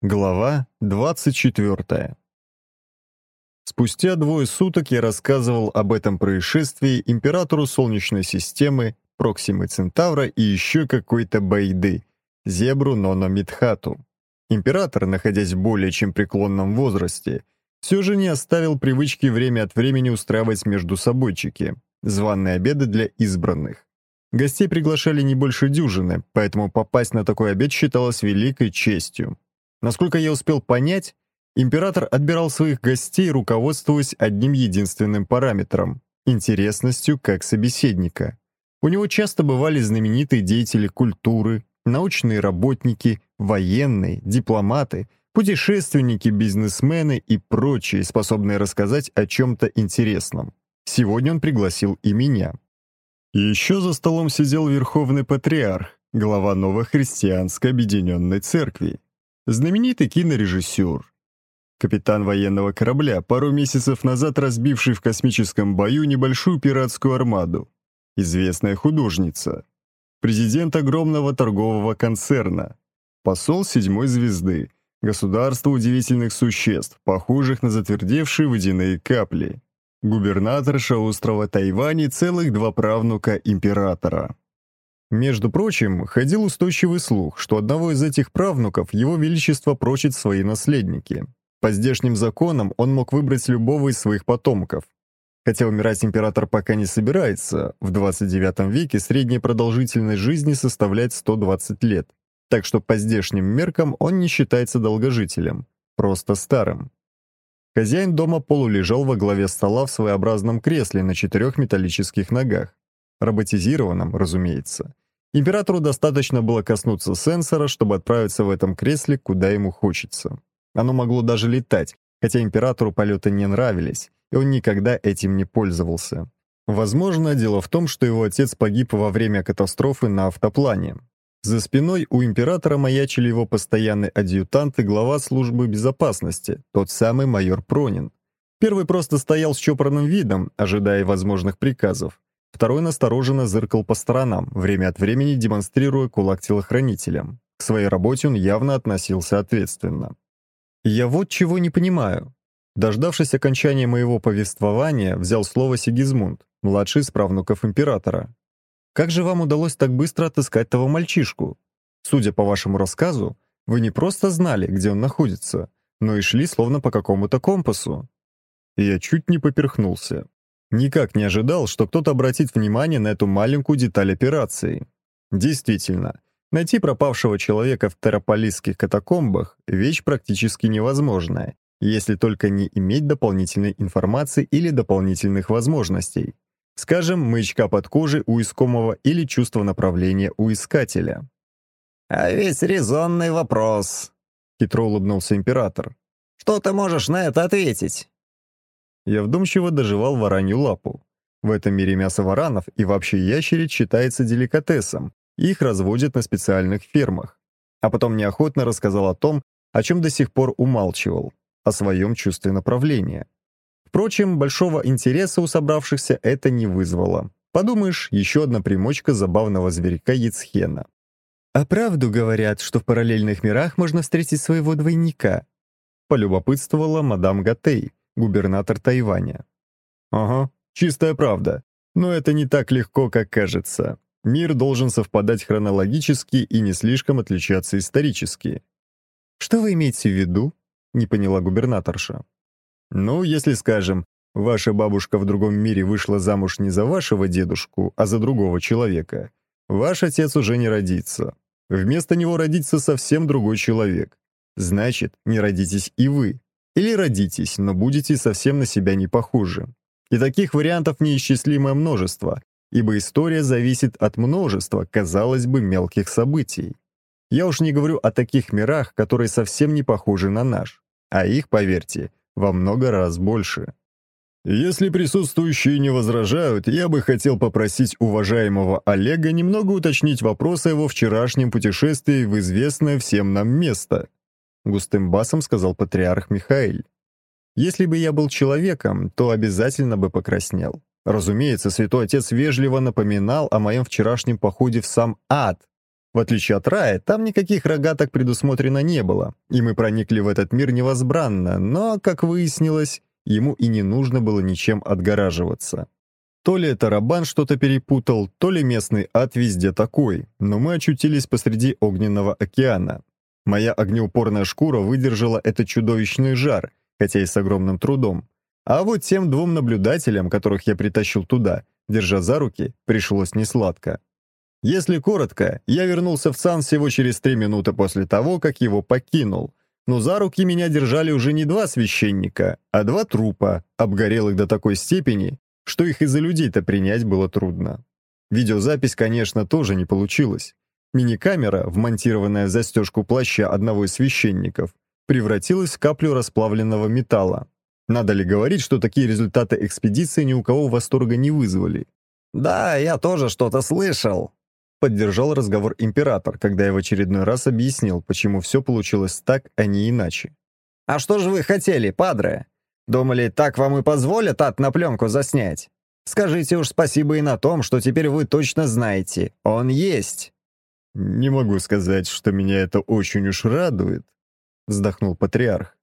Глава 24. Спустя двое суток я рассказывал об этом происшествии императору Солнечной системы, Проксимы Центавра и еще какой-то байды, зебру Ноно Мидхату. Император, находясь в более чем преклонном возрасте, все же не оставил привычки время от времени устраивать между собойчики, званые обеды для избранных. Гостей приглашали не больше дюжины, поэтому попасть на такой обед считалось великой честью. Насколько я успел понять, император отбирал своих гостей, руководствуясь одним единственным параметром – интересностью как собеседника. У него часто бывали знаменитые деятели культуры, научные работники, военные, дипломаты, путешественники, бизнесмены и прочие, способные рассказать о чем-то интересном. Сегодня он пригласил и меня. Еще за столом сидел Верховный Патриарх, глава Новохристианской Объединенной Церкви, знаменитый кинорежиссер. Капитан военного корабля, пару месяцев назад разбивший в космическом бою небольшую пиратскую армаду. Известная художница. Президент огромного торгового концерна. Посол седьмой звезды. Государство удивительных существ, похожих на затвердевшие водяные капли. Губернаторша острова Тайвань и целых два правнука императора. Между прочим, ходил устойчивый слух, что одного из этих правнуков его величество прочит свои наследники. По здешним законам он мог выбрать любого из своих потомков. Хотя умирать император пока не собирается, в 29 веке средняя продолжительность жизни составляет 120 лет, так что по здешним меркам он не считается долгожителем, просто старым. Хозяин дома полулежал во главе стола в своеобразном кресле на четырех металлических ногах роботизированном, разумеется. Императору достаточно было коснуться сенсора, чтобы отправиться в этом кресле, куда ему хочется. Оно могло даже летать, хотя императору полеты не нравились, и он никогда этим не пользовался. Возможно, дело в том, что его отец погиб во время катастрофы на автоплане. За спиной у императора маячили его постоянный адъютант и глава службы безопасности, тот самый майор Пронин. Первый просто стоял с чопорным видом, ожидая возможных приказов. Второй настороженно зыркал по сторонам, время от времени демонстрируя кулак телохранителям. К своей работе он явно относился ответственно. «Я вот чего не понимаю». Дождавшись окончания моего повествования, взял слово Сигизмунд, младший из правнуков императора. «Как же вам удалось так быстро отыскать того мальчишку? Судя по вашему рассказу, вы не просто знали, где он находится, но и шли словно по какому-то компасу». Я чуть не поперхнулся. Никак не ожидал, что кто-то обратит внимание на эту маленькую деталь операции. Действительно, найти пропавшего человека в терополисских катакомбах – вещь практически невозможная, если только не иметь дополнительной информации или дополнительных возможностей. Скажем, маячка под кожей у искомого или чувство направления у искателя. «А весь резонный вопрос», — хитро улыбнулся император. «Что ты можешь на это ответить?» Я вдумчиво доживал варанью лапу. В этом мире мясо варанов и вообще ящериц считается деликатесом, их разводят на специальных фермах. А потом неохотно рассказал о том, о чем до сих пор умалчивал, о своем чувстве направления. Впрочем, большого интереса у собравшихся это не вызвало. Подумаешь, еще одна примочка забавного зверька Яцхена. «А правду говорят, что в параллельных мирах можно встретить своего двойника», полюбопытствовала мадам Гатей, губернатор Тайваня. «Ага, чистая правда. Но это не так легко, как кажется. Мир должен совпадать хронологически и не слишком отличаться исторически». «Что вы имеете в виду?» — не поняла губернаторша. «Ну, если, скажем, ваша бабушка в другом мире вышла замуж не за вашего дедушку, а за другого человека, ваш отец уже не родится. Вместо него родится совсем другой человек. Значит, не родитесь и вы. Или родитесь, но будете совсем на себя не похожи. И таких вариантов неисчислимое множество, ибо история зависит от множества, казалось бы, мелких событий. Я уж не говорю о таких мирах, которые совсем не похожи на наш. А их, поверьте, во много раз больше. Если присутствующие не возражают, я бы хотел попросить уважаемого Олега немного уточнить вопрос о его вчерашнем путешествии в известное всем нам место густым басом сказал патриарх Михаил. Если бы я был человеком, то обязательно бы покраснел. Разумеется, святой отец вежливо напоминал о моем вчерашнем походе в сам ад. В отличие от рая, там никаких рогаток предусмотрено не было, и мы проникли в этот мир невозбранно, но, как выяснилось, ему и не нужно было ничем отгораживаться. То ли это рабан что-то перепутал, то ли местный ад везде такой, но мы очутились посреди огненного океана. Моя огнеупорная шкура выдержала этот чудовищный жар, хотя и с огромным трудом. А вот тем двум наблюдателям, которых я притащил туда, держа за руки, пришлось несладко. Если коротко, я вернулся в ЦАН всего через три минуты после того, как его покинул. Но за руки меня держали уже не два священника, а два трупа, обгорелых до такой степени, что их из-за людей-то принять было трудно. Видеозапись, конечно, тоже не получилась. Мини-камера, вмонтированная в застежку плаща одного из священников, превратилась в каплю расплавленного металла. Надо ли говорить, что такие результаты экспедиции ни у кого восторга не вызвали? «Да, я тоже что-то слышал», — поддержал разговор император, когда я в очередной раз объяснил, почему все получилось так, а не иначе. «А что же вы хотели, падре? Думали, так вам и позволят ад на пленку заснять? Скажите уж спасибо и на том, что теперь вы точно знаете. Он есть!» «Не могу сказать, что меня это очень уж радует», — вздохнул патриарх.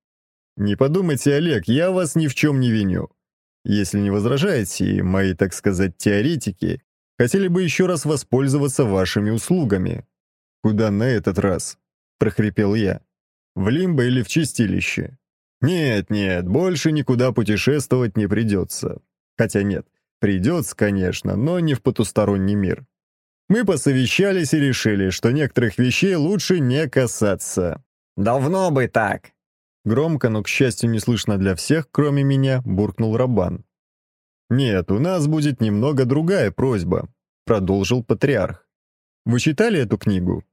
«Не подумайте, Олег, я вас ни в чем не виню. Если не возражаете, мои, так сказать, теоретики хотели бы еще раз воспользоваться вашими услугами». «Куда на этот раз?» — прохрипел я. «В Лимбо или в Чистилище?» «Нет, нет, больше никуда путешествовать не придется. Хотя нет, придется, конечно, но не в потусторонний мир. Мы посовещались и решили, что некоторых вещей лучше не касаться. «Давно бы так!» Громко, но, к счастью, не слышно для всех, кроме меня, буркнул Рабан. «Нет, у нас будет немного другая просьба», — продолжил патриарх. «Вы читали эту книгу?»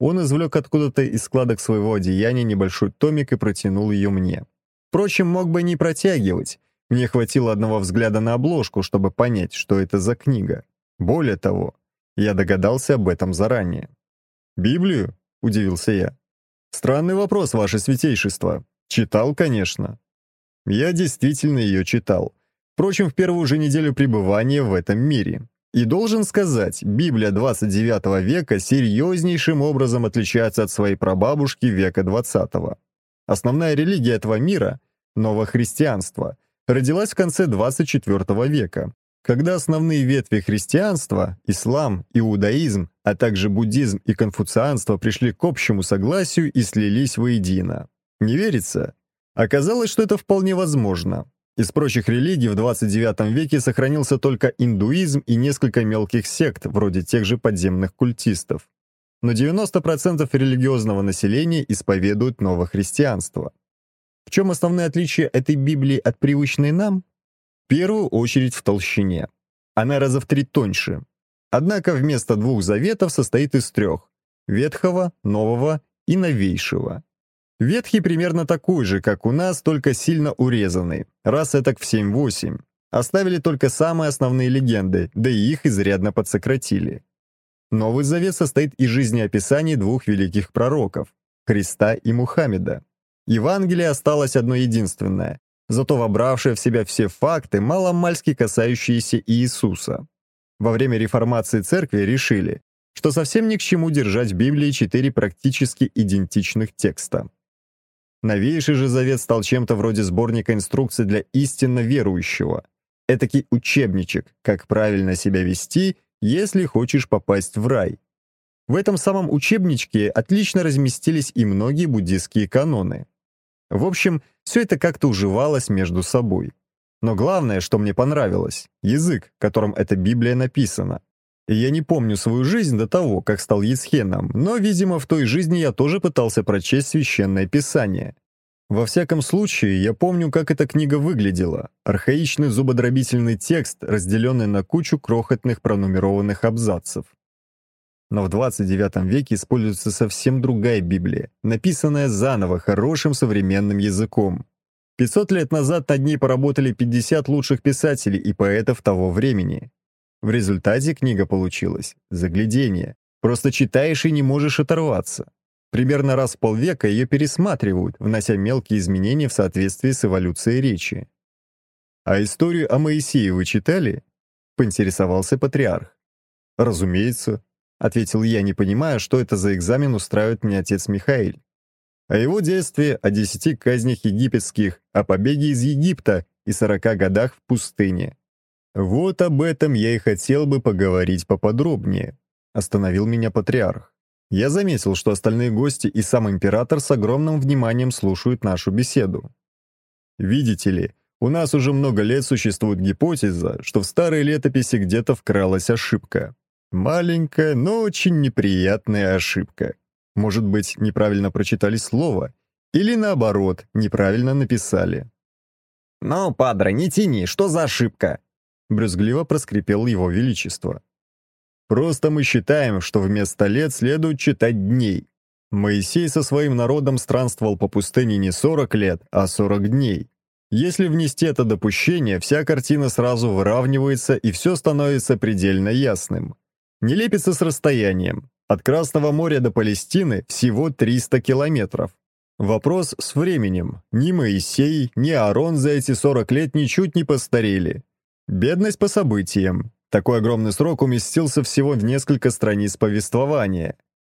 Он извлек откуда-то из складок своего одеяния небольшой томик и протянул ее мне. Впрочем, мог бы не протягивать. Мне хватило одного взгляда на обложку, чтобы понять, что это за книга. Более того, я догадался об этом заранее. «Библию?» — удивился я. «Странный вопрос, ваше святейшество. Читал, конечно». Я действительно ее читал. Впрочем, в первую же неделю пребывания в этом мире. И должен сказать, Библия 29 века серьезнейшим образом отличается от своей прабабушки века 20. Основная религия этого мира — новохристианство — родилась в конце 24 века, когда основные ветви христианства, ислам, иудаизм, а также буддизм и конфуцианство пришли к общему согласию и слились воедино. Не верится? Оказалось, что это вполне возможно. Из прочих религий в 29 веке сохранился только индуизм и несколько мелких сект, вроде тех же подземных культистов. Но 90% религиозного населения исповедуют новохристианство. В чем основные отличия этой Библии от привычной нам? первую очередь в толщине. Она раза в три тоньше. Однако вместо двух заветов состоит из трех – ветхого, нового и новейшего. Ветхий примерно такой же, как у нас, только сильно урезанный, раз этак в 7-8. Оставили только самые основные легенды, да и их изрядно подсократили. Новый Завет состоит из жизнеописаний двух великих пророков – Христа и Мухаммеда. Евангелие осталось одно единственное зато вобравшая в себя все факты, маломальски касающиеся Иисуса. Во время реформации церкви решили, что совсем ни к чему держать в Библии четыре практически идентичных текста. Новейший же завет стал чем-то вроде сборника инструкций для истинно верующего. Этакий учебничек, как правильно себя вести, если хочешь попасть в рай. В этом самом учебничке отлично разместились и многие буддистские каноны. В общем, все это как-то уживалось между собой. Но главное, что мне понравилось – язык, которым эта Библия написана. Я не помню свою жизнь до того, как стал Есхеном, но, видимо, в той жизни я тоже пытался прочесть Священное Писание. Во всяком случае, я помню, как эта книга выглядела. Архаичный зубодробительный текст, разделенный на кучу крохотных пронумерованных абзацев. Но в 29 веке используется совсем другая Библия, написанная заново хорошим современным языком. 500 лет назад над ней поработали 50 лучших писателей и поэтов того времени. В результате книга получилась загляденье. Просто читаешь и не можешь оторваться. Примерно раз в полвека ее пересматривают, внося мелкие изменения в соответствии с эволюцией речи. «А историю о Моисее вы читали?» — поинтересовался патриарх. «Разумеется. — ответил я, не понимая, что это за экзамен устраивает мне отец Михаил. О его действии, о десяти казнях египетских, о побеге из Египта и сорока годах в пустыне. «Вот об этом я и хотел бы поговорить поподробнее», — остановил меня патриарх. Я заметил, что остальные гости и сам император с огромным вниманием слушают нашу беседу. «Видите ли, у нас уже много лет существует гипотеза, что в старой летописи где-то вкралась ошибка», Маленькая, но очень неприятная ошибка. Может быть, неправильно прочитали слово. Или наоборот, неправильно написали. «Ну, падре, не тяни, что за ошибка?» Брюзгливо проскрипел его величество. «Просто мы считаем, что вместо лет следует читать дней. Моисей со своим народом странствовал по пустыне не 40 лет, а 40 дней. Если внести это допущение, вся картина сразу выравнивается и все становится предельно ясным не лепится с расстоянием. От Красного моря до Палестины всего 300 километров. Вопрос с временем. Ни Моисей, ни Аарон за эти 40 лет ничуть не постарели. Бедность по событиям. Такой огромный срок уместился всего в несколько страниц повествования.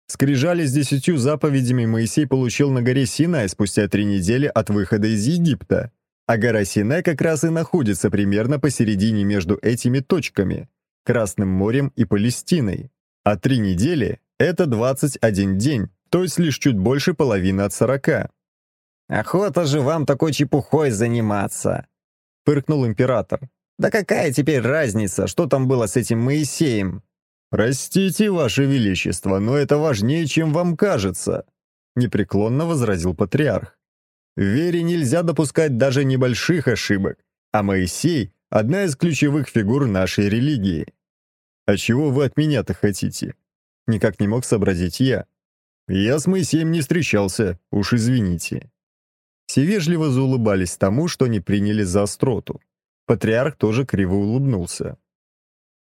Скрижали с десятью заповедями Моисей получил на горе Синай спустя три недели от выхода из Египта. А гора Синай как раз и находится примерно посередине между этими точками. Красным морем и Палестиной. А три недели – это 21 день, то есть лишь чуть больше половины от 40. «Охота же вам такой чепухой заниматься!» – пыркнул император. «Да какая теперь разница, что там было с этим Моисеем?» «Простите, Ваше Величество, но это важнее, чем вам кажется», – непреклонно возразил патриарх. В «Вере нельзя допускать даже небольших ошибок, а Моисей – одна из ключевых фигур нашей религии. «А чего вы от меня-то хотите?» Никак не мог сообразить я. «Я с Моисеем не встречался, уж извините». Все вежливо заулыбались тому, что не приняли за остроту. Патриарх тоже криво улыбнулся.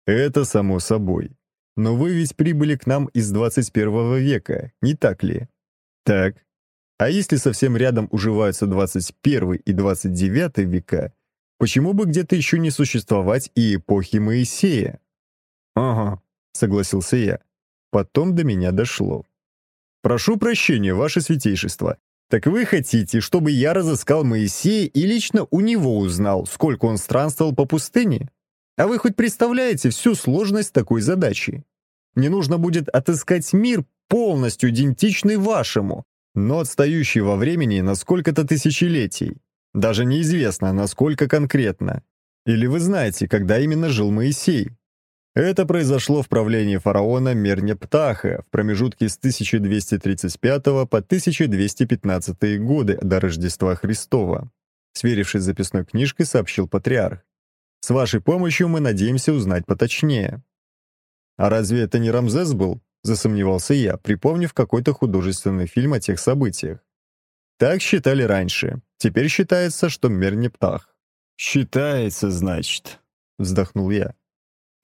«Это само собой. Но вы ведь прибыли к нам из 21 века, не так ли?» «Так. А если совсем рядом уживаются 21 и 29 века, почему бы где-то еще не существовать и эпохи Моисея?» «Ага», — согласился я. Потом до меня дошло. «Прошу прощения, ваше святейшество. Так вы хотите, чтобы я разыскал Моисея и лично у него узнал, сколько он странствовал по пустыне? А вы хоть представляете всю сложность такой задачи? Мне нужно будет отыскать мир, полностью идентичный вашему, но отстающий во времени на сколько-то тысячелетий. Даже неизвестно, насколько конкретно. Или вы знаете, когда именно жил Моисей? Это произошло в правлении фараона Мернептаха в промежутке с 1235 по 1215 годы до Рождества Христова. Сверившись с записной книжкой, сообщил патриарх. «С вашей помощью мы надеемся узнать поточнее». «А разве это не Рамзес был?» – засомневался я, припомнив какой-то художественный фильм о тех событиях. Так считали раньше. Теперь считается, что Мернептах. «Считается, значит», — вздохнул я.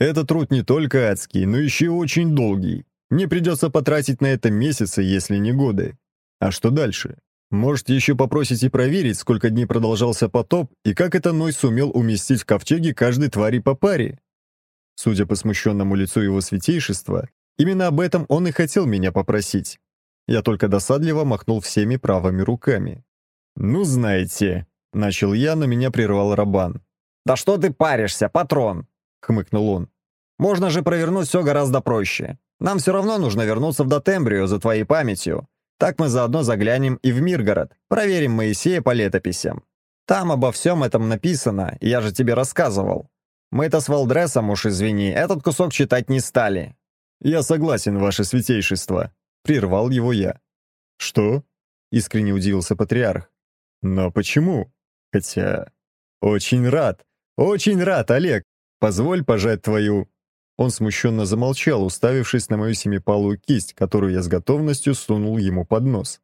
Этот труд не только адский, но еще и очень долгий. Мне придется потратить на это месяцы, если не годы. А что дальше? Может, еще попросите проверить, сколько дней продолжался потоп и как это Ной сумел уместить в ковчеге каждой твари по паре? Судя по смущенному лицу его святейшества, именно об этом он и хотел меня попросить. Я только досадливо махнул всеми правыми руками. «Ну, знаете...» — начал я, но меня прервал Рабан. «Да что ты паришься, патрон? — хмыкнул он. «Можно же провернуть все гораздо проще. Нам все равно нужно вернуться в Дотембрию за твоей памятью. Так мы заодно заглянем и в Миргород, проверим Моисея по летописям. Там обо всем этом написано, я же тебе рассказывал. Мы-то с Валдресом, уж извини, этот кусок читать не стали». «Я согласен, ваше святейшество», — прервал его я. «Что?» — искренне удивился патриарх. «Но почему? Хотя... Очень рад, очень рад, Олег, Позволь пожать твою...» Он смущенно замолчал, уставившись на мою семипалую кисть, которую я с готовностью сунул ему под нос.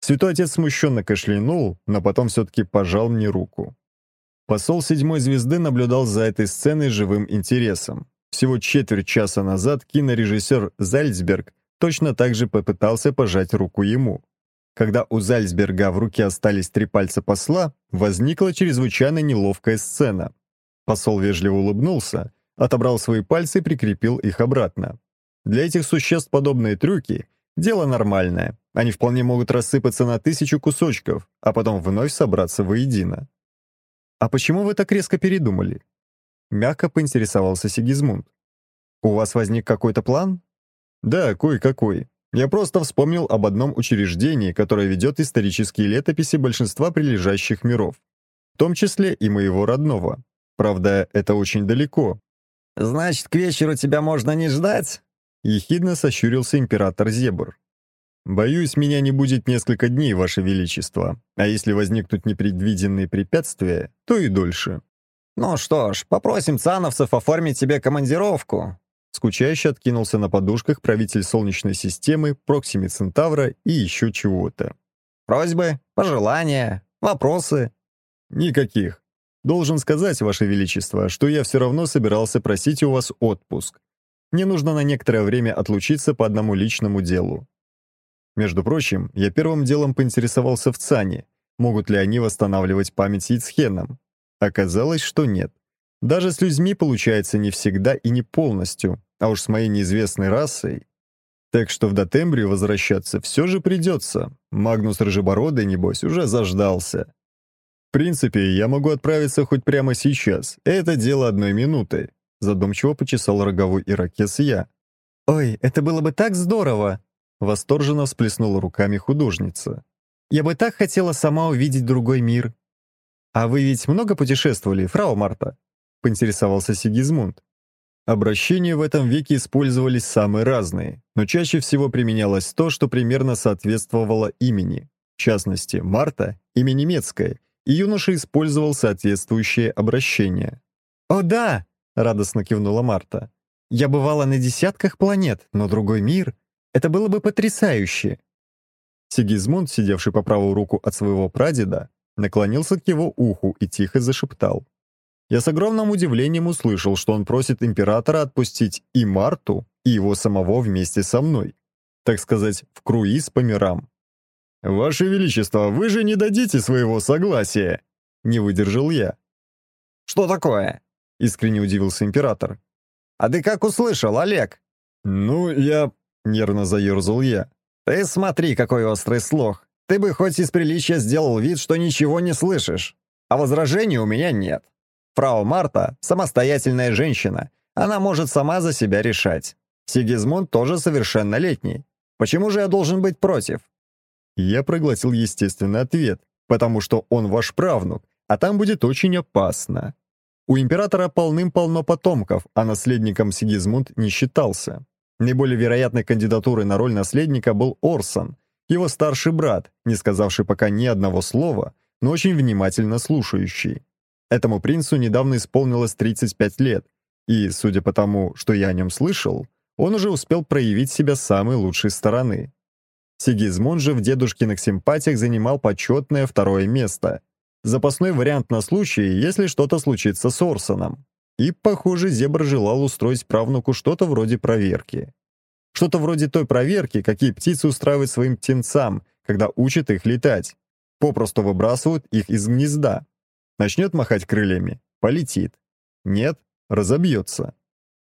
Святой Отец смущенно кашлянул, но потом все-таки пожал мне руку. Посол седьмой звезды наблюдал за этой сценой живым интересом. Всего четверть часа назад кинорежиссер Зальцберг точно так же попытался пожать руку ему. Когда у Зальцберга в руке остались три пальца посла, возникла чрезвычайно неловкая сцена. Посол вежливо улыбнулся, отобрал свои пальцы и прикрепил их обратно. Для этих существ подобные трюки — дело нормальное. Они вполне могут рассыпаться на тысячу кусочков, а потом вновь собраться воедино. «А почему вы так резко передумали?» Мягко поинтересовался Сигизмунд. «У вас возник какой-то план?» «Да, кое-какой. Я просто вспомнил об одном учреждении, которое ведет исторические летописи большинства прилежащих миров, в том числе и моего родного. Правда, это очень далеко. «Значит, к вечеру тебя можно не ждать?» — ехидно сощурился император Зебр. «Боюсь, меня не будет несколько дней, Ваше Величество, а если возникнут непредвиденные препятствия, то и дольше». «Ну что ж, попросим цановцев оформить тебе командировку», скучающе откинулся на подушках правитель Солнечной системы, Проксими Центавра и еще чего-то. «Просьбы? Пожелания? Вопросы?» «Никаких. Должен сказать, Ваше Величество, что я все равно собирался просить у вас отпуск. Мне нужно на некоторое время отлучиться по одному личному делу. Между прочим, я первым делом поинтересовался в ЦАНе, могут ли они восстанавливать память Ицхенам. Оказалось, что нет. Даже с людьми получается не всегда и не полностью, а уж с моей неизвестной расой. Так что в Дотембрию возвращаться все же придется. Магнус Рыжебородый, небось, уже заждался принципе, я могу отправиться хоть прямо сейчас. Это дело одной минуты», — задумчиво почесал роговой ирокез я. «Ой, это было бы так здорово!» — восторженно всплеснула руками художница. «Я бы так хотела сама увидеть другой мир». «А вы ведь много путешествовали, фрау Марта?» — поинтересовался Сигизмунд. Обращения в этом веке использовались самые разные, но чаще всего применялось то, что примерно соответствовало имени. В частности, Марта — имя немецкое, Юноша использовал соответствующее обращение. «О да!» — радостно кивнула Марта. «Я бывала на десятках планет, но другой мир — это было бы потрясающе!» Сигизмунд, сидевший по правую руку от своего прадеда, наклонился к его уху и тихо зашептал. Я с огромным удивлением услышал, что он просит императора отпустить и Марту, и его самого вместе со мной. Так сказать, в круиз по мирам. «Ваше Величество, вы же не дадите своего согласия!» Не выдержал я. «Что такое?» — искренне удивился император. «А ты как услышал, Олег?» «Ну, я...» — нервно заерзал я. «Ты смотри, какой острый слух. Ты бы хоть из приличия сделал вид, что ничего не слышишь. А возражений у меня нет. Фрау Марта — самостоятельная женщина. Она может сама за себя решать. Сигизмунд тоже совершеннолетний. Почему же я должен быть против? Я проглотил, естественный ответ, потому что он ваш правнук, а там будет очень опасно. У императора полным-полно потомков, а наследником Сигизмунд не считался. Наиболее вероятной кандидатурой на роль наследника был Орсон, его старший брат, не сказавший пока ни одного слова, но очень внимательно слушающий. Этому принцу недавно исполнилось 35 лет, и, судя по тому, что я о нем слышал, он уже успел проявить себя с самой лучшей стороны. Сигизмунд же в дедушкиных симпатиях занимал почетное второе место. Запасной вариант на случай, если что-то случится с Орсоном. И, похоже, Зебра желал устроить правнуку что-то вроде проверки. Что-то вроде той проверки, какие птицы устраивают своим птенцам, когда учат их летать. Попросту выбрасывают их из гнезда. Начнет махать крыльями — полетит. Нет — разобьется.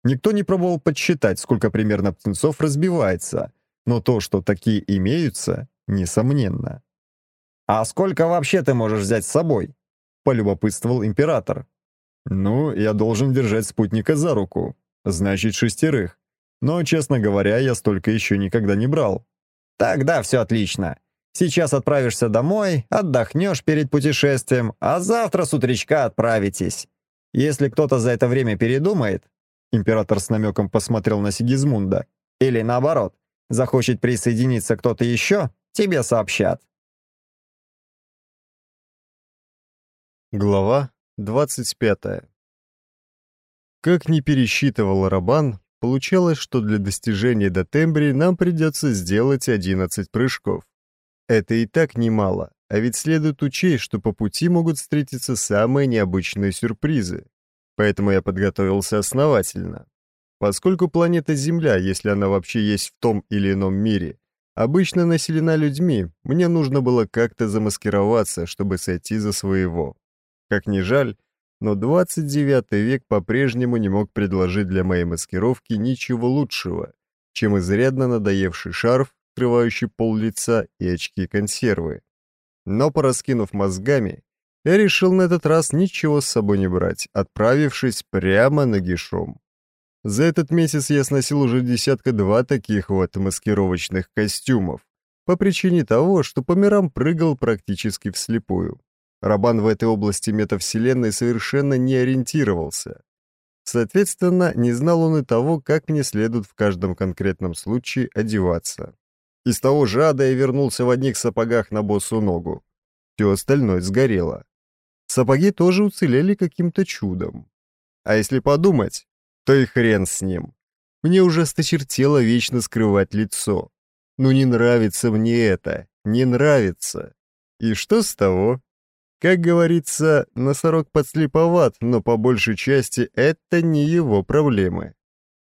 Никто не пробовал подсчитать, сколько примерно птенцов разбивается, но то, что такие имеются, несомненно. «А сколько вообще ты можешь взять с собой?» — полюбопытствовал император. «Ну, я должен держать спутника за руку. Значит, шестерых. Но, честно говоря, я столько еще никогда не брал». «Тогда все отлично. Сейчас отправишься домой, отдохнешь перед путешествием, а завтра с утречка отправитесь. Если кто-то за это время передумает...» Император с намеком посмотрел на Сигизмунда. «Или наоборот, Захочет присоединиться кто-то еще, тебе сообщат. Глава 25. Как ни пересчитывал Рабан, получалось, что для достижения до тембри нам придется сделать 11 прыжков. Это и так немало, а ведь следует учесть, что по пути могут встретиться самые необычные сюрпризы. Поэтому я подготовился основательно. Поскольку планета Земля, если она вообще есть в том или ином мире, обычно населена людьми, мне нужно было как-то замаскироваться, чтобы сойти за своего. Как ни жаль, но 29 век по-прежнему не мог предложить для моей маскировки ничего лучшего, чем изрядно надоевший шарф, скрывающий пол лица и очки-консервы. Но, пораскинув мозгами, я решил на этот раз ничего с собой не брать, отправившись прямо на гишом. За этот месяц я сносил уже десятка два таких вот маскировочных костюмов, по причине того, что по мирам прыгал практически вслепую. Рабан в этой области метавселенной совершенно не ориентировался. Соответственно, не знал он и того, как мне следует в каждом конкретном случае одеваться. Из того же ада я вернулся в одних сапогах на босу ногу. Все остальное сгорело. Сапоги тоже уцелели каким-то чудом. А если подумать, то и хрен с ним. Мне уже сточертело вечно скрывать лицо. Ну не нравится мне это, не нравится. И что с того? Как говорится, носорог подслеповат, но по большей части это не его проблемы.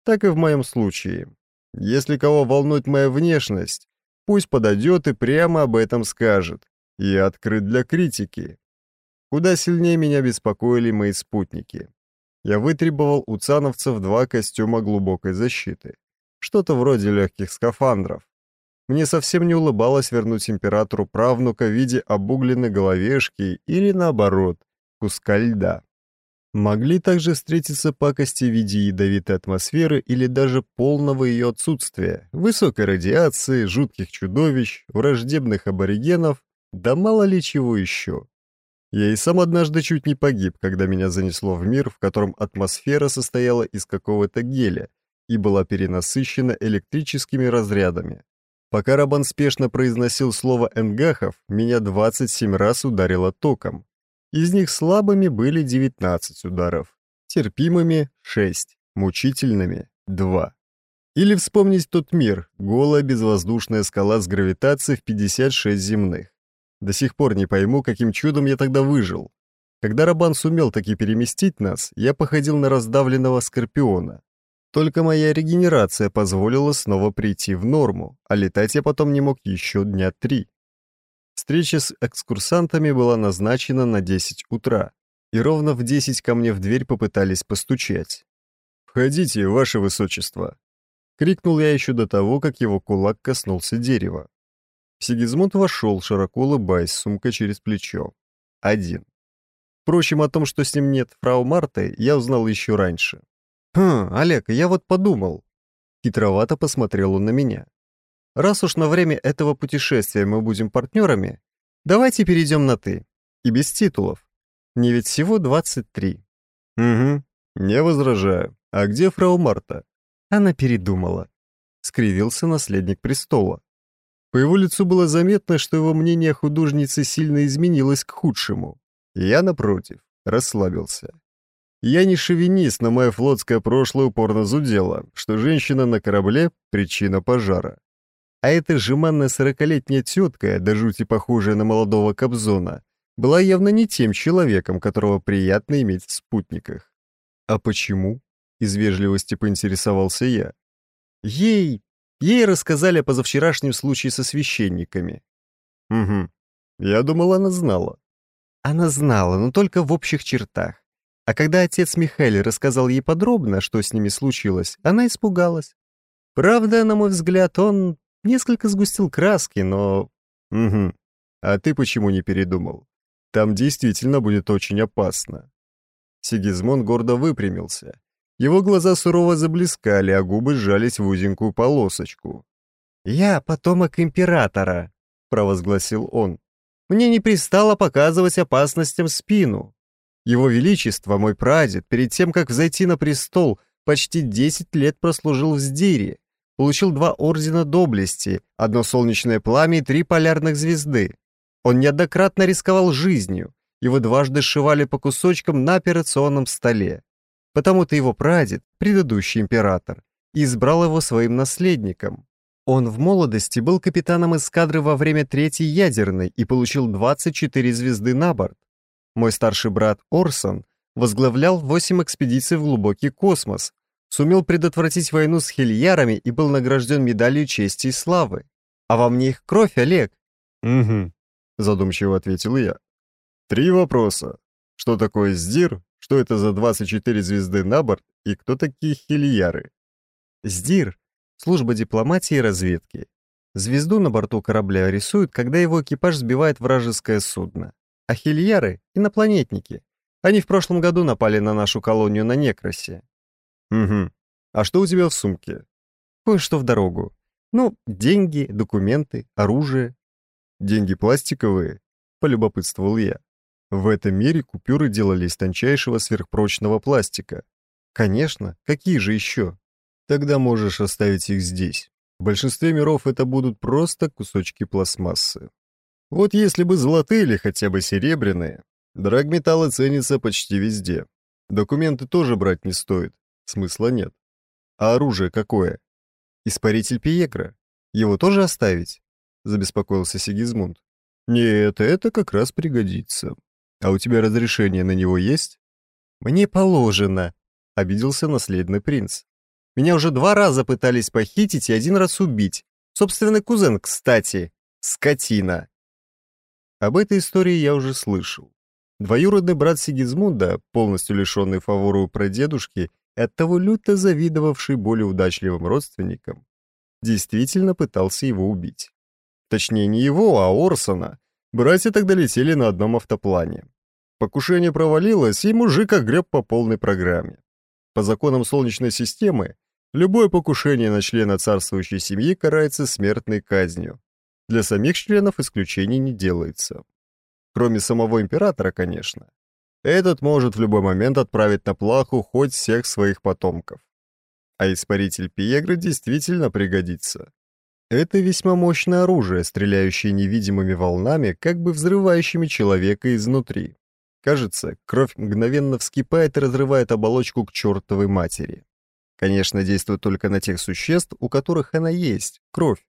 Так и в моем случае. Если кого волнует моя внешность, пусть подойдет и прямо об этом скажет. Я открыт для критики. Куда сильнее меня беспокоили мои спутники я вытребовал у цановцев два костюма глубокой защиты. Что-то вроде легких скафандров. Мне совсем не улыбалось вернуть императору правнука в виде обугленной головешки или, наоборот, куска льда. Могли также встретиться пакости в виде ядовитой атмосферы или даже полного ее отсутствия, высокой радиации, жутких чудовищ, враждебных аборигенов, да мало ли чего еще. Я и сам однажды чуть не погиб, когда меня занесло в мир, в котором атмосфера состояла из какого-то геля и была перенасыщена электрическими разрядами. Пока Рабан спешно произносил слово «энгахов», меня 27 раз ударило током. Из них слабыми были 19 ударов, терпимыми — 6, мучительными — 2. Или вспомнить тот мир, голая безвоздушная скала с гравитацией в 56 земных. До сих пор не пойму, каким чудом я тогда выжил. Когда Рабан сумел таки переместить нас, я походил на раздавленного скорпиона. Только моя регенерация позволила снова прийти в норму, а летать я потом не мог еще дня три. Встреча с экскурсантами была назначена на 10 утра, и ровно в 10 ко мне в дверь попытались постучать. «Входите, ваше высочество!» — крикнул я еще до того, как его кулак коснулся дерева. Сигизмунд вошел, широко улыбаясь, сумка через плечо. Один. Впрочем, о том, что с ним нет фрау Марты, я узнал еще раньше. «Хм, Олег, я вот подумал». Хитровато посмотрел он на меня. «Раз уж на время этого путешествия мы будем партнерами, давайте перейдем на «ты». И без титулов. Мне ведь всего 23». «Угу, не возражаю. А где фрау Марта?» Она передумала. Скривился наследник престола. По его лицу было заметно, что его мнение о художнице сильно изменилось к худшему. Я, напротив, расслабился. Я не шовинист, но мое флотское прошлое упорно зудело, что женщина на корабле — причина пожара. А эта жеманная сорокалетняя тетка, до жути похожая на молодого Кобзона, была явно не тем человеком, которого приятно иметь в спутниках. «А почему?» — из вежливости поинтересовался я. «Ей Ей рассказали о позавчерашнем случае со священниками. Угу. Я думал, она знала. Она знала, но только в общих чертах. А когда отец Михаил рассказал ей подробно, что с ними случилось, она испугалась. Правда, на мой взгляд, он несколько сгустил краски, но... Угу. А ты почему не передумал? Там действительно будет очень опасно. Сигизмон гордо выпрямился. Его глаза сурово заблескали, а губы сжались в узенькую полосочку. «Я потомок императора», — провозгласил он. «Мне не пристало показывать опасностям спину. Его Величество, мой прадед, перед тем, как взойти на престол, почти 10 лет прослужил в здире, получил два ордена доблести, одно солнечное пламя и три полярных звезды. Он неоднократно рисковал жизнью, его дважды сшивали по кусочкам на операционном столе. Потому-то его прадед, предыдущий император, избрал его своим наследником. Он в молодости был капитаном эскадры во время Третьей ядерной и получил 24 звезды на борт. Мой старший брат Орсон возглавлял 8 экспедиций в глубокий космос, сумел предотвратить войну с хильярами и был награжден медалью чести и славы. А во мне их кровь, Олег. «Угу», — задумчиво ответил я. «Три вопроса. Что такое СДИР, что это за 24 звезды на борт и кто такие хильяры? СДИР — служба дипломатии и разведки. Звезду на борту корабля рисуют, когда его экипаж сбивает вражеское судно. А хильяры — инопланетники. Они в прошлом году напали на нашу колонию на Некросе. Угу. А что у тебя в сумке? Кое-что в дорогу. Ну, деньги, документы, оружие. Деньги пластиковые? Полюбопытствовал я. В этом мире купюры делали из тончайшего сверхпрочного пластика. Конечно, какие же еще? Тогда можешь оставить их здесь. В большинстве миров это будут просто кусочки пластмассы. Вот если бы золотые или хотя бы серебряные, драг металла ценится почти везде. Документы тоже брать не стоит, смысла нет. А оружие какое? Испаритель Пиекра. Его тоже оставить? Забеспокоился Сигизмунд. Нет, это как раз пригодится. «А у тебя разрешение на него есть?» «Мне положено», — обиделся наследный принц. «Меня уже два раза пытались похитить и один раз убить. Собственный кузен, кстати. Скотина». Об этой истории я уже слышал. Двоюродный брат Сигизмунда, полностью лишенный фавору прадедушки и оттого люто завидовавший более удачливым родственникам, действительно пытался его убить. Точнее, не его, а Орсона. Братья тогда летели на одном автоплане. Покушение провалилось, и мужик огреб по полной программе. По законам Солнечной системы, любое покушение на члена царствующей семьи карается смертной казнью. Для самих членов исключений не делается. Кроме самого императора, конечно. Этот может в любой момент отправить на плаху хоть всех своих потомков. А испаритель Пиегры действительно пригодится. Это весьма мощное оружие, стреляющее невидимыми волнами, как бы взрывающими человека изнутри. Кажется, кровь мгновенно вскипает и разрывает оболочку к чертовой матери. Конечно, действует только на тех существ, у которых она есть, кровь.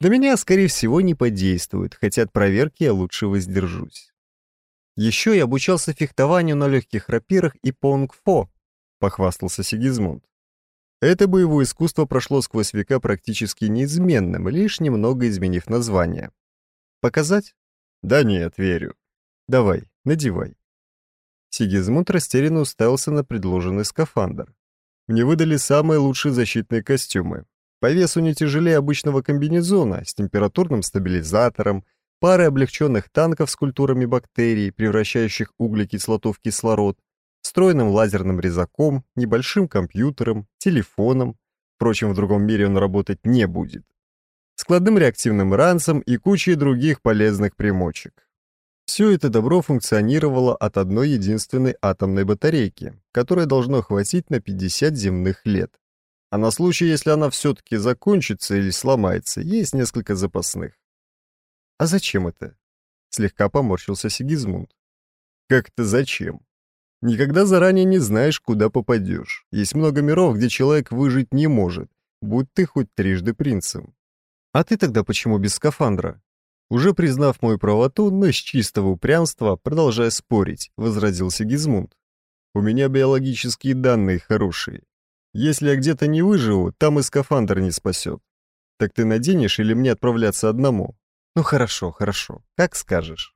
На меня, скорее всего, не подействует, хотя от проверки я лучше воздержусь. Еще я обучался фехтованию на легких рапирах и понг-фо, похвастался Сигизмунд. Это боевое искусство прошло сквозь века практически неизменным, лишь немного изменив название. Показать? Да нет, верю. Давай, Надевай». Сигизмунд растерянно уставился на предложенный скафандр. Мне выдали самые лучшие защитные костюмы. По весу не тяжелее обычного комбинезона, с температурным стабилизатором, парой облегченных танков с культурами бактерий, превращающих углекислоту в кислород, встроенным лазерным резаком, небольшим компьютером, телефоном. Впрочем, в другом мире он работать не будет. Складным реактивным ранцем и кучей других полезных примочек. Все это добро функционировало от одной единственной атомной батарейки, которой должно хватить на 50 земных лет. А на случай, если она все-таки закончится или сломается, есть несколько запасных. «А зачем это?» — слегка поморщился Сигизмунд. «Как-то зачем? Никогда заранее не знаешь, куда попадешь. Есть много миров, где человек выжить не может, будь ты хоть трижды принцем». «А ты тогда почему без скафандра?» Уже признав мою правоту, но с чистого упрямства, продолжая спорить, возразил Сигизмунд. «У меня биологические данные хорошие. Если я где-то не выживу, там и скафандр не спасет. Так ты наденешь или мне отправляться одному? Ну хорошо, хорошо, как скажешь».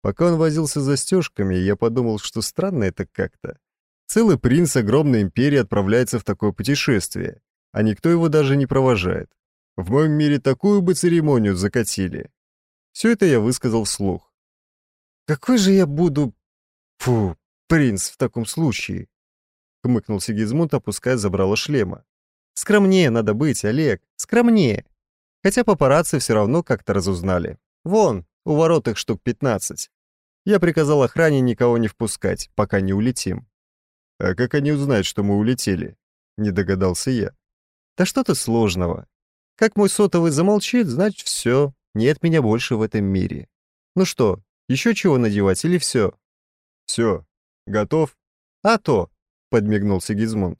Пока он возился с застежками, я подумал, что странно это как-то. Целый принц огромной империи отправляется в такое путешествие, а никто его даже не провожает. В моем мире такую бы церемонию закатили. Все это я высказал вслух. «Какой же я буду... Фу, принц в таком случае!» — хмыкнул Сигизмунд, опуская забрало шлема. «Скромнее надо быть, Олег, скромнее!» Хотя папарацци все равно как-то разузнали. «Вон, у ворот их штук пятнадцать. Я приказал охране никого не впускать, пока не улетим». «А как они узнают, что мы улетели?» — не догадался я. «Да что-то сложного. Как мой сотовый замолчит, значит все, нет меня больше в этом мире. Ну что, еще чего надевать или все? Все, готов? А то, подмигнул Сигизмунд.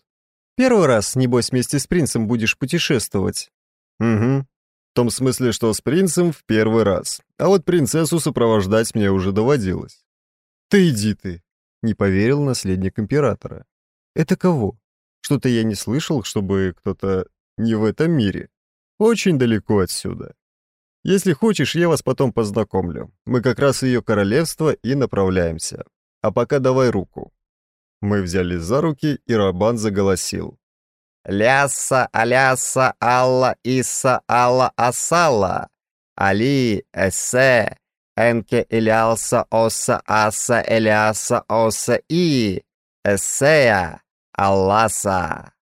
Первый раз, небось, вместе с принцем будешь путешествовать. Угу. В том смысле, что с принцем в первый раз. А вот принцессу сопровождать мне уже доводилось. Ты иди ты, не поверил наследник императора. Это кого? Что-то я не слышал, чтобы кто-то не в этом мире. Очень далеко отсюда. Если хочешь, я вас потом познакомлю. Мы как раз в ее королевство и направляемся. А пока давай руку». Мы взялись за руки, и Рабан заголосил. Ляса, аляса, алла, иса, алла, асала, али, эссе, энке, илялса, оса, аса, эляса, оса, и, эссея, алласа».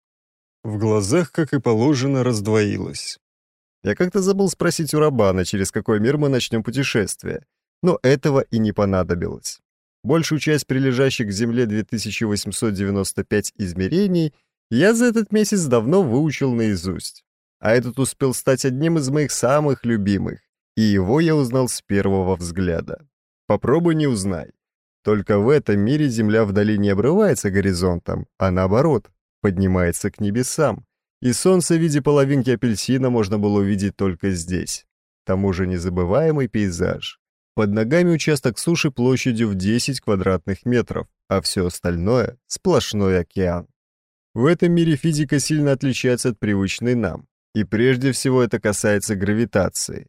В глазах, как и положено, раздвоилось. Я как-то забыл спросить у Рабана, через какой мир мы начнем путешествие, но этого и не понадобилось. Большую часть прилежащих к Земле 2895 измерений я за этот месяц давно выучил наизусть, а этот успел стать одним из моих самых любимых, и его я узнал с первого взгляда. Попробуй не узнай. Только в этом мире Земля вдали не обрывается горизонтом, а наоборот, поднимается к небесам и солнце в виде половинки апельсина можно было увидеть только здесь. К тому же незабываемый пейзаж. Под ногами участок суши площадью в 10 квадратных метров, а все остальное — сплошной океан. В этом мире физика сильно отличается от привычной нам, и прежде всего это касается гравитации.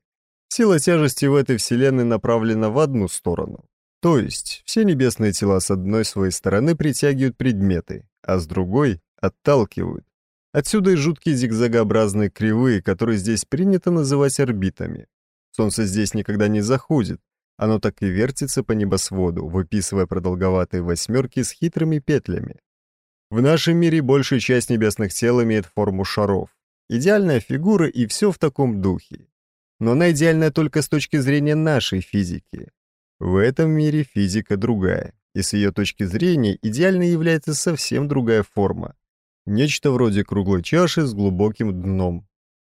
Сила тяжести в этой вселенной направлена в одну сторону. То есть все небесные тела с одной своей стороны притягивают предметы, а с другой — отталкивают. Отсюда и жуткие зигзагообразные кривые, которые здесь принято называть орбитами. Солнце здесь никогда не заходит, оно так и вертится по небосводу, выписывая продолговатые восьмерки с хитрыми петлями. В нашем мире большая часть небесных тел имеет форму шаров. Идеальная фигура и все в таком духе. Но она идеальная только с точки зрения нашей физики. В этом мире физика другая, и с ее точки зрения идеальной является совсем другая форма. Нечто вроде круглой чаши с глубоким дном.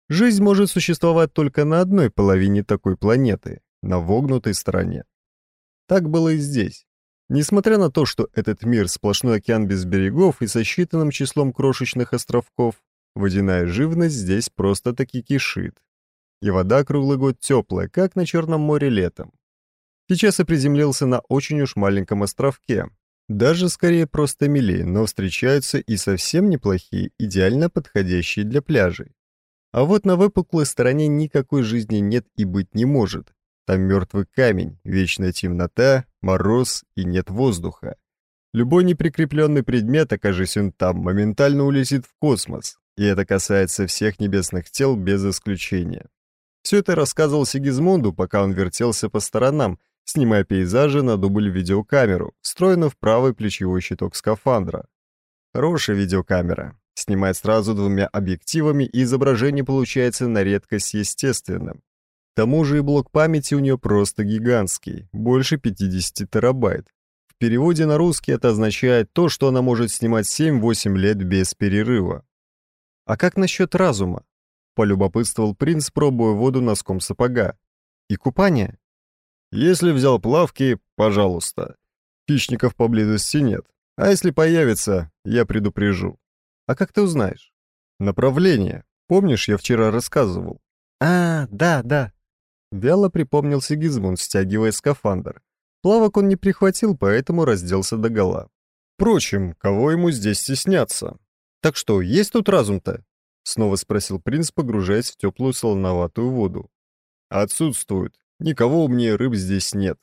Жизнь может существовать только на одной половине такой планеты, на вогнутой стороне. Так было и здесь. Несмотря на то, что этот мир сплошной океан без берегов и со считанным числом крошечных островков, водяная живность здесь просто-таки кишит. И вода круглый год теплая, как на Черном море летом. Сейчас я приземлился на очень уж маленьком островке, даже скорее просто милее, но встречаются и совсем неплохие, идеально подходящие для пляжей. А вот на выпуклой стороне никакой жизни нет и быть не может. Там мертвый камень, вечная темнота, мороз и нет воздуха. Любой неприкрепленный предмет, окажись он там, моментально улетит в космос, и это касается всех небесных тел без исключения. Все это рассказывал Сигизмунду, пока он вертелся по сторонам, Снимая пейзажи, надубали видеокамеру, встроенную в правый плечевой щиток скафандра. Хорошая видеокамера. Снимает сразу двумя объективами, и изображение получается на редкость естественным. К тому же и блок памяти у нее просто гигантский, больше 50 терабайт. В переводе на русский это означает то, что она может снимать 7-8 лет без перерыва. А как насчет разума? Полюбопытствовал принц, пробуя воду носком сапога. И купание? Если взял плавки, пожалуйста. Хищников поблизости нет. А если появится, я предупрежу. А как ты узнаешь? Направление. Помнишь, я вчера рассказывал? А, да, да. Вяло припомнил Сигизмунд, стягивая скафандр. Плавок он не прихватил, поэтому разделся догола. Впрочем, кого ему здесь стесняться? Так что, есть тут разум-то? Снова спросил принц, погружаясь в теплую солоноватую воду. Отсутствует. Никого умнее рыб здесь нет.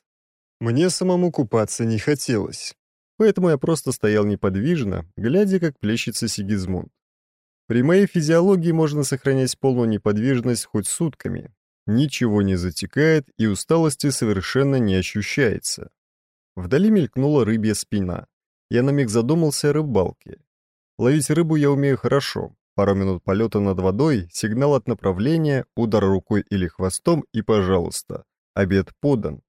Мне самому купаться не хотелось, поэтому я просто стоял неподвижно, глядя, как плещется Сигизмунд. При моей физиологии можно сохранять полную неподвижность хоть сутками. Ничего не затекает и усталости совершенно не ощущается. Вдали мелькнула рыбья спина. Я на миг задумался о рыбалке. Ловить рыбу я умею хорошо, Пару минут полета над водой, сигнал от направления, удар рукой или хвостом и пожалуйста. Обед подан.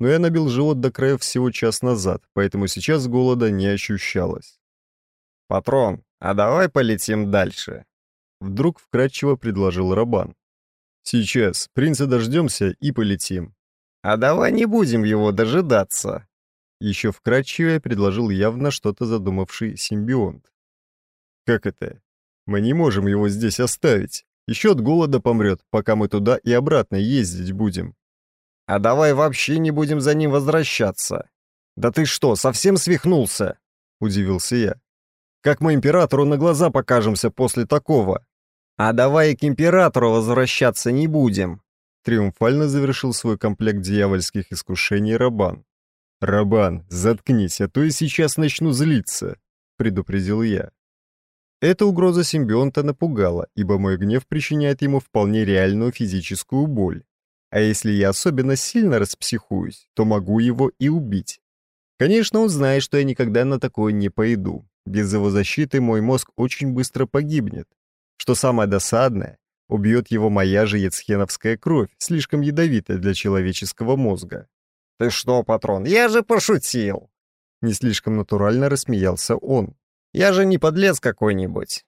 Но я набил живот до краев всего час назад, поэтому сейчас голода не ощущалось. «Патрон, а давай полетим дальше?» Вдруг вкрадчиво предложил Рабан. «Сейчас, принца дождемся и полетим». «А давай не будем его дожидаться», еще вкрадчивее предложил явно что-то задумавший симбионт. «Как это? Мы не можем его здесь оставить. Еще от голода помрет, пока мы туда и обратно ездить будем. А давай вообще не будем за ним возвращаться. Да ты что, совсем свихнулся? Удивился я. Как мы императору на глаза покажемся после такого? А давай к императору возвращаться не будем. Триумфально завершил свой комплект дьявольских искушений Рабан. «Рабан, заткнись, а то я сейчас начну злиться», — предупредил я. Эта угроза симбионта напугала, ибо мой гнев причиняет ему вполне реальную физическую боль. А если я особенно сильно распсихуюсь, то могу его и убить. Конечно, он знает, что я никогда на такое не пойду. Без его защиты мой мозг очень быстро погибнет. Что самое досадное, убьет его моя же яцхеновская кровь, слишком ядовитая для человеческого мозга. «Ты что, патрон, я же пошутил!» Не слишком натурально рассмеялся он. Я же не подлец какой-нибудь.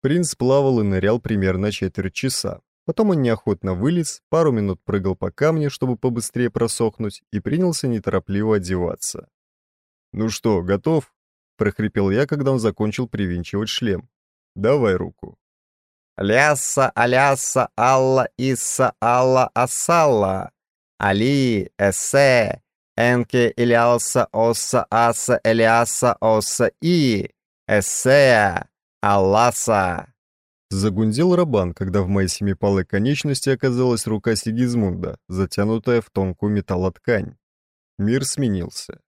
Принц плавал и нырял примерно четверть часа. Потом он неохотно вылез, пару минут прыгал по камню, чтобы побыстрее просохнуть, и принялся неторопливо одеваться. «Ну что, готов?» — прохрипел я, когда он закончил привинчивать шлем. «Давай руку». «Лясса, алясса, алла, исса, алла, асалла, али, эссе, Энке Илиалса, Оса Аса, Элиаса, Оса и... Эссея, Алласа. Загундил Рабан, когда в моей семипалой конечности оказалась рука Сигизмунда, затянутая в тонкую металлоткань. Мир сменился.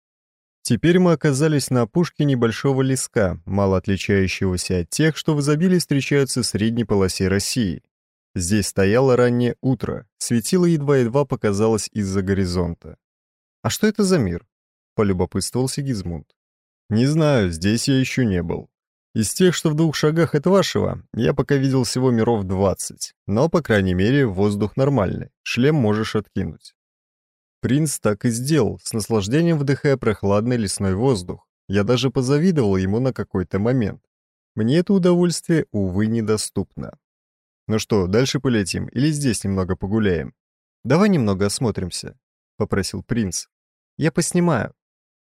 Теперь мы оказались на опушке небольшого леска, мало отличающегося от тех, что в изобилии встречаются в средней полосе России. Здесь стояло раннее утро, светило едва-едва показалось из-за горизонта. «А что это за мир?» — полюбопытствовал Сигизмунд. «Не знаю, здесь я еще не был. Из тех, что в двух шагах от вашего, я пока видел всего миров 20, но, по крайней мере, воздух нормальный, шлем можешь откинуть». Принц так и сделал, с наслаждением вдыхая прохладный лесной воздух. Я даже позавидовал ему на какой-то момент. Мне это удовольствие, увы, недоступно. Ну что, дальше полетим или здесь немного погуляем? Давай немного осмотримся. — попросил принц. «Я поснимаю».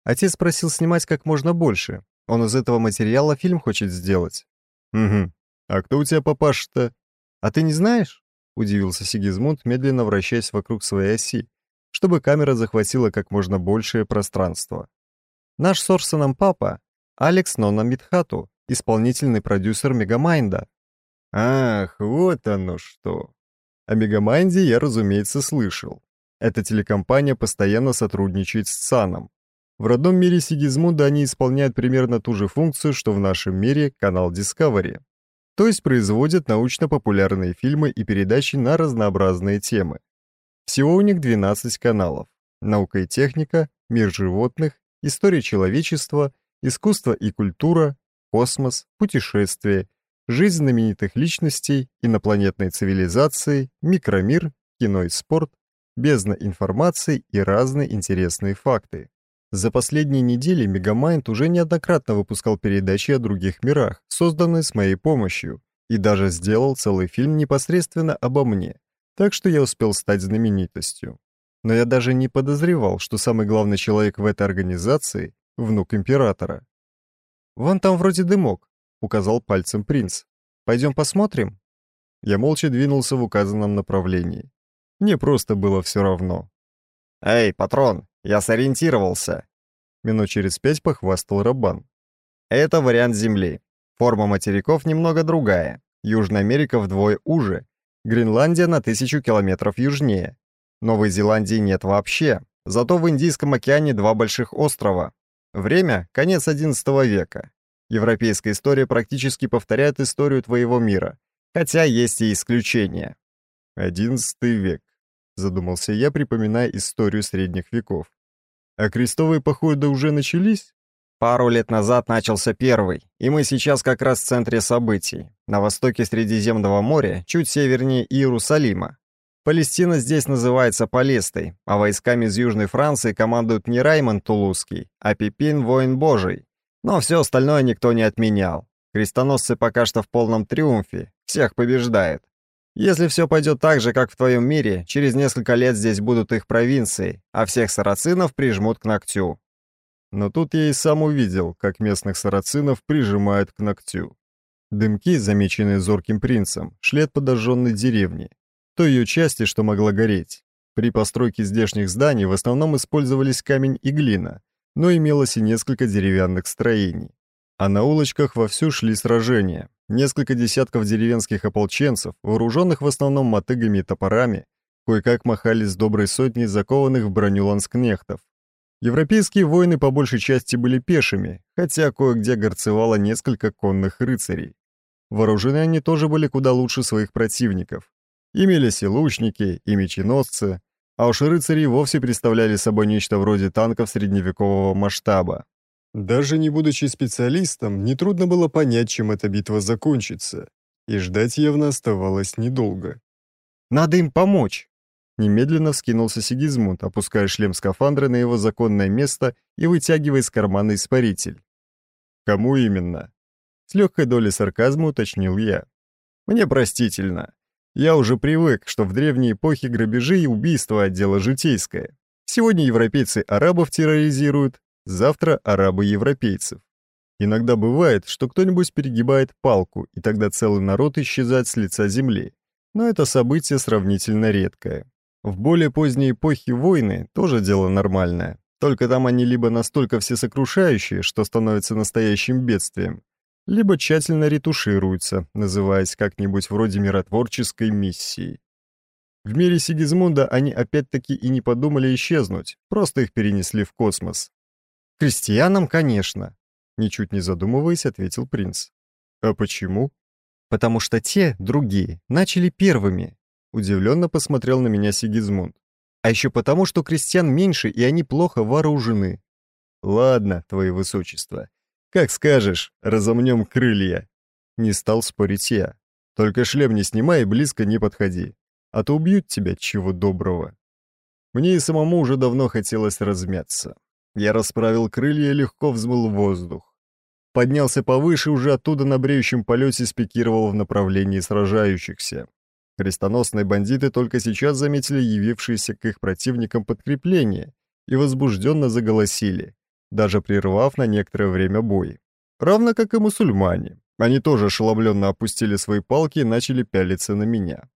Отец просил снимать как можно больше. Он из этого материала фильм хочет сделать. «Угу. А кто у тебя папаша-то?» «А ты не знаешь?» — удивился Сигизмунд, медленно вращаясь вокруг своей оси, чтобы камера захватила как можно большее пространство. «Наш с Орсоном папа — Алекс Нона Митхату, исполнительный продюсер Мегамайнда». «Ах, вот оно что!» О Мегамайнде я, разумеется, слышал. Эта телекомпания постоянно сотрудничает с ЦАНом. В родном мире Сигизмунда они исполняют примерно ту же функцию, что в нашем мире канал Discovery. То есть производят научно-популярные фильмы и передачи на разнообразные темы. Всего у них 12 каналов. Наука и техника, мир животных, история человечества, искусство и культура, космос, путешествия, жизнь знаменитых личностей, инопланетные цивилизации, микромир, кино и спорт, бездна информации и разные интересные факты. За последние недели Мегамайнд уже неоднократно выпускал передачи о других мирах, созданные с моей помощью, и даже сделал целый фильм непосредственно обо мне, так что я успел стать знаменитостью. Но я даже не подозревал, что самый главный человек в этой организации — внук императора. «Вон там вроде дымок», — указал пальцем принц. «Пойдем посмотрим?» Я молча двинулся в указанном направлении. Мне просто было все равно. «Эй, патрон, я сориентировался!» Минут через пять похвастал Рабан. «Это вариант Земли. Форма материков немного другая. Южная Америка вдвое уже. Гренландия на тысячу километров южнее. Новой Зеландии нет вообще. Зато в Индийском океане два больших острова. Время — конец XI века. Европейская история практически повторяет историю твоего мира, хотя есть и исключения. XI век задумался я, припоминая историю средних веков. А крестовые походы уже начались? Пару лет назад начался первый, и мы сейчас как раз в центре событий, на востоке Средиземного моря, чуть севернее Иерусалима. Палестина здесь называется Палестой, а войсками из Южной Франции командует не Раймонд Тулузский, а Пипин Воин Божий. Но все остальное никто не отменял. Крестоносцы пока что в полном триумфе, всех побеждает. Если все пойдет так же, как в твоем мире, через несколько лет здесь будут их провинции, а всех сарацинов прижмут к ногтю». Но тут я и сам увидел, как местных сарацинов прижимают к ногтю. Дымки, замеченные зорким принцем, шли от подожженной деревни, той ее части, что могла гореть. При постройке здешних зданий в основном использовались камень и глина, но имелось и несколько деревянных строений. А на улочках вовсю шли сражения, Несколько десятков деревенских ополченцев, вооруженных в основном мотыгами и топорами, кое-как махали с доброй сотней закованных в броню ланскнехтов. Европейские воины по большей части были пешими, хотя кое-где горцевало несколько конных рыцарей. Вооружены они тоже были куда лучше своих противников. Имелись и лучники, и меченосцы, а уж рыцари вовсе представляли собой нечто вроде танков средневекового масштаба. Даже не будучи специалистом, нетрудно было понять, чем эта битва закончится, и ждать явно оставалось недолго. «Надо им помочь!» Немедленно вскинулся Сигизмунд, опуская шлем скафандра на его законное место и вытягивая из кармана испаритель. «Кому именно?» С легкой долей сарказма уточнил я. «Мне простительно. Я уже привык, что в древней эпохе грабежи и убийства отдела житейское. Сегодня европейцы арабов терроризируют, завтра арабы-европейцев. Иногда бывает, что кто-нибудь перегибает палку, и тогда целый народ исчезает с лица земли. Но это событие сравнительно редкое. В более поздней эпохе войны тоже дело нормальное. Только там они либо настолько всесокрушающие, что становятся настоящим бедствием, либо тщательно ретушируются, называясь как-нибудь вроде миротворческой миссии. В мире Сигизмунда они опять-таки и не подумали исчезнуть, просто их перенесли в космос, «Крестьянам, конечно», — ничуть не задумываясь, ответил принц. «А почему?» «Потому что те, другие, начали первыми», — удивленно посмотрел на меня Сигизмунд. «А еще потому, что крестьян меньше, и они плохо вооружены». «Ладно, твое высочество. Как скажешь, разомнем крылья». Не стал спорить я. «Только шлем не снимай и близко не подходи, а то убьют тебя чего доброго». Мне и самому уже давно хотелось размяться. Я расправил крылья и легко взмыл в воздух. Поднялся повыше, уже оттуда на бреющем полете спикировал в направлении сражающихся. Крестоносные бандиты только сейчас заметили явившееся к их противникам подкрепление и возбужденно заголосили, даже прервав на некоторое время бой. Равно как и мусульмане. Они тоже ошеломленно опустили свои палки и начали пялиться на меня.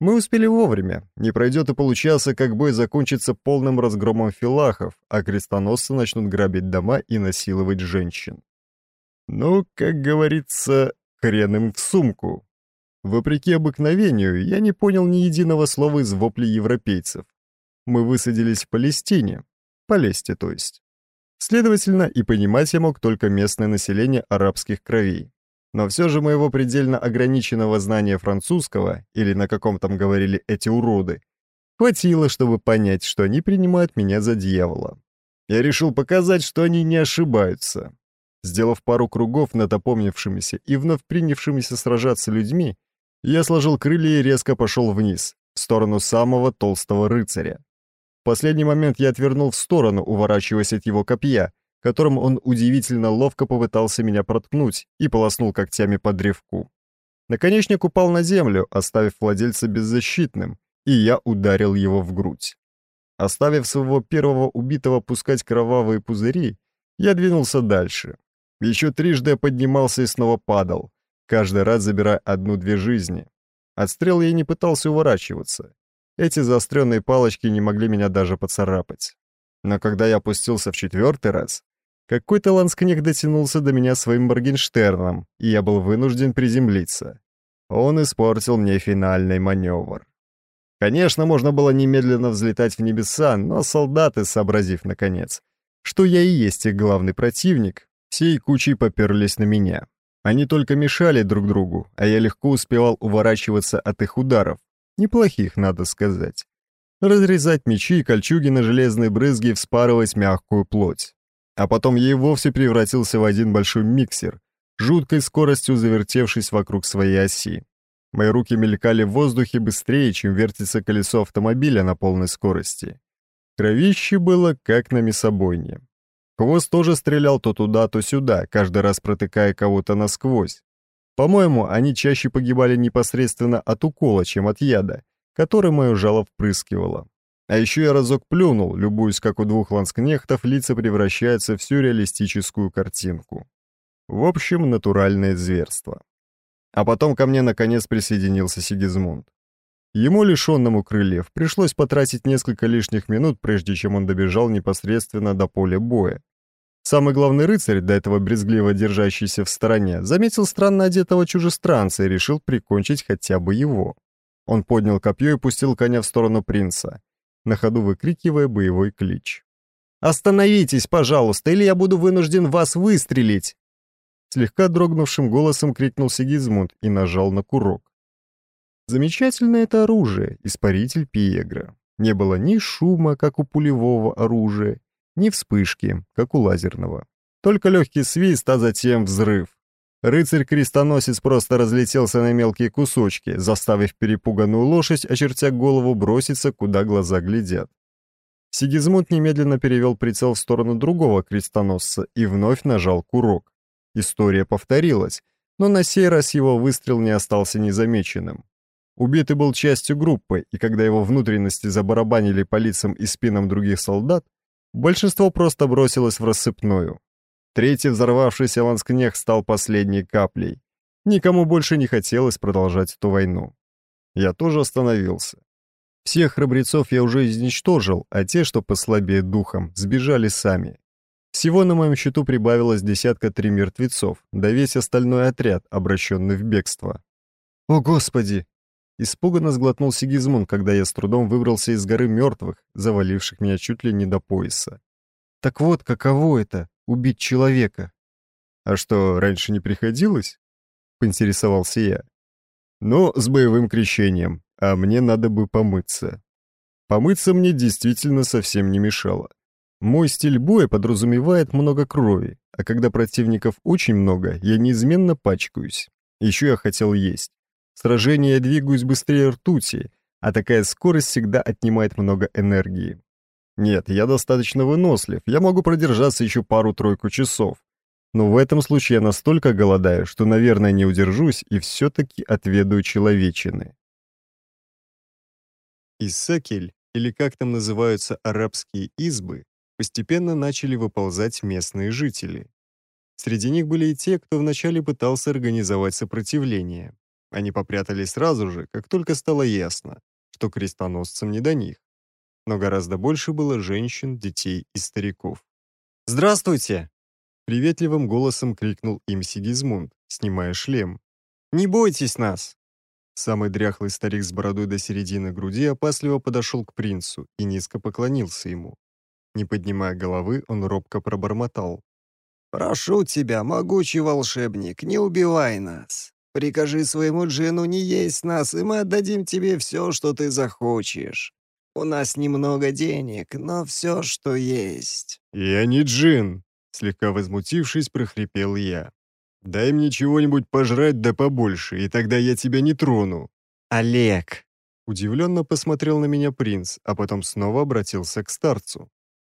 Мы успели вовремя. Не пройдет и получаса, как бой закончится полным разгромом филахов, а крестоносцы начнут грабить дома и насиловать женщин. Ну, как говорится, хрен им в сумку. Вопреки обыкновению, я не понял ни единого слова из вопли европейцев. Мы высадились в Палестине. Палесте, то есть. Следовательно, и понимать я мог только местное население арабских кровей но все же моего предельно ограниченного знания французского, или на каком там говорили эти уроды, хватило, чтобы понять, что они принимают меня за дьявола. Я решил показать, что они не ошибаются. Сделав пару кругов над опомнившимися и вновь принявшимися сражаться людьми, я сложил крылья и резко пошел вниз, в сторону самого толстого рыцаря. В последний момент я отвернул в сторону, уворачиваясь от его копья, которым он удивительно ловко попытался меня проткнуть и полоснул когтями по древку. Наконечник упал на землю, оставив владельца беззащитным, и я ударил его в грудь. Оставив своего первого убитого пускать кровавые пузыри, я двинулся дальше. Еще трижды я поднимался и снова падал, каждый раз забирая одну-две жизни. От стрел я не пытался уворачиваться. Эти заостренные палочки не могли меня даже поцарапать. Но когда я опустился в четвертый раз, какой-то ланскнех дотянулся до меня своим Моргенштерном, и я был вынужден приземлиться. Он испортил мне финальный маневр. Конечно, можно было немедленно взлетать в небеса, но солдаты, сообразив наконец, что я и есть их главный противник, всей кучей поперлись на меня. Они только мешали друг другу, а я легко успевал уворачиваться от их ударов. Неплохих, надо сказать. Разрезать мечи и кольчуги на железные брызги и вспарывать мягкую плоть а потом ей вовсе превратился в один большой миксер, жуткой скоростью завертевшись вокруг своей оси. Мои руки мелькали в воздухе быстрее, чем вертится колесо автомобиля на полной скорости. Кровище было как на мясобойне. Хвост тоже стрелял то туда, то сюда, каждый раз протыкая кого-то насквозь. По-моему, они чаще погибали непосредственно от укола, чем от яда, который мое жало впрыскивало. А еще я разок плюнул, любуясь, как у двух ланскнехтов лица превращаются в всю реалистическую картинку. В общем, натуральное зверство. А потом ко мне наконец присоединился Сигизмунд. Ему, лишенному крыльев, пришлось потратить несколько лишних минут, прежде чем он добежал непосредственно до поля боя. Самый главный рыцарь, до этого брезгливо держащийся в стороне, заметил странно одетого чужестранца и решил прикончить хотя бы его. Он поднял копье и пустил коня в сторону принца на ходу выкрикивая боевой клич. «Остановитесь, пожалуйста, или я буду вынужден вас выстрелить!» Слегка дрогнувшим голосом крикнул Сигизмунд и нажал на курок. Замечательное это оружие, испаритель Пиегра. Не было ни шума, как у пулевого оружия, ни вспышки, как у лазерного. Только легкий свист, а затем взрыв. Рыцарь-крестоносец просто разлетелся на мелкие кусочки, заставив перепуганную лошадь, очертя голову, броситься, куда глаза глядят. Сигизмунд немедленно перевел прицел в сторону другого крестоносца и вновь нажал курок. История повторилась, но на сей раз его выстрел не остался незамеченным. Убитый был частью группы, и когда его внутренности забарабанили по лицам и спинам других солдат, большинство просто бросилось в рассыпную. Третий взорвавшийся ланскнех стал последней каплей. Никому больше не хотелось продолжать эту войну. Я тоже остановился. Всех храбрецов я уже изничтожил, а те, что послабее духом, сбежали сами. Всего на моем счету прибавилось десятка три мертвецов, да весь остальной отряд, обращенный в бегство. «О, Господи!» Испуганно сглотнул Сигизмун, когда я с трудом выбрался из горы мертвых, заваливших меня чуть ли не до пояса. «Так вот, каково это убить человека. А что, раньше не приходилось? Поинтересовался я. Но с боевым крещением, а мне надо бы помыться. Помыться мне действительно совсем не мешало. Мой стиль боя подразумевает много крови, а когда противников очень много, я неизменно пачкаюсь. Еще я хотел есть. В сражении я двигаюсь быстрее ртути, а такая скорость всегда отнимает много энергии. Нет, я достаточно вынослив, я могу продержаться еще пару-тройку часов. Но в этом случае я настолько голодаю, что, наверное, не удержусь и все-таки отведаю человечины. Исекель, или как там называются арабские избы, постепенно начали выползать местные жители. Среди них были и те, кто вначале пытался организовать сопротивление. Они попрятались сразу же, как только стало ясно, что крестоносцам не до них но гораздо больше было женщин, детей и стариков. «Здравствуйте!» — приветливым голосом крикнул им Сигизмунд, снимая шлем. «Не бойтесь нас!» Самый дряхлый старик с бородой до середины груди опасливо подошел к принцу и низко поклонился ему. Не поднимая головы, он робко пробормотал. «Прошу тебя, могучий волшебник, не убивай нас. Прикажи своему джину не есть нас, и мы отдадим тебе все, что ты захочешь. У нас немного денег, но все, что есть». «Я не джин», — слегка возмутившись, прохрипел я. «Дай мне чего-нибудь пожрать да побольше, и тогда я тебя не трону». «Олег!» Удивленно посмотрел на меня принц, а потом снова обратился к старцу.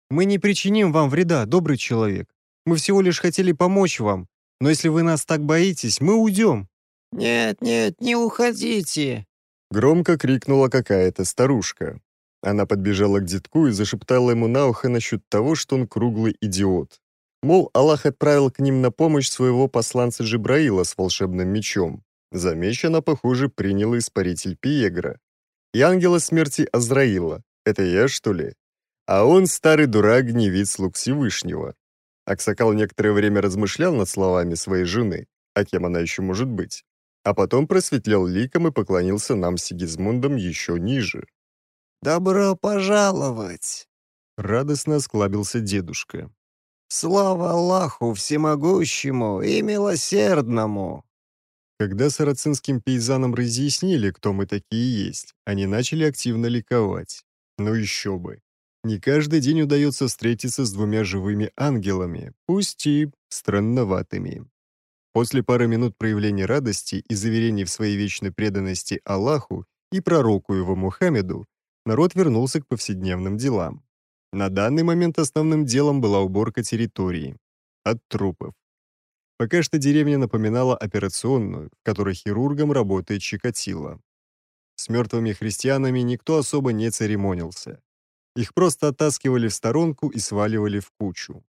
«Мы не причиним вам вреда, добрый человек. Мы всего лишь хотели помочь вам. Но если вы нас так боитесь, мы уйдем». «Нет, нет, не уходите!» Громко крикнула какая-то старушка. Она подбежала к детку и зашептала ему на ухо насчет того, что он круглый идиот. Мол, Аллах отправил к ним на помощь своего посланца Джибраила с волшебным мечом. Замечена, похоже, приняла испаритель Пиегра. И ангела смерти Азраила. Это я, что ли? А он, старый дурак, гневит слуг Всевышнего. Аксакал некоторое время размышлял над словами своей жены, а кем она еще может быть. А потом просветлел ликом и поклонился нам Сигизмундом еще ниже. «Добро пожаловать!» — радостно склабился дедушка. «Слава Аллаху всемогущему и милосердному!» Когда сарацинским пейзанам разъяснили, кто мы такие есть, они начали активно ликовать. Ну еще бы. Не каждый день удается встретиться с двумя живыми ангелами, пусть и странноватыми. После пары минут проявления радости и заверений в своей вечной преданности Аллаху и пророку его Мухаммеду, народ вернулся к повседневным делам. На данный момент основным делом была уборка территории от трупов. Пока что деревня напоминала операционную, в которой хирургом работает Чикатило. С мертвыми христианами никто особо не церемонился. Их просто оттаскивали в сторонку и сваливали в кучу.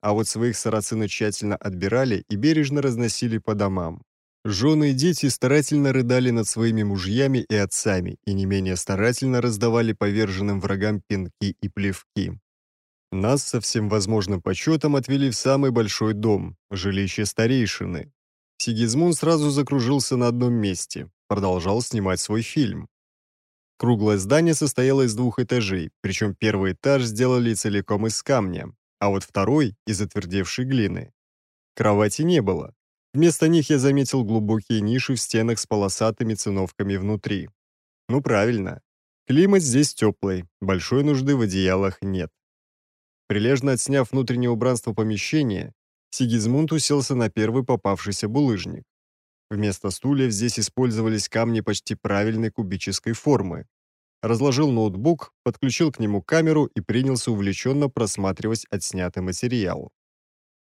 А вот своих сарацины тщательно отбирали и бережно разносили по домам. Жены и дети старательно рыдали над своими мужьями и отцами и не менее старательно раздавали поверженным врагам пинки и плевки. Нас со всем возможным почетом отвели в самый большой дом, жилище старейшины. Сигизмун сразу закружился на одном месте, продолжал снимать свой фильм. Круглое здание состояло из двух этажей, причем первый этаж сделали целиком из камня, а вот второй – из отвердевшей глины. Кровати не было, Вместо них я заметил глубокие ниши в стенах с полосатыми циновками внутри. Ну правильно. Климат здесь теплый, большой нужды в одеялах нет. Прилежно отсняв внутреннее убранство помещения, Сигизмунд уселся на первый попавшийся булыжник. Вместо стульев здесь использовались камни почти правильной кубической формы. Разложил ноутбук, подключил к нему камеру и принялся увлеченно просматривать отснятый материал.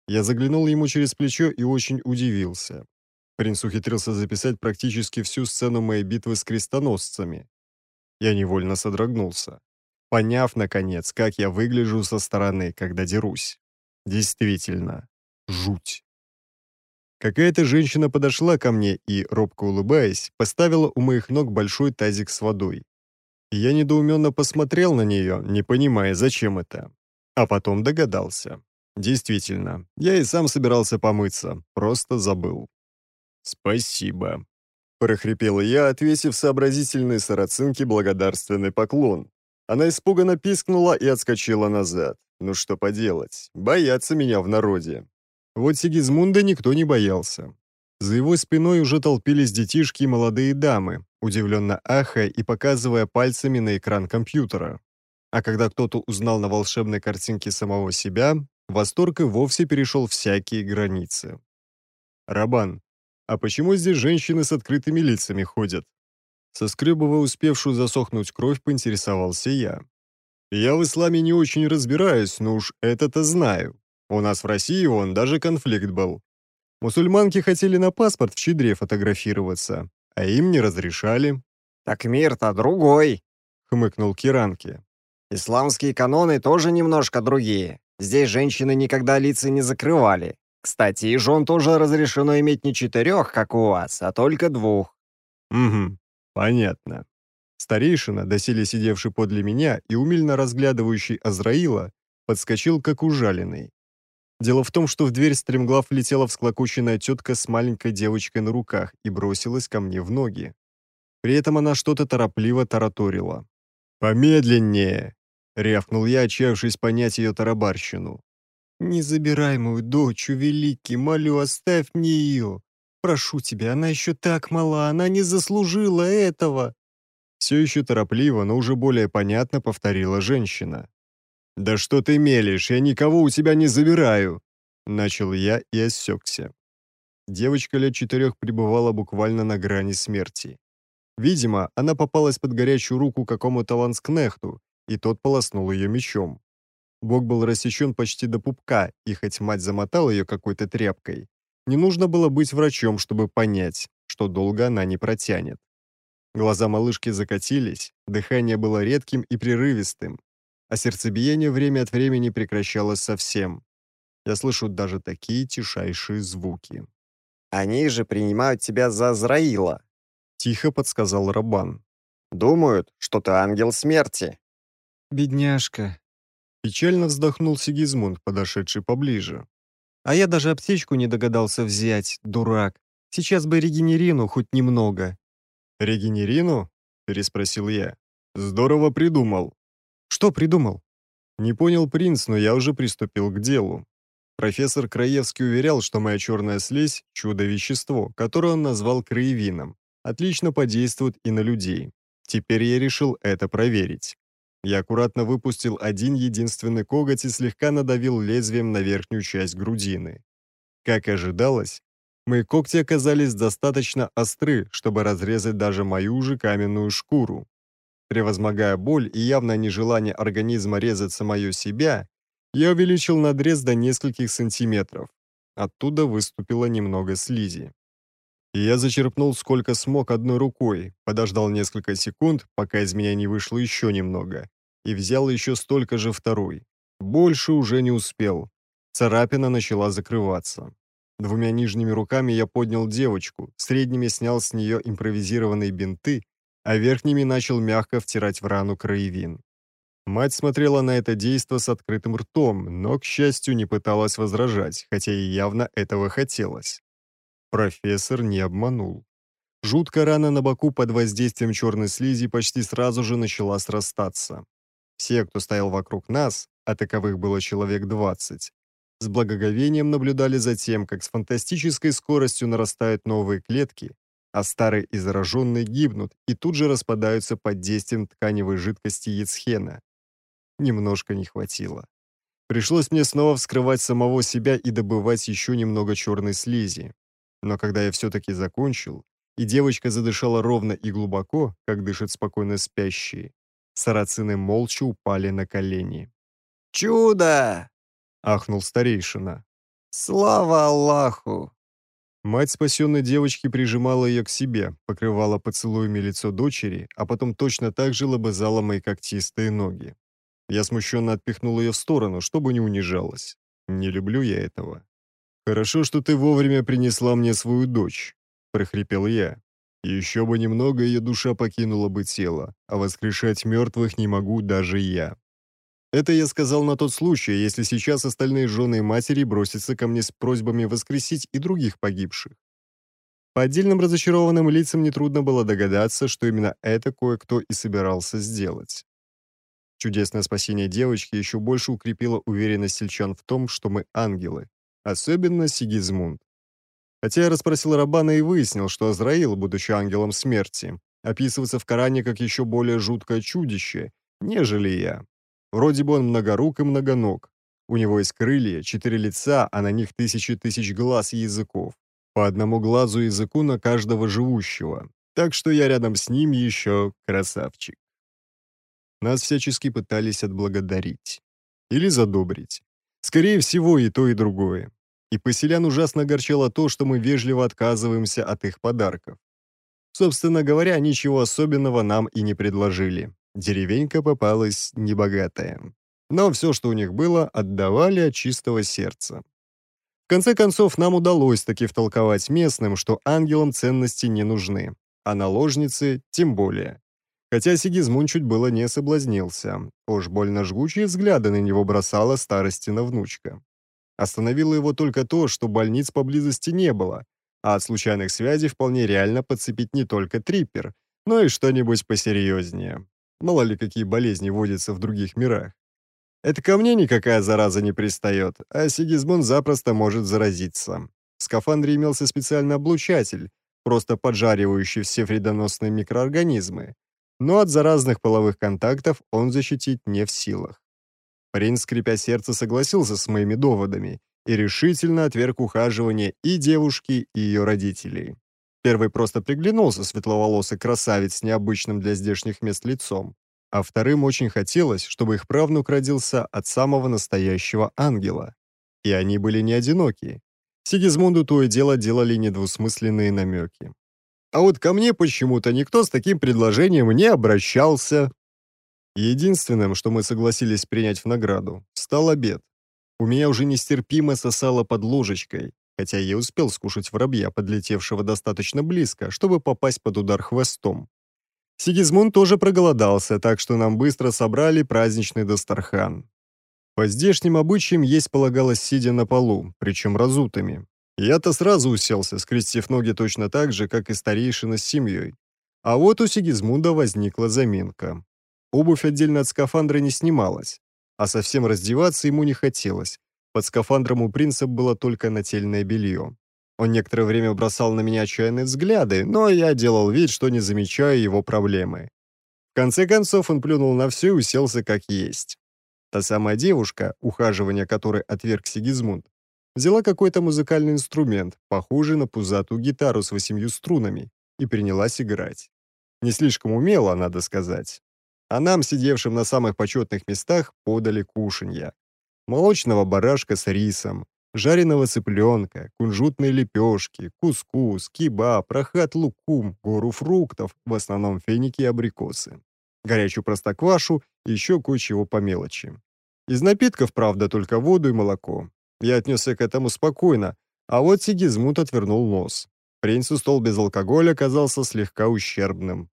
Я заглянул ему через плечо и очень удивился. Принц ухитрился записать практически всю сцену моей битвы с крестоносцами. Я невольно содрогнулся, поняв, наконец, как я выгляжу со стороны, когда дерусь. Действительно, жуть. Какая-то женщина подошла ко мне и, робко улыбаясь, поставила у моих ног большой тазик с водой. Я недоуменно посмотрел на нее, не понимая, зачем это. А потом догадался. Действительно, я и сам собирался помыться, просто забыл. «Спасибо», — прохрипел я, отвесив сообразительной сарацинке благодарственный поклон. Она испуганно пискнула и отскочила назад. Ну что поделать, боятся меня в народе. Вот Сигизмунда никто не боялся. За его спиной уже толпились детишки и молодые дамы, удивленно ахая и показывая пальцами на экран компьютера. А когда кто-то узнал на волшебной картинке самого себя, Восторг и вовсе перешел всякие границы. «Рабан, а почему здесь женщины с открытыми лицами ходят?» Соскребывая успевшую засохнуть кровь, поинтересовался я. «Я в исламе не очень разбираюсь, но уж это-то знаю. У нас в России он даже конфликт был. Мусульманки хотели на паспорт в щедре фотографироваться, а им не разрешали». «Так мир-то другой», — хмыкнул Киранки. «Исламские каноны тоже немножко другие. Здесь женщины никогда лица не закрывали. Кстати, и жен тоже разрешено иметь не четырех, как у вас, а только двух». «Угу, понятно». Старейшина, доселе сидевший подле меня и умильно разглядывающий Азраила, подскочил как ужаленный. Дело в том, что в дверь стремглав летела всклокоченная тетка с маленькой девочкой на руках и бросилась ко мне в ноги. При этом она что-то торопливо тараторила. «Помедленнее! — рявкнул я, отчаявшись понять ее тарабарщину. «Не забирай мою дочь, великий, молю, оставь мне ее. Прошу тебя, она еще так мала, она не заслужила этого!» Все еще торопливо, но уже более понятно повторила женщина. «Да что ты мелешь, я никого у тебя не забираю!» Начал я и осекся. Девочка лет четырех пребывала буквально на грани смерти. Видимо, она попалась под горячую руку какому-то ланскнехту, и тот полоснул ее мечом. Бог был рассечен почти до пупка, и хоть мать замотала ее какой-то тряпкой, не нужно было быть врачом, чтобы понять, что долго она не протянет. Глаза малышки закатились, дыхание было редким и прерывистым, а сердцебиение время от времени прекращалось совсем. Я слышу даже такие тишайшие звуки. «Они же принимают тебя за Азраила», — тихо подсказал Рабан. «Думают, что ты ангел смерти». «Бедняжка!» Печально вздохнул Сигизмунд, подошедший поближе. «А я даже аптечку не догадался взять, дурак. Сейчас бы регенерину хоть немного». «Регенерину?» – переспросил я. «Здорово придумал». «Что придумал?» Не понял принц, но я уже приступил к делу. Профессор Краевский уверял, что моя черная слизь – чудо-вещество, которое он назвал краевином. Отлично подействует и на людей. Теперь я решил это проверить. Я аккуратно выпустил один единственный коготь и слегка надавил лезвием на верхнюю часть грудины. Как ожидалось, мои когти оказались достаточно остры, чтобы разрезать даже мою же каменную шкуру. Превозмогая боль и явное нежелание организма резать самое себя, я увеличил надрез до нескольких сантиметров. Оттуда выступило немного слизи. Я зачерпнул сколько смог одной рукой, подождал несколько секунд, пока из меня не вышло еще немного, и взял еще столько же второй. Больше уже не успел. Царапина начала закрываться. Двумя нижними руками я поднял девочку, средними снял с нее импровизированные бинты, а верхними начал мягко втирать в рану краевин. Мать смотрела на это действо с открытым ртом, но, к счастью, не пыталась возражать, хотя и явно этого хотелось. Профессор не обманул. Жуткая рана на боку под воздействием черной слизи почти сразу же начала срастаться. Все, кто стоял вокруг нас, а таковых было человек 20, с благоговением наблюдали за тем, как с фантастической скоростью нарастают новые клетки, а старые и зараженные гибнут и тут же распадаются под действием тканевой жидкости яцхена. Немножко не хватило. Пришлось мне снова вскрывать самого себя и добывать еще немного черной слизи. Но когда я все-таки закончил, и девочка задышала ровно и глубоко, как дышат спокойно спящие, сарацины молча упали на колени. «Чудо!» — ахнул старейшина. «Слава Аллаху!» Мать спасенной девочки прижимала ее к себе, покрывала поцелуями лицо дочери, а потом точно так же лобызала мои когтистые ноги. Я смущенно отпихнул ее в сторону, чтобы не унижалась. Не люблю я этого. «Хорошо, что ты вовремя принесла мне свою дочь», — прохрипел я. «Еще бы немного, ее душа покинула бы тело, а воскрешать мертвых не могу даже я». Это я сказал на тот случай, если сейчас остальные жены и матери бросятся ко мне с просьбами воскресить и других погибших. По отдельным разочарованным лицам нетрудно было догадаться, что именно это кое-кто и собирался сделать. Чудесное спасение девочки еще больше укрепило уверенность сельчан в том, что мы ангелы особенно Сигизмунд. Хотя я расспросил Рабана и выяснил, что Азраил, будучи ангелом смерти, описывается в Коране как еще более жуткое чудище, нежели я. Вроде бы он многорук и многоног. У него есть крылья, четыре лица, а на них тысячи тысяч глаз и языков. По одному глазу и языку на каждого живущего. Так что я рядом с ним еще красавчик. Нас всячески пытались отблагодарить. Или задобрить. Скорее всего, и то, и другое и поселян ужасно горчало то, что мы вежливо отказываемся от их подарков. Собственно говоря, ничего особенного нам и не предложили. Деревенька попалась небогатая. Но все, что у них было, отдавали от чистого сердца. В конце концов, нам удалось таки втолковать местным, что ангелам ценности не нужны, а наложницы тем более. Хотя Сигизмун чуть было не соблазнился. Уж больно жгучие взгляды на него бросала старостина внучка. Остановило его только то, что больниц поблизости не было, а от случайных связей вполне реально подцепить не только триппер, но и что-нибудь посерьезнее. Мало ли какие болезни водятся в других мирах. Это ко мне никакая зараза не пристает, а Сигизмунд запросто может заразиться. В скафандре имелся специальный облучатель, просто поджаривающий все вредоносные микроорганизмы, но от заразных половых контактов он защитить не в силах. Парень, скрипя сердце, согласился с моими доводами и решительно отверг ухаживание и девушки, и ее родителей. Первый просто приглянулся светловолосый красавец с необычным для здешних мест лицом, а вторым очень хотелось, чтобы их правнук родился от самого настоящего ангела. И они были не одиноки. Сигизмунду то и дело делали недвусмысленные намеки. «А вот ко мне почему-то никто с таким предложением не обращался», Единственным, что мы согласились принять в награду, стал обед. У меня уже нестерпимо сосало под ложечкой, хотя я успел скушать воробья, подлетевшего достаточно близко, чтобы попасть под удар хвостом. Сигизмунд тоже проголодался, так что нам быстро собрали праздничный Дастархан. По здешним обычаям есть полагалось сидя на полу, причем разутыми. Я-то сразу уселся, скрестив ноги точно так же, как и старейшина с семьей. А вот у Сигизмунда возникла заминка. Обувь отдельно от скафандра не снималась, а совсем раздеваться ему не хотелось. Под скафандром у принца было только нательное белье. Он некоторое время бросал на меня отчаянные взгляды, но я делал вид, что не замечаю его проблемы. В конце концов он плюнул на все и уселся как есть. Та самая девушка, ухаживание которой отверг Сигизмунд, взяла какой-то музыкальный инструмент, похожий на пузатую гитару с восемью струнами, и принялась играть. Не слишком умело, надо сказать, а нам, сидевшим на самых почетных местах, подали кушанья. Молочного барашка с рисом, жареного цыпленка, кунжутные лепешки, кускус, кебаб, прохат лукум, гору фруктов, в основном финики и абрикосы, горячую простоквашу и еще кое-чего по мелочи. Из напитков, правда, только воду и молоко. Я отнесся к этому спокойно, а вот Сигизмут отвернул нос. Принцу стол без алкоголя казался слегка ущербным.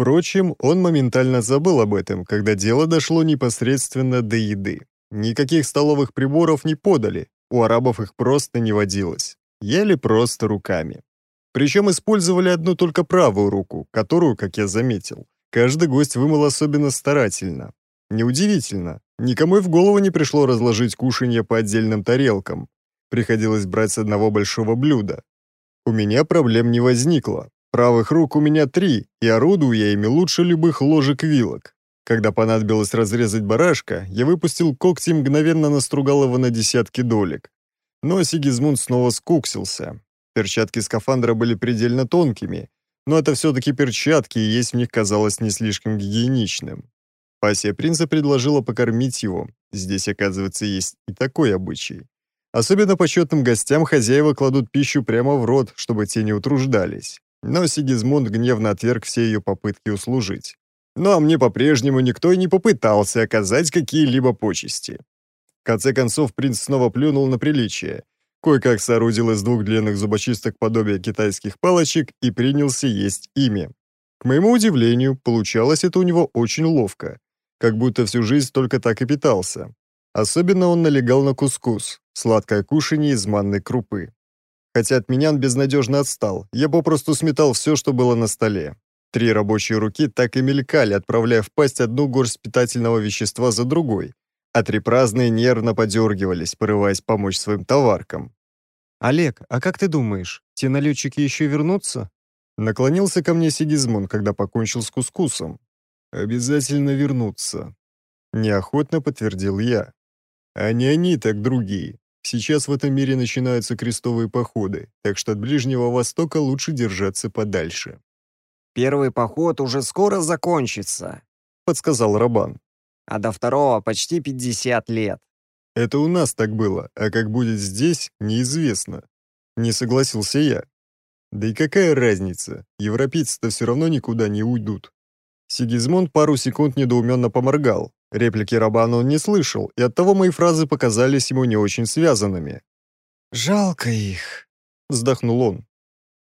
Впрочем, он моментально забыл об этом, когда дело дошло непосредственно до еды. Никаких столовых приборов не подали, у арабов их просто не водилось. Ели просто руками. Причем использовали одну только правую руку, которую, как я заметил, каждый гость вымыл особенно старательно. Неудивительно, никому и в голову не пришло разложить кушанье по отдельным тарелкам. Приходилось брать с одного большого блюда. У меня проблем не возникло, Правых рук у меня три, и орудую я ими лучше любых ложек вилок. Когда понадобилось разрезать барашка, я выпустил когти и мгновенно настругал его на десятки долек. Но Сигизмунд снова скуксился. Перчатки скафандра были предельно тонкими, но это все-таки перчатки, и есть в них казалось не слишком гигиеничным. Пассия принца предложила покормить его. Здесь, оказывается, есть и такой обычай. Особенно почетным гостям хозяева кладут пищу прямо в рот, чтобы те не утруждались. Но Сигизмунд гневно отверг все ее попытки услужить. Ну а мне по-прежнему никто и не попытался оказать какие-либо почести. В конце концов, принц снова плюнул на приличие, кое-как соорудил из двух длинных зубочисток подобие китайских палочек и принялся есть ими. К моему удивлению, получалось это у него очень ловко, как будто всю жизнь только так и питался. Особенно он налегал на кускус, сладкое кушанье из манной крупы. Хотя от меня он безнадежно отстал, я попросту сметал все, что было на столе. Три рабочие руки так и мелькали, отправляя в пасть одну горсть питательного вещества за другой, а три праздные нервно подергивались, порываясь помочь своим товаркам. «Олег, а как ты думаешь, те налетчики еще вернутся?» Наклонился ко мне Сигизмон, когда покончил с кускусом. «Обязательно вернутся», — неохотно подтвердил я. «А не они, так другие. Сейчас в этом мире начинаются крестовые походы, так что от Ближнего Востока лучше держаться подальше. «Первый поход уже скоро закончится», — подсказал Рабан. «А до второго почти 50 лет». «Это у нас так было, а как будет здесь, неизвестно». Не согласился я. «Да и какая разница, европейцы-то все равно никуда не уйдут». Сигизмунд пару секунд недоуменно поморгал, Реплики Рабана он не слышал, и оттого мои фразы показались ему не очень связанными. «Жалко их», — вздохнул он.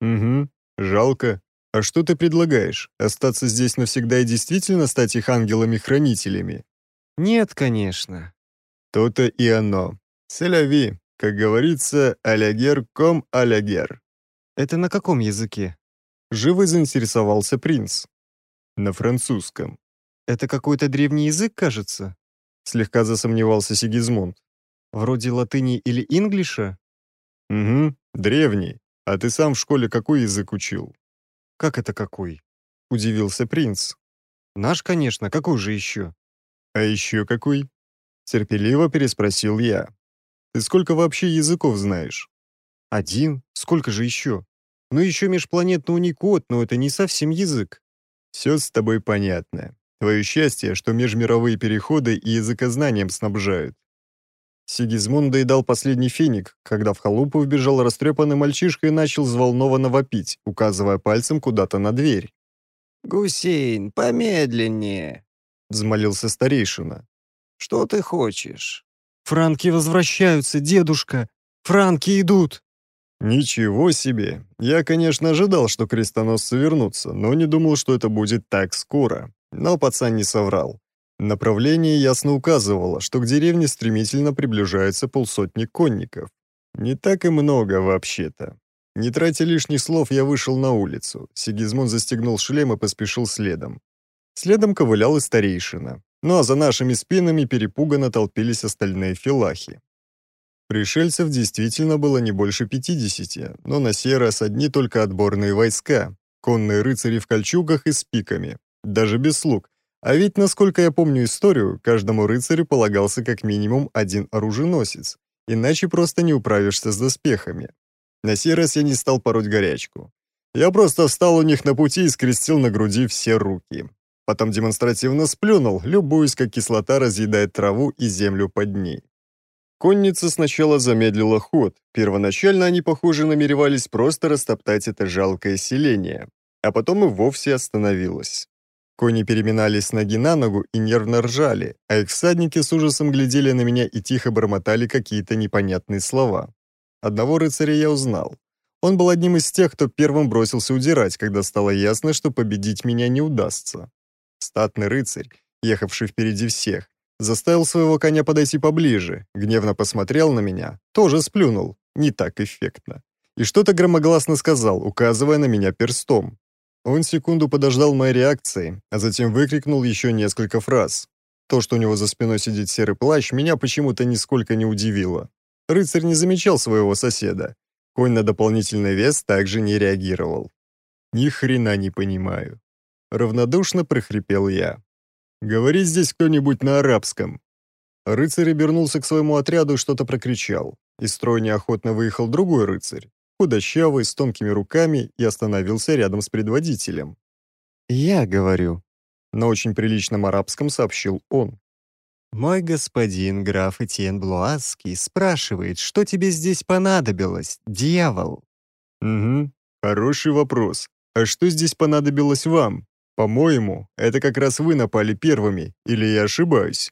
«Угу, жалко. А что ты предлагаешь? Остаться здесь навсегда и действительно стать их ангелами-хранителями?» «Нет, конечно». «То-то и оно. Селяви, как говорится, алягер ком алягер». «Это на каком языке?» Живо заинтересовался принц. «На французском. Это какой-то древний язык, кажется?» Слегка засомневался Сигизмунд. «Вроде латыни или инглиша?» «Угу, древний. А ты сам в школе какой язык учил?» «Как это какой?» — удивился принц. «Наш, конечно, какой же еще?» «А еще какой?» — терпеливо переспросил я. «Ты сколько вообще языков знаешь?» «Один. Сколько же еще?» «Ну еще межпланетный уникод, но это не совсем язык». «Все с тобой понятно. Твое счастье, что межмировые переходы и языкознанием снабжают. и дал последний финик, когда в халупу вбежал растрепанный мальчишка и начал взволнованно вопить, указывая пальцем куда-то на дверь. «Гусейн, помедленнее!» — взмолился старейшина. «Что ты хочешь?» «Франки возвращаются, дедушка! Франки идут!» «Ничего себе! Я, конечно, ожидал, что крестоносцы вернутся, но не думал, что это будет так скоро. Но пацан не соврал. Направление ясно указывало, что к деревне стремительно приближается полсотни конников. Не так и много вообще-то. Не тратя лишних слов, я вышел на улицу. Сигизмунд застегнул шлем и поспешил следом. Следом ковылял и старейшина. Ну а за нашими спинами перепуганно толпились остальные филахи. Пришельцев действительно было не больше 50, но на сей раз одни только отборные войска, конные рыцари в кольчугах и с пиками, даже без слуг. А ведь, насколько я помню историю, каждому рыцарю полагался как минимум один оруженосец, иначе просто не управишься с доспехами. На сей раз я не стал пороть горячку. Я просто встал у них на пути и скрестил на груди все руки. Потом демонстративно сплюнул, любуясь, как кислота разъедает траву и землю под ней. Конница сначала замедлила ход. Первоначально они, похоже, намеревались просто растоптать это жалкое селение, а потом и вовсе остановилась. Кони переминались ноги на ногу и нервно ржали, а их всадники с ужасом глядели на меня и тихо бормотали какие-то непонятные слова. Одного рыцаря я узнал. Он был одним из тех, кто первым бросился удирать, когда стало ясно, что победить меня не удастся. Статный рыцарь, ехавший впереди всех, заставил своего коня подойти поближе, гневно посмотрел на меня, тоже сплюнул, не так эффектно. И что-то громогласно сказал, указывая на меня перстом, он секунду подождал моей реакции, а затем выкрикнул еще несколько фраз. То, что у него за спиной сидит серый плащ, меня почему-то нисколько не удивило. Рыцарь не замечал своего соседа. Конь на дополнительный вес также не реагировал. «Ни хрена не понимаю». Равнодушно прохрипел я. «Говорит здесь кто-нибудь на арабском». Рыцарь обернулся к своему отряду и что-то прокричал. Из строя неохотно выехал другой рыцарь худощавый, с тонкими руками и остановился рядом с предводителем. «Я говорю», — на очень приличном арабском сообщил он. «Мой господин граф Этьен Блуазский спрашивает, что тебе здесь понадобилось, дьявол?» «Угу, хороший вопрос. А что здесь понадобилось вам? По-моему, это как раз вы напали первыми, или я ошибаюсь?»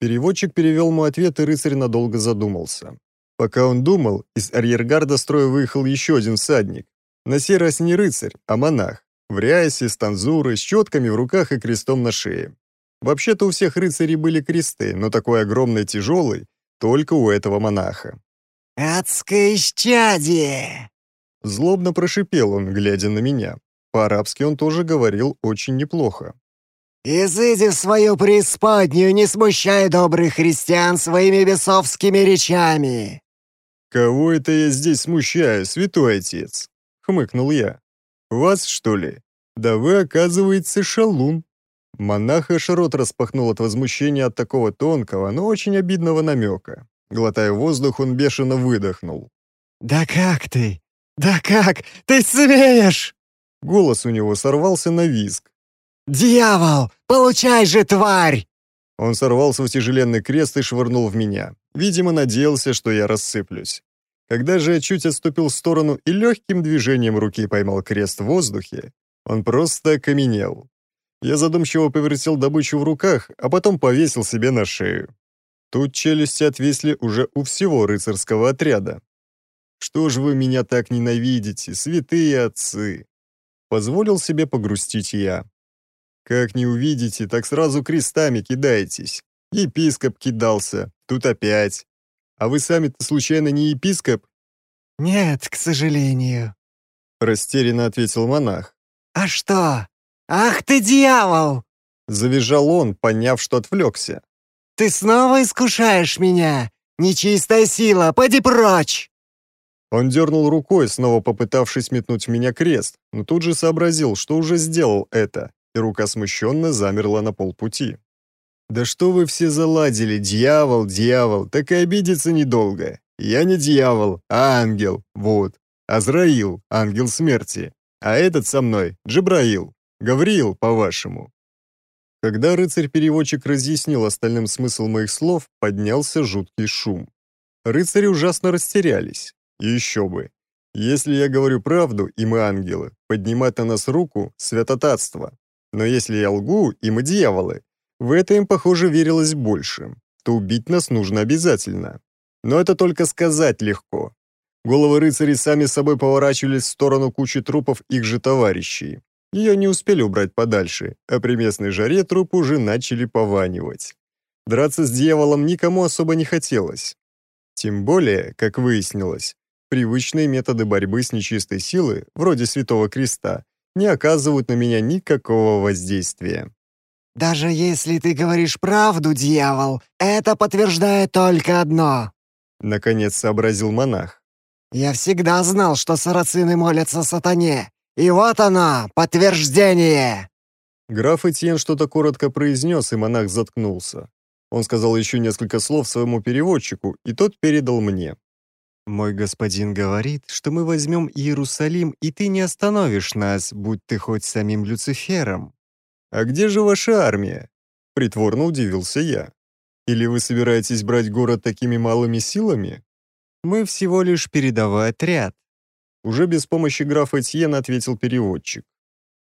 Переводчик перевел ему ответ, и рыцарь надолго задумался. Пока он думал, из арьергарда строя выехал еще один всадник. На сей раз не рыцарь, а монах. В рясе, с танзурой, с четками в руках и крестом на шее. Вообще-то у всех рыцарей были кресты, но такой огромный тяжелый только у этого монаха. «Адское исчадие!» Злобно прошипел он, глядя на меня. По-арабски он тоже говорил очень неплохо. «Изыди в свою преисподнюю, не смущай добрых христиан своими бесовскими речами!» «Кого это я здесь смущаю, святой отец?» — хмыкнул я. «Вас, что ли? Да вы, оказывается, шалун». Монах аж рот распахнул от возмущения от такого тонкого, но очень обидного намека. Глотая воздух, он бешено выдохнул. «Да как ты? Да как? Ты смеешь?» Голос у него сорвался на визг. «Дьявол! Получай же, тварь!» Он сорвался свой тяжеленный крест и швырнул в меня. Видимо, надеялся, что я рассыплюсь. Когда же я чуть отступил в сторону и легким движением руки поймал крест в воздухе, он просто окаменел. Я задумчиво повертел добычу в руках, а потом повесил себе на шею. Тут челюсти отвесли уже у всего рыцарского отряда. «Что ж вы меня так ненавидите, святые отцы?» Позволил себе погрустить я. Как не увидите, так сразу крестами кидайтесь. Епископ кидался, тут опять. А вы сами-то случайно не епископ?» «Нет, к сожалению», — растерянно ответил монах. «А что? Ах ты дьявол!» — завизжал он, поняв, что отвлекся. «Ты снова искушаешь меня! Нечистая сила, поди прочь!» Он дернул рукой, снова попытавшись метнуть в меня крест, но тут же сообразил, что уже сделал это, и рука смущенно замерла на полпути. «Да что вы все заладили, дьявол, дьявол, так и обидеться недолго. Я не дьявол, а ангел, вот. Азраил, ангел смерти. А этот со мной, Джибраил, Гавриил, по-вашему». Когда рыцарь-переводчик разъяснил остальным смысл моих слов, поднялся жуткий шум. Рыцари ужасно растерялись. И еще бы. Если я говорю правду, и мы ангелы, поднимать на нас руку – святотатство. Но если я лгу, и мы дьяволы. В это им, похоже, верилось больше. То убить нас нужно обязательно. Но это только сказать легко. Головы рыцарей сами собой поворачивались в сторону кучи трупов их же товарищей. Ее не успели убрать подальше, а при местной жаре трупы уже начали пованивать. Драться с дьяволом никому особо не хотелось. Тем более, как выяснилось, привычные методы борьбы с нечистой силой, вроде Святого Креста, не оказывают на меня никакого воздействия. «Даже если ты говоришь правду, дьявол, это подтверждает только одно», — наконец сообразил монах. «Я всегда знал, что сарацины молятся сатане, и вот оно, подтверждение!» Граф Этьен что-то коротко произнес, и монах заткнулся. Он сказал еще несколько слов своему переводчику, и тот передал мне. «Мой господин говорит, что мы возьмем Иерусалим, и ты не остановишь нас, будь ты хоть самим Люцифером». «А где же ваша армия?» — притворно удивился я. «Или вы собираетесь брать город такими малыми силами?» «Мы всего лишь передовой отряд», — уже без помощи графа Этьен ответил переводчик.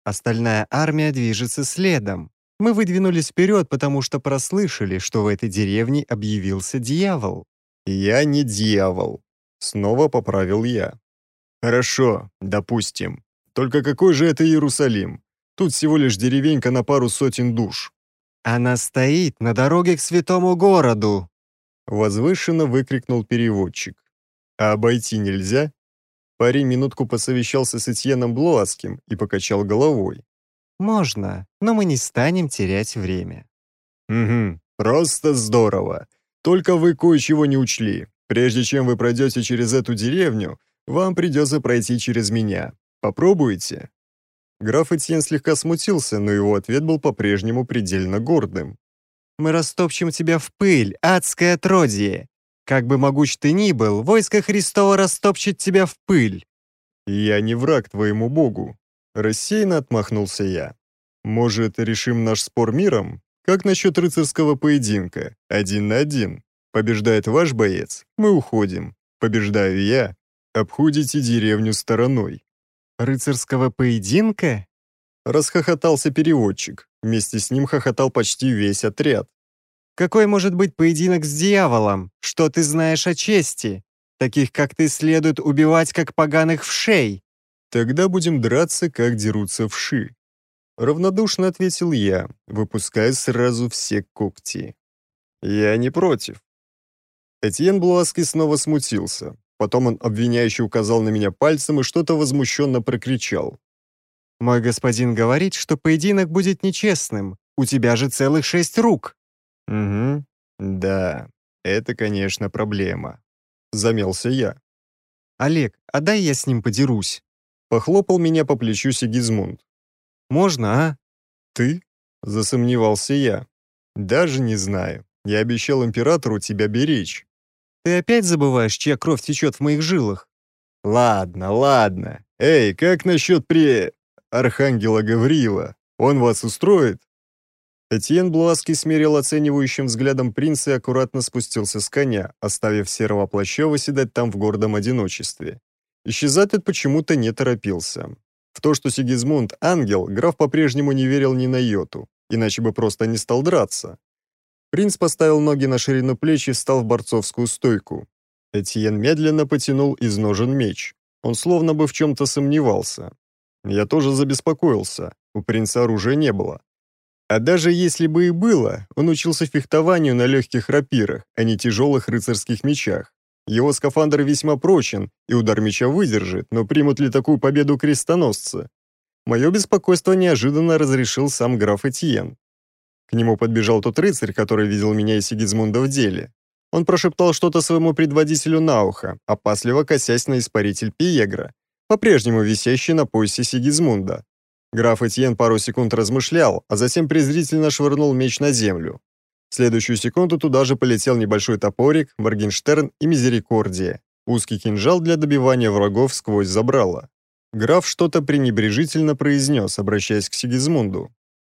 «Остальная армия движется следом. Мы выдвинулись вперед, потому что прослышали, что в этой деревне объявился дьявол». «Я не дьявол», Снова поправил я. Хорошо, допустим. Только какой же это Иерусалим? Тут всего лишь деревенька на пару сотен душ. Она стоит на дороге к святому городу, возвышенно выкрикнул переводчик. А обойти нельзя? Парень минутку посовещался с Этьеном Блуаским и покачал головой. «Можно, но мы не станем терять время». «Угу, просто здорово. Только вы кое-чего не учли. Прежде чем вы пройдете через эту деревню, вам придется пройти через меня. Попробуйте?» Граф Этьен слегка смутился, но его ответ был по-прежнему предельно гордым. «Мы растопчем тебя в пыль, адское отродье! Как бы могуч ты ни был, войско Христово растопчет тебя в пыль!» «Я не враг твоему богу!» Рассеянно отмахнулся я. «Может, решим наш спор миром? Как насчет рыцарского поединка? Один на один?» Побеждает ваш боец, мы уходим. Побеждаю я. Обходите деревню стороной». «Рыцарского поединка?» Расхохотался переводчик. Вместе с ним хохотал почти весь отряд. «Какой может быть поединок с дьяволом? Что ты знаешь о чести? Таких, как ты, следует убивать, как поганых вшей». «Тогда будем драться, как дерутся вши», — равнодушно ответил я, выпуская сразу все когти. «Я не против. Этьен Блуаски снова смутился. Потом он обвиняюще указал на меня пальцем и что-то возмущенно прокричал. «Мой господин говорит, что поединок будет нечестным. У тебя же целых шесть рук». «Угу, да, это, конечно, проблема», — замялся я. «Олег, а дай я с ним подерусь?» Похлопал меня по плечу Сигизмунд. «Можно, а?» «Ты?» — засомневался я. «Даже не знаю. Я обещал императору тебя беречь». Ты опять забываешь, чья кровь течет в моих жилах?» «Ладно, ладно. Эй, как насчет при... Архангела Гавриила? Он вас устроит?» Этьен Блуаский смерил оценивающим взглядом принца и аккуратно спустился с коня, оставив серого плащева седать там в гордом одиночестве. Исчезать он почему-то не торопился. В то, что Сигизмунд – ангел, граф по-прежнему не верил ни на йоту, иначе бы просто не стал драться. Принц поставил ноги на ширину плеч и встал в борцовскую стойку. Этьен медленно потянул из ножен меч. Он словно бы в чем-то сомневался. Я тоже забеспокоился. У принца оружия не было. А даже если бы и было, он учился фехтованию на легких рапирах, а не тяжелых рыцарских мечах. Его скафандр весьма прочен, и удар меча выдержит, но примут ли такую победу крестоносцы? Мое беспокойство неожиданно разрешил сам граф Этьен. К нему подбежал тот рыцарь, который видел меня и Сигизмунда в деле. Он прошептал что-то своему предводителю на ухо, опасливо косясь на испаритель Пиегра, по-прежнему висящий на поясе Сигизмунда. Граф Этьен пару секунд размышлял, а затем презрительно швырнул меч на землю. В следующую секунду туда же полетел небольшой топорик, Моргенштерн и Мизерикордия. Узкий кинжал для добивания врагов сквозь забрало. Граф что-то пренебрежительно произнес, обращаясь к Сигизмунду.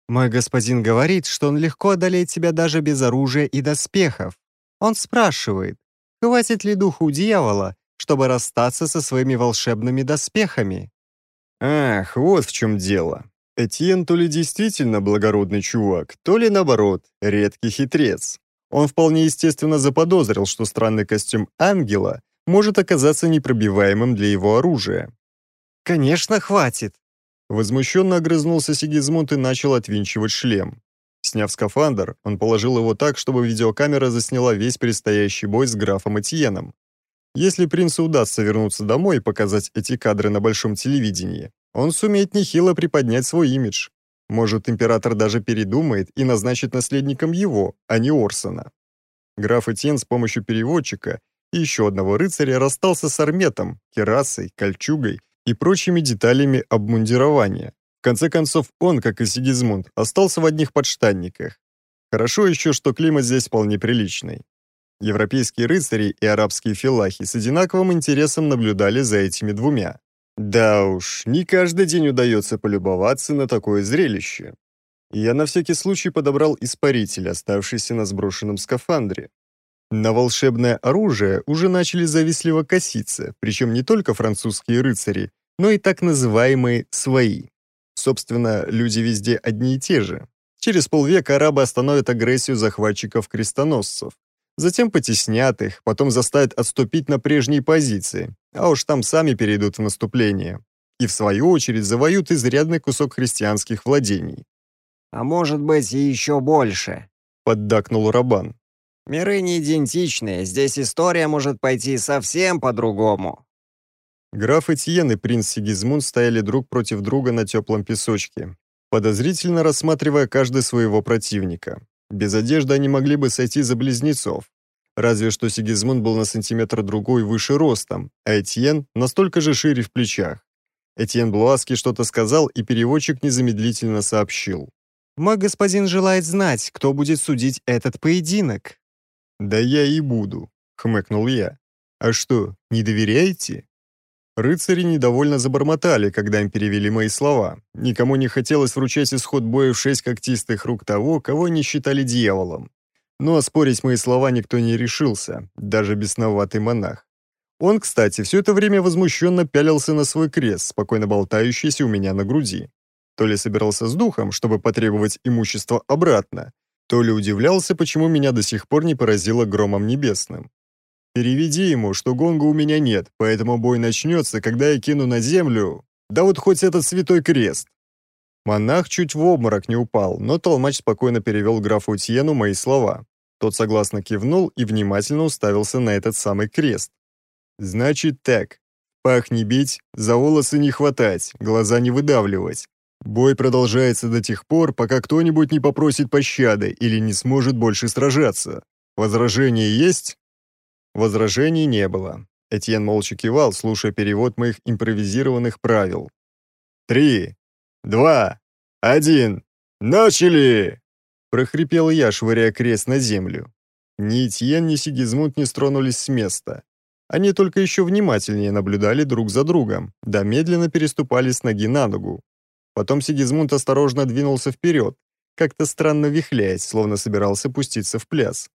Мой господин говорит, что он легко одолеет себя даже без оружия и доспехов. Он спрашивает, хватит ли духу дьявола, чтобы расстаться со своими волшебными доспехами. Ах, вот в чем дело. Этьен то ли действительно благородный чувак, то ли наоборот, редкий хитрец. Он вполне естественно заподозрил, что странный костюм ангела может оказаться непробиваемым для его оружия. «Конечно, хватит!» Возмущенно огрызнулся Сигизмунд и начал отвинчивать шлем. Сняв скафандр, он положил его так, чтобы видеокамера засняла весь предстоящий бой с графом Этьеном. Если принцу удастся вернуться домой и показать эти кадры на большом телевидении, он сумеет нехило приподнять свой имидж. Может, император даже передумает и назначит наследником его, а не Орсона. Граф Этьен с помощью переводчика и еще одного рыцаря расстался с Арметом, Керасой, Кольчугой и прочими деталями обмундирования. В конце концов, он, как и Сигизмунд, остался в одних подштанниках. Хорошо еще, что климат здесь вполне приличный. Европейские рыцари и арабские филахи с одинаковым интересом наблюдали за этими двумя. Да уж, не каждый день удается полюбоваться на такое зрелище. Я на всякий случай подобрал испаритель, оставшийся на сброшенном скафандре, на волшебное оружие уже начали завистливо коситься, причем не только французские рыцари, но и так называемые «свои». Собственно, люди везде одни и те же. Через полвека арабы остановят агрессию захватчиков-крестоносцев. Затем потеснят их, потом заставят отступить на прежние позиции, а уж там сами перейдут в наступление. И в свою очередь завоюют изрядный кусок христианских владений. «А может быть, и еще больше», — поддакнул Рабан. Миры не идентичны, здесь история может пойти совсем по-другому». Граф Этьен и принц Сигизмунд стояли друг против друга на теплом песочке, подозрительно рассматривая каждый своего противника. Без одежды они могли бы сойти за близнецов. Разве что Сигизмунд был на сантиметр-другой выше ростом, а Этьен настолько же шире в плечах. Этьен Блуаски что-то сказал, и переводчик незамедлительно сообщил. «Мой господин желает знать, кто будет судить этот поединок». «Да я и буду», — хмыкнул я. «А что, не доверяете?» Рыцари недовольно забормотали, когда им перевели мои слова. Никому не хотелось вручать исход боя в шесть когтистых рук того, кого они считали дьяволом. Но оспорить мои слова никто не решился, даже бесноватый монах. Он, кстати, все это время возмущенно пялился на свой крест, спокойно болтающийся у меня на груди. То ли собирался с духом, чтобы потребовать имущество обратно, то ли удивлялся, почему меня до сих пор не поразило громом небесным. «Переведи ему, что гонга у меня нет, поэтому бой начнется, когда я кину на землю. Да вот хоть этот святой крест!» Монах чуть в обморок не упал, но толмач спокойно перевел графу Тьену мои слова. Тот согласно кивнул и внимательно уставился на этот самый крест. «Значит так. Пах не бить, за волосы не хватать, глаза не выдавливать. Бой продолжается до тех пор, пока кто-нибудь не попросит пощады или не сможет больше сражаться. Возражения есть? Возражений не было. Этьен молча кивал, слушая перевод моих импровизированных правил. «Три, два, один, начали!» прохрипел я, швыряя крест на землю. Ни Этьен, ни Сигизмунд не стронулись с места. Они только еще внимательнее наблюдали друг за другом, да медленно переступали с ноги на ногу, Потом Сигизмунд осторожно двинулся вперед, как-то странно вихляясь, словно собирался пуститься в пляс.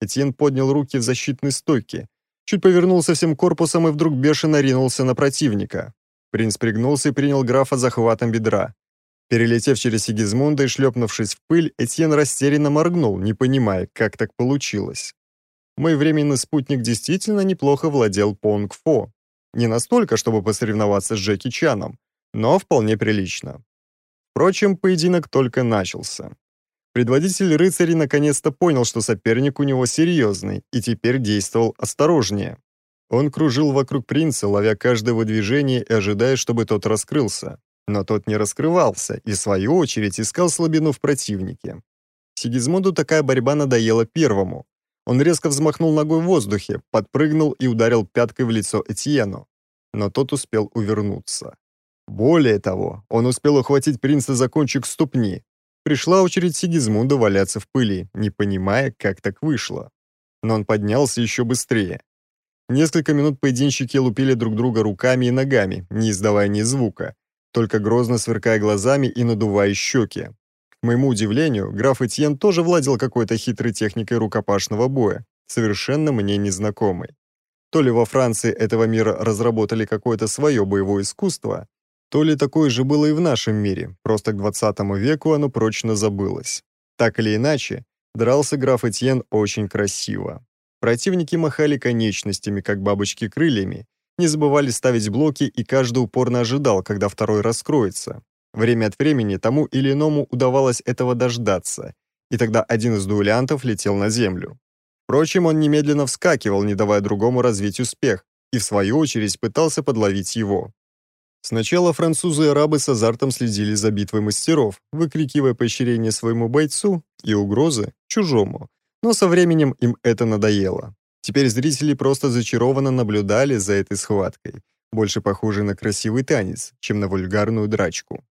Этьен поднял руки в защитной стойке, чуть повернулся всем корпусом и вдруг бешено ринулся на противника. Принц пригнулся и принял графа захватом бедра. Перелетев через Сигизмунда и шлепнувшись в пыль, Этьен растерянно моргнул, не понимая, как так получилось. Мой временный спутник действительно неплохо владел понг-фо. Не настолько, чтобы посоревноваться с Джеки Чаном, но вполне прилично. Впрочем, поединок только начался. Предводитель рыцарей наконец-то понял, что соперник у него серьезный, и теперь действовал осторожнее. Он кружил вокруг принца, ловя каждое движение и ожидая, чтобы тот раскрылся. Но тот не раскрывался и, в свою очередь, искал слабину в противнике. Сигизмунду такая борьба надоела первому. Он резко взмахнул ногой в воздухе, подпрыгнул и ударил пяткой в лицо Этьену. Но тот успел увернуться. Более того, он успел ухватить принца за кончик ступни. Пришла очередь Сигизмунда валяться в пыли, не понимая, как так вышло. Но он поднялся еще быстрее. Несколько минут поединщики лупили друг друга руками и ногами, не издавая ни звука, только грозно сверкая глазами и надувая щеки. К моему удивлению, граф Этьен тоже владел какой-то хитрой техникой рукопашного боя, совершенно мне незнакомой. То ли во Франции этого мира разработали какое-то свое боевое искусство, то ли такое же было и в нашем мире, просто к 20 веку оно прочно забылось. Так или иначе, дрался граф Этьен очень красиво. Противники махали конечностями, как бабочки крыльями, не забывали ставить блоки, и каждый упорно ожидал, когда второй раскроется. Время от времени тому или иному удавалось этого дождаться, и тогда один из дуэлянтов летел на землю. Впрочем, он немедленно вскакивал, не давая другому развить успех, и в свою очередь пытался подловить его. Сначала французы и арабы с азартом следили за битвой мастеров, выкрикивая поощрение своему бойцу и угрозы чужому. Но со временем им это надоело. Теперь зрители просто зачарованно наблюдали за этой схваткой, больше похожей на красивый танец, чем на вульгарную драчку.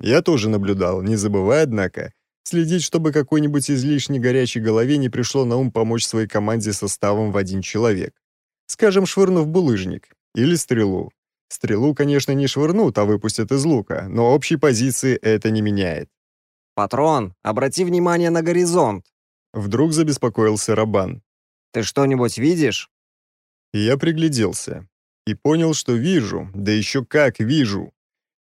Я тоже наблюдал, не забывая, однако, следить, чтобы какой-нибудь излишне горячей голове не пришло на ум помочь своей команде составом в один человек. Скажем, швырнув булыжник или стрелу, Стрелу, конечно, не швырнут, а выпустят из лука, но общей позиции это не меняет. «Патрон, обрати внимание на горизонт!» Вдруг забеспокоился Рабан. «Ты что-нибудь видишь?» Я пригляделся и понял, что вижу, да еще как вижу.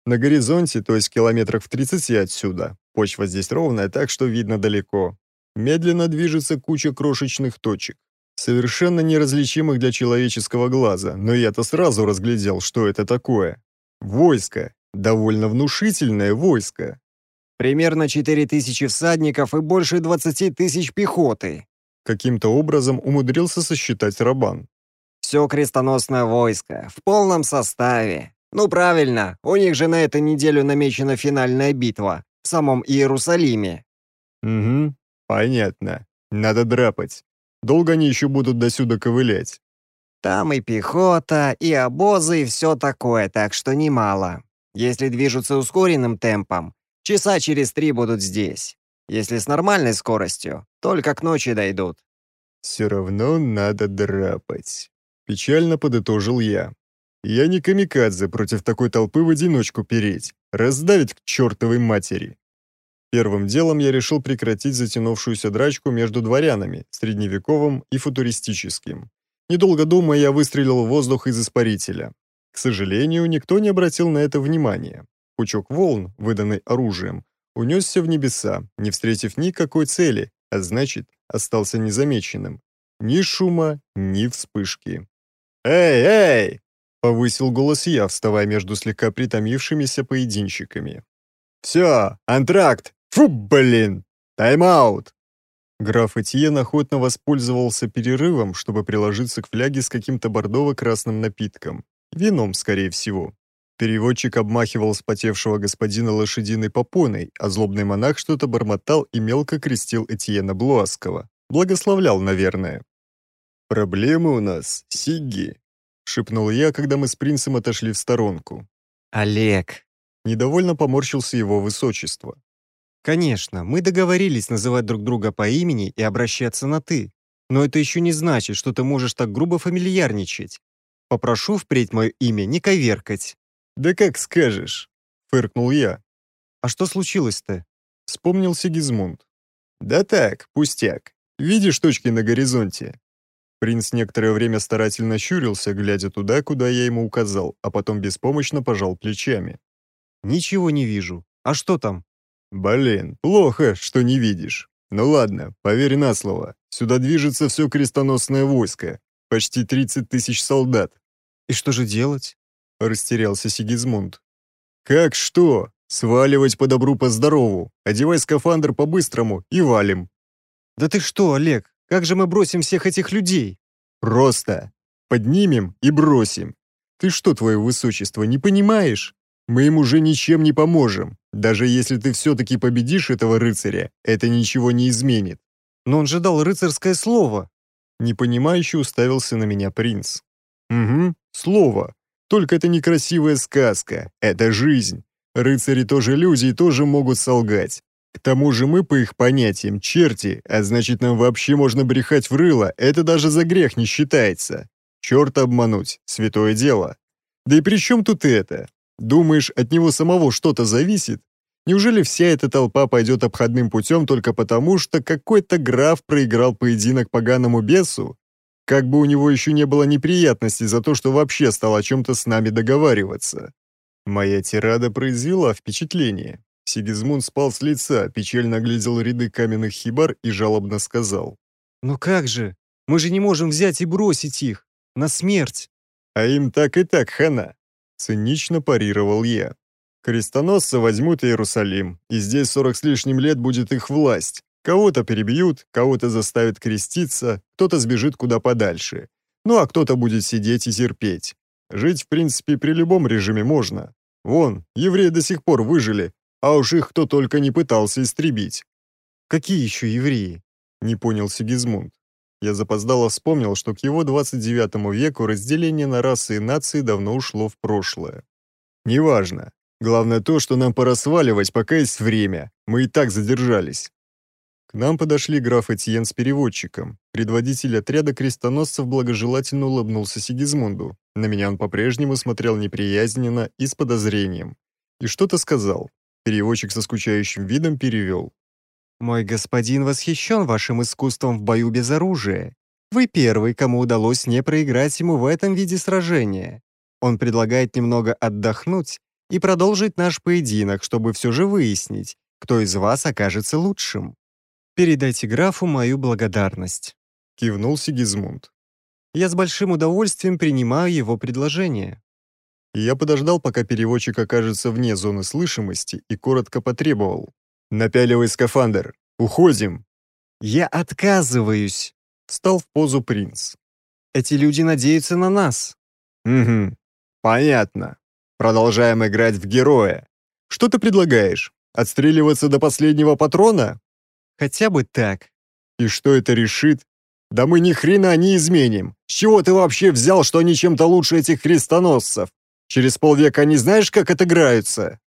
На горизонте, то есть километрах в 30 отсюда, почва здесь ровная, так что видно далеко, медленно движется куча крошечных точек совершенно неразличимых для человеческого глаза, но я-то сразу разглядел, что это такое. Войско. Довольно внушительное войско. Примерно 4000 всадников и больше 20 тысяч пехоты. Каким-то образом умудрился сосчитать Рабан. Все крестоносное войско, в полном составе. Ну правильно, у них же на эту неделю намечена финальная битва в самом Иерусалиме. Угу, понятно. Надо драпать. Долго они еще будут досюда ковылять?» «Там и пехота, и обозы, и все такое, так что немало. Если движутся ускоренным темпом, часа через три будут здесь. Если с нормальной скоростью, только к ночи дойдут». «Все равно надо драпать», — печально подытожил я. «Я не камикадзе против такой толпы в одиночку переть, раздавить к чертовой матери». Первым делом я решил прекратить затянувшуюся драчку между дворянами, средневековым и футуристическим. Недолго думая, я выстрелил в воздух из испарителя. К сожалению, никто не обратил на это внимания. Пучок волн, выданный оружием, унесся в небеса, не встретив никакой цели, а значит, остался незамеченным. Ни шума, ни вспышки. «Эй, эй!» — повысил голос я, вставая между слегка притомившимися поединщиками. «Все, антракт, Фу, блин! Тайм-аут!» Граф Этьен охотно воспользовался перерывом, чтобы приложиться к фляге с каким-то бордово-красным напитком. Вином, скорее всего. Переводчик обмахивал спотевшего господина лошадиной попоной, а злобный монах что-то бормотал и мелко крестил Этьена Блуаского, Благословлял, наверное. «Проблемы у нас, Сигги», — шепнул я, когда мы с принцем отошли в сторонку. «Олег», — недовольно поморщился его высочество. Конечно, мы договорились называть друг друга по имени и обращаться на «ты», но это еще не значит, что ты можешь так грубо фамильярничать. Попрошу впредь мое имя не коверкать». «Да как скажешь», — фыркнул я. «А что случилось-то?» — вспомнил Сигизмунд. «Да так, пустяк. Видишь точки на горизонте?» Принц некоторое время старательно щурился, глядя туда, куда я ему указал, а потом беспомощно пожал плечами. «Ничего не вижу. А что там?» «Блин, плохо, что не видишь. Ну ладно, поверь на слово. Сюда движется все крестоносное войско. Почти 30 тысяч солдат». «И что же делать?» – растерялся Сигизмунд. «Как что? Сваливать по добру, по здорову. Одевай скафандр по-быстрому и валим». «Да ты что, Олег, как же мы бросим всех этих людей?» «Просто. Поднимем и бросим. Ты что, твое высочество, не понимаешь? Мы им уже ничем не поможем. Даже если ты все-таки победишь этого рыцаря, это ничего не изменит». «Но он же дал рыцарское слово». Непонимающе уставился на меня принц. «Угу, слово. Только это не красивая сказка. Это жизнь. Рыцари тоже люди и тоже могут солгать. К тому же мы, по их понятиям, черти, а значит, нам вообще можно брехать в рыло, это даже за грех не считается. Черт обмануть, святое дело. Да и при чем тут это? Думаешь, от него самого что-то зависит? Неужели вся эта толпа пойдет обходным путем только потому, что какой-то граф проиграл поединок поганому бесу? Как бы у него еще не было неприятностей за то, что вообще стал о чем-то с нами договариваться. Моя тирада произвела впечатление. Сигизмунд спал с лица, печально глядел ряды каменных хибар и жалобно сказал. «Ну как же? Мы же не можем взять и бросить их! На смерть!» «А им так и так хана. Цинично парировал я. Крестоносцы возьмут Иерусалим, и здесь сорок с лишним лет будет их власть. Кого-то перебьют, кого-то заставят креститься, кто-то сбежит куда подальше. Ну а кто-то будет сидеть и терпеть. Жить, в принципе, при любом режиме можно. Вон, евреи до сих пор выжили, а уж их кто только не пытался истребить. «Какие еще евреи?» — не понял Сигизмунд. Я запоздало вспомнил, что к его 29 веку разделение на расы и нации давно ушло в прошлое. Неважно. Главное то, что нам пора сваливать, пока есть время. Мы и так задержались. К нам подошли граф Этьен с переводчиком. Предводитель отряда крестоносцев благожелательно улыбнулся Сигизмунду. На меня он по-прежнему смотрел неприязненно и с подозрением. И что-то сказал. Переводчик со скучающим видом перевел. «Мой господин восхищен вашим искусством в бою без оружия. Вы первый, кому удалось не проиграть ему в этом виде сражения. Он предлагает немного отдохнуть и продолжить наш поединок, чтобы все же выяснить, кто из вас окажется лучшим. Передайте графу мою благодарность», — кивнул Сигизмунд. «Я с большим удовольствием принимаю его предложение». Я подождал, пока переводчик окажется вне зоны слышимости, и коротко потребовал. Напяливай скафандр. Уходим. Я отказываюсь. Встал в позу принц. Эти люди надеются на нас. Угу. Понятно. Продолжаем играть в героя. Что ты предлагаешь? Отстреливаться до последнего патрона? Хотя бы так. И что это решит? Да мы ни хрена не изменим. С чего ты вообще взял, что они чем-то лучше этих крестоносцев? Через полвека они знаешь, как отыграются?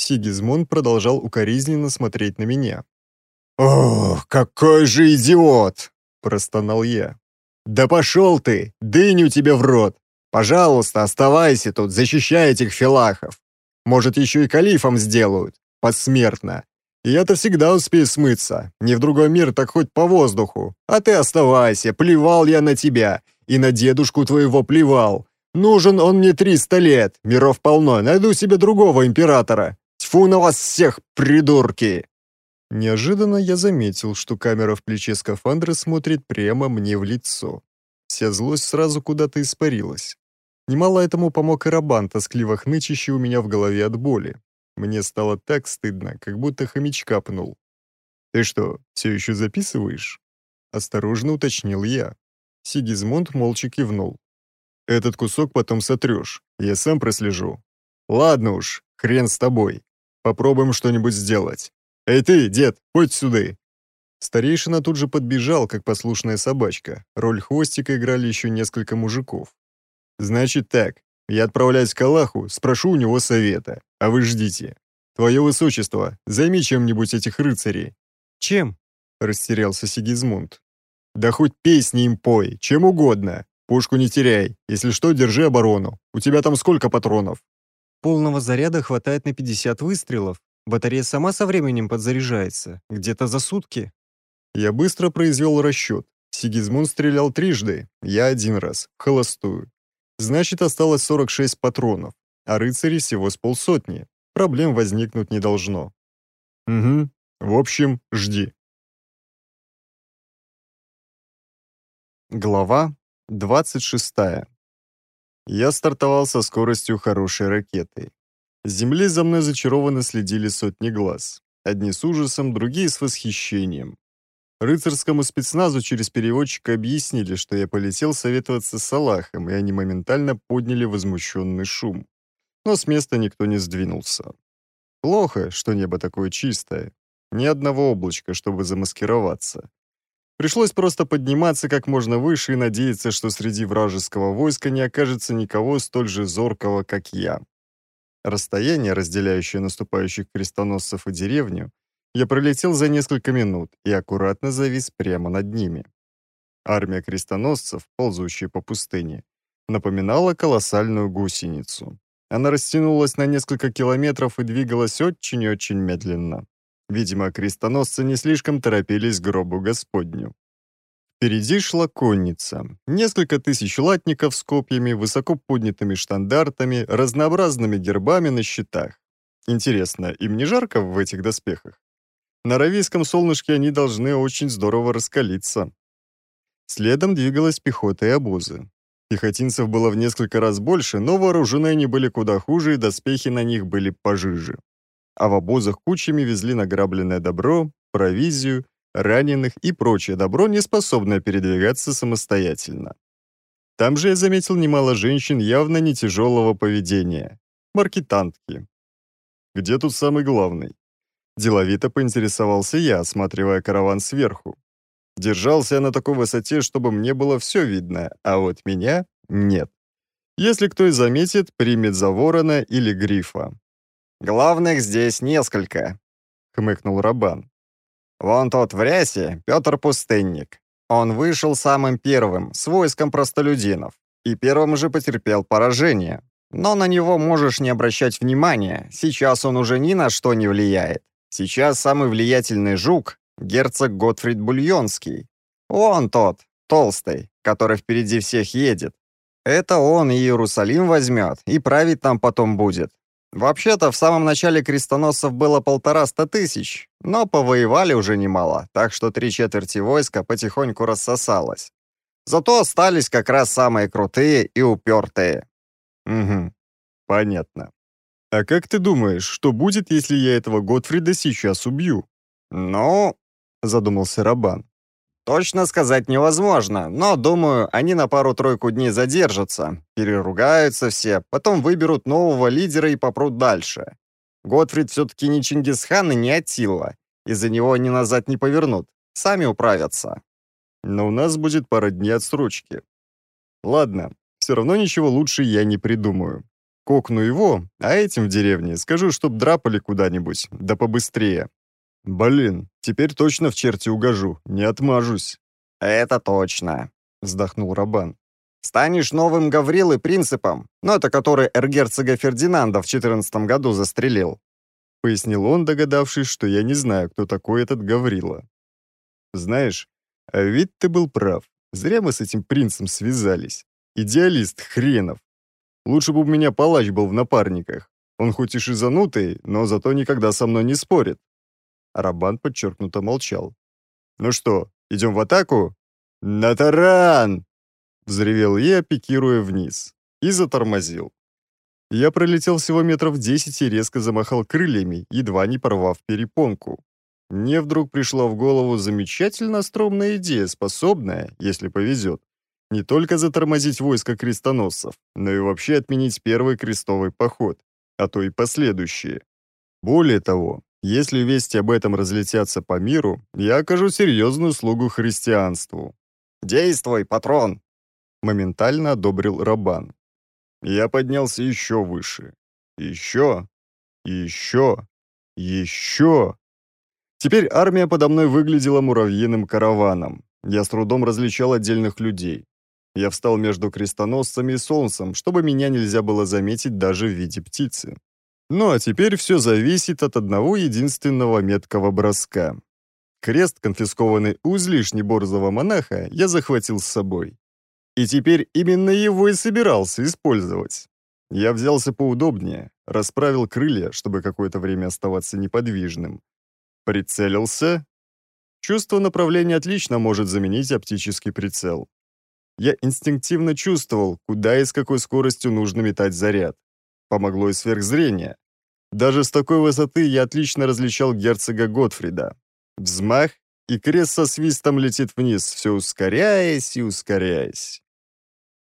Сигизмунд продолжал укоризненно смотреть на меня. «Ох, какой же идиот!» – простонал я. «Да пошел ты! Дыню тебе в рот! Пожалуйста, оставайся тут, защищай этих филахов! Может, еще и калифом сделают, посмертно! Я-то всегда успею смыться, не в другой мир, так хоть по воздуху! А ты оставайся, плевал я на тебя, и на дедушку твоего плевал! Нужен он мне триста лет, миров полно, найду себе другого императора!» Тьфу на вас всех, придурки!» Неожиданно я заметил, что камера в плече скафандра смотрит прямо мне в лицо. Вся злость сразу куда-то испарилась. Немало этому помог и рабан, тоскливо хнычащий у меня в голове от боли. Мне стало так стыдно, как будто хомячка пнул. «Ты что, все еще записываешь?» Осторожно уточнил я. Сигизмунд молча кивнул. «Этот кусок потом сотрешь, я сам прослежу». «Ладно уж, хрен с тобой. Попробуем что-нибудь сделать. Эй ты, дед, хоть сюда!» Старейшина тут же подбежал, как послушная собачка. Роль хвостика играли еще несколько мужиков. «Значит так, я отправляюсь к Аллаху, спрошу у него совета, а вы ждите. Твое высочество, займи чем-нибудь этих рыцарей». «Чем?» – растерялся Сигизмунд. «Да хоть песни им пой, чем угодно. Пушку не теряй, если что, держи оборону. У тебя там сколько патронов?» Полного заряда хватает на 50 выстрелов. Батарея сама со временем подзаряжается. Где-то за сутки. Я быстро произвел расчет. Сигизмунд стрелял трижды, я один раз, холостую. Значит, осталось 46 патронов, а рыцарей всего с полсотни. Проблем возникнуть не должно. Угу. В общем, жди. Глава 26. Я стартовал со скоростью хорошей ракеты. С земли за мной зачарованно следили сотни глаз. Одни с ужасом, другие с восхищением. Рыцарскому спецназу через переводчика объяснили, что я полетел советоваться с Салахом, и они моментально подняли возмущенный шум. Но с места никто не сдвинулся. Плохо, что небо такое чистое. Ни одного облачка, чтобы замаскироваться. Пришлось просто подниматься как можно выше и надеяться, что среди вражеского войска не окажется никого столь же зоркого, как я. Расстояние, разделяющее наступающих крестоносцев и деревню, я пролетел за несколько минут и аккуратно завис прямо над ними. Армия крестоносцев, ползущая по пустыне, напоминала колоссальную гусеницу. Она растянулась на несколько километров и двигалась очень-очень медленно. Видимо, крестоносцы не слишком торопились к гробу Господню. Впереди шла конница. Несколько тысяч латников с копьями, высоко поднятыми штандартами, разнообразными гербами на щитах. Интересно, им не жарко в этих доспехах? На равийском солнышке они должны очень здорово раскалиться. Следом двигалась пехота и обозы. Пехотинцев было в несколько раз больше, но вооружены они были куда хуже, и доспехи на них были пожиже а в обозах кучами везли награбленное добро, провизию, раненых и прочее добро, не способное передвигаться самостоятельно. Там же я заметил немало женщин явно не тяжелого поведения. Маркетантки. Где тут самый главный? Деловито поинтересовался я, осматривая караван сверху. Держался я на такой высоте, чтобы мне было все видно, а вот меня — нет. Если кто и заметит, примет за ворона или грифа. Главных здесь несколько», — хмыкнул Рабан. «Вон тот в рясе, Петр Пустынник. Он вышел самым первым, с войском простолюдинов, и первым же потерпел поражение. Но на него можешь не обращать внимания, сейчас он уже ни на что не влияет. Сейчас самый влиятельный жук — герцог Готфрид Бульонский. Вон тот, толстый, который впереди всех едет. Это он и Иерусалим возьмет, и править там потом будет. Вообще-то, в самом начале крестоносцев было полтораста тысяч, но повоевали уже немало, так что три четверти войска потихоньку рассосалось. Зато остались как раз самые крутые и упертые. Угу, понятно. А как ты думаешь, что будет, если я этого Готфрида сейчас убью? Ну, задумался Рабан. Точно сказать невозможно, но, думаю, они на пару-тройку дней задержатся, переругаются все, потом выберут нового лидера и попрут дальше. Готфрид все-таки не Чингисхан и не Атилла. Из-за него они назад не повернут, сами управятся. Но у нас будет пара дней отсрочки. Ладно, все равно ничего лучше я не придумаю. Кокну его, а этим в деревне скажу, чтоб драпали куда-нибудь, да побыстрее. «Блин, теперь точно в черти угожу, не отмажусь». «Это точно», — вздохнул Рабан. «Станешь новым Гаврилой принципом, но это который эргерцога Фердинанда в 14 году застрелил». Пояснил он, догадавшись, что я не знаю, кто такой этот Гаврила. «Знаешь, а ведь ты был прав. Зря мы с этим принцем связались. Идеалист хренов. Лучше бы у меня палач был в напарниках. Он хоть и шизанутый, но зато никогда со мной не спорит. Арабан подчеркнуто молчал. «Ну что, идем в атаку?» «На таран!» Взревел я, пикируя вниз. И затормозил. Я пролетел всего метров десять и резко замахал крыльями, едва не порвав перепонку. Мне вдруг пришла в голову замечательно стромная идея, способная, если повезет, не только затормозить войско крестоносцев, но и вообще отменить первый крестовый поход, а то и последующие. Более того, если вести об этом разлетятся по миру, я окажу серьезную слугу христианству». «Действуй, патрон!» — моментально одобрил Рабан. Я поднялся еще выше. Еще. Еще. Еще. Теперь армия подо мной выглядела муравьиным караваном. Я с трудом различал отдельных людей. Я встал между крестоносцами и солнцем, чтобы меня нельзя было заметить даже в виде птицы. Ну а теперь все зависит от одного единственного меткого броска. Крест, конфискованный у излишне борзого монаха, я захватил с собой. И теперь именно его и собирался использовать. Я взялся поудобнее, расправил крылья, чтобы какое-то время оставаться неподвижным. Прицелился. Чувство направления отлично может заменить оптический прицел. Я инстинктивно чувствовал, куда и с какой скоростью нужно метать заряд. Помогло и сверхзрение. Даже с такой высоты я отлично различал герцога Готфрида. Взмах, и крест со свистом летит вниз, все ускоряясь и ускоряясь.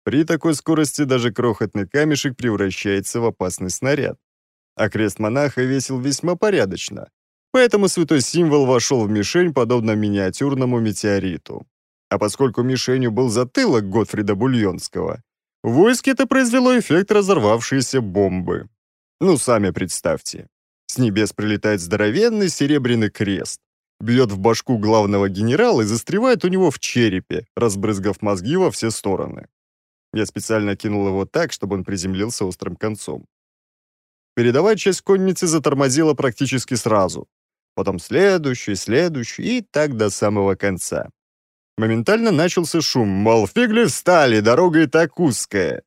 При такой скорости даже крохотный камешек превращается в опасный снаряд. А крест монаха весил весьма порядочно, поэтому святой символ вошел в мишень подобно миниатюрному метеориту. А поскольку мишенью был затылок Готфрида Бульонского, в войске это произвело эффект разорвавшейся бомбы. Ну, сами представьте. С небес прилетает здоровенный серебряный крест. Бьет в башку главного генерала и застревает у него в черепе, разбрызгав мозги во все стороны. Я специально кинул его так, чтобы он приземлился острым концом. Передовая часть конницы затормозила практически сразу. Потом следующий, следующий и так до самого конца. Моментально начался шум, мол, фигли встали, дорога и так узкая.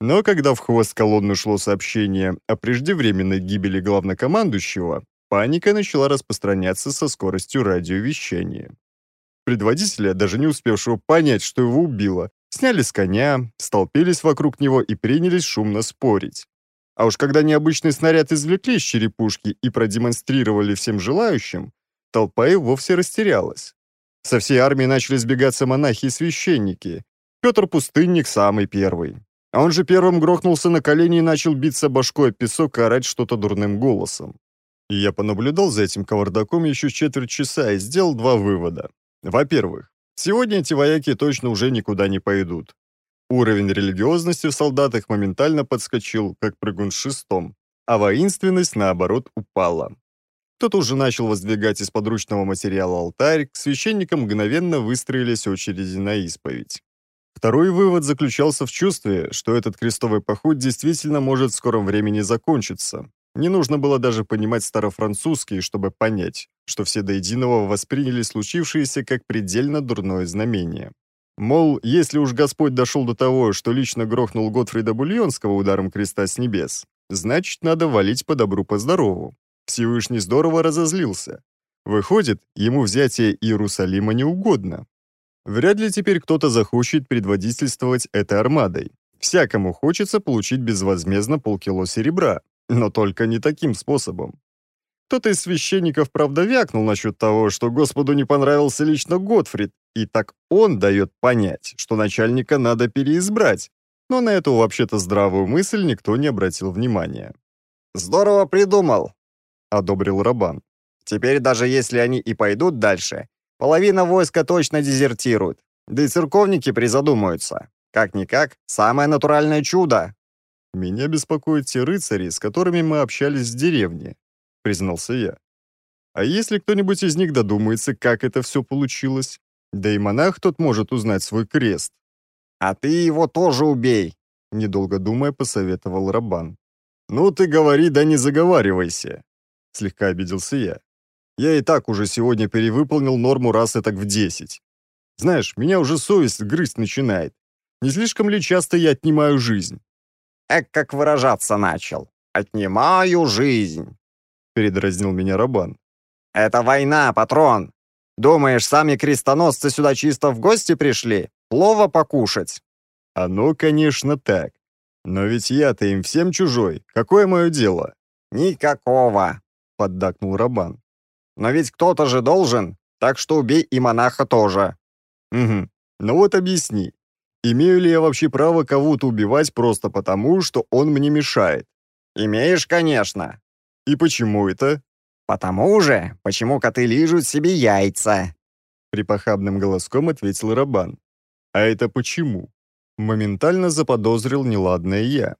Но когда в хвост колонны шло сообщение о преждевременной гибели главнокомандующего, паника начала распространяться со скоростью радиовещания. Предводителя, даже не успевшего понять, что его убило, сняли с коня, столпились вокруг него и принялись шумно спорить. А уж когда необычный снаряд извлекли из черепушки и продемонстрировали всем желающим, толпа и вовсе растерялась. Со всей армии начали сбегаться монахи и священники. Петр Пустынник самый первый. А он же первым грохнулся на колени и начал биться башкой о песок и орать что-то дурным голосом. И я понаблюдал за этим кавардаком еще четверть часа и сделал два вывода. Во-первых, сегодня эти вояки точно уже никуда не пойдут. Уровень религиозности в солдатах моментально подскочил, как прыгун с шестом, а воинственность, наоборот, упала. Тот уже начал воздвигать из подручного материала алтарь, к священникам мгновенно выстроились очереди на исповедь. Второй вывод заключался в чувстве, что этот крестовый поход действительно может в скором времени закончиться. Не нужно было даже понимать старофранцузский, чтобы понять, что все до единого восприняли случившееся как предельно дурное знамение. Мол, если уж Господь дошел до того, что лично грохнул Готфрида Бульонского ударом креста с небес, значит, надо валить по добру, по здорову. Всевышний здорово разозлился. Выходит, ему взятие Иерусалима не угодно. Вряд ли теперь кто-то захочет предводительствовать этой армадой. Всякому хочется получить безвозмездно полкило серебра, но только не таким способом. Кто-то из священников, правда, вякнул насчет того, что Господу не понравился лично Готфрид, и так он дает понять, что начальника надо переизбрать, но на эту вообще-то здравую мысль никто не обратил внимания. «Здорово придумал!» одобрил Рабан. «Теперь даже если они и пойдут дальше, половина войска точно дезертирует, да и церковники призадумаются. Как-никак, самое натуральное чудо!» «Меня беспокоят те рыцари, с которыми мы общались в деревне», — признался я. «А если кто-нибудь из них додумается, как это все получилось? Да и монах тот может узнать свой крест». «А ты его тоже убей», — недолго думая посоветовал Рабан. «Ну ты говори, да не заговаривайся», Слегка обиделся я. Я и так уже сегодня перевыполнил норму раз и так в 10. Знаешь, меня уже совесть грызть начинает. Не слишком ли часто я отнимаю жизнь? Эк, как выражаться начал. Отнимаю жизнь. Передразнил меня Рабан. Это война, патрон. Думаешь, сами крестоносцы сюда чисто в гости пришли? Плова покушать? Оно, конечно, так. Но ведь я-то им всем чужой. Какое мое дело? Никакого. — поддакнул Рабан. «Но ведь кто-то же должен, так что убей и монаха тоже». «Угу. Ну вот объясни, имею ли я вообще право кого-то убивать просто потому, что он мне мешает?» «Имеешь, конечно». «И почему это?» «Потому же, почему коты лижут себе яйца», — припохабным голоском ответил Рабан. «А это почему?» Моментально заподозрил неладное я.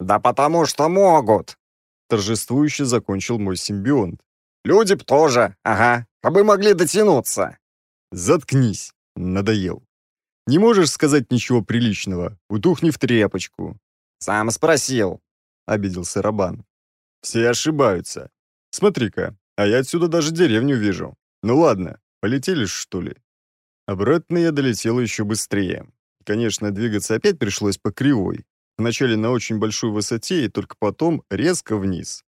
«Да потому что могут!» Торжествующе закончил мой симбионт. «Люди б тоже, ага, а бы могли дотянуться!» «Заткнись!» — надоел. «Не можешь сказать ничего приличного, утухни в тряпочку!» «Сам спросил!» — обиделся Рабан. «Все ошибаются. Смотри-ка, а я отсюда даже деревню вижу. Ну ладно, полетели что ли?» Обратно я долетел еще быстрее. Конечно, двигаться опять пришлось по кривой, вначале на очень большой высоте и только потом резко вниз.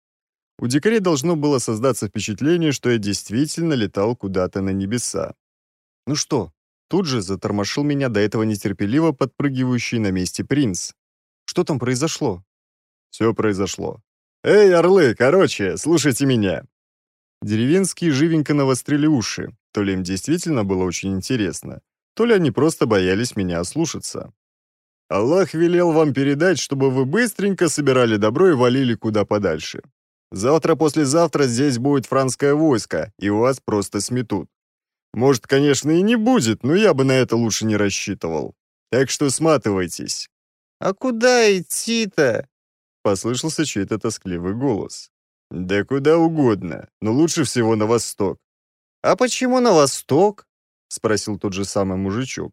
У дикарей должно было создаться впечатление, что я действительно летал куда-то на небеса. «Ну что?» Тут же затормошил меня до этого нетерпеливо подпрыгивающий на месте принц. «Что там произошло?» «Все произошло». «Эй, орлы, короче, слушайте меня!» Деревенские живенько навострили уши, то ли им действительно было очень интересно, то ли они просто боялись меня ослушаться. Аллах велел вам передать, чтобы вы быстренько собирали добро и валили куда подальше. Завтра-послезавтра здесь будет франское войско, и вас просто сметут. Может, конечно, и не будет, но я бы на это лучше не рассчитывал. Так что сматывайтесь». «А куда идти-то?» — послышался чей-то тоскливый голос. «Да куда угодно, но лучше всего на восток». «А почему на восток?» — спросил тот же самый мужичок.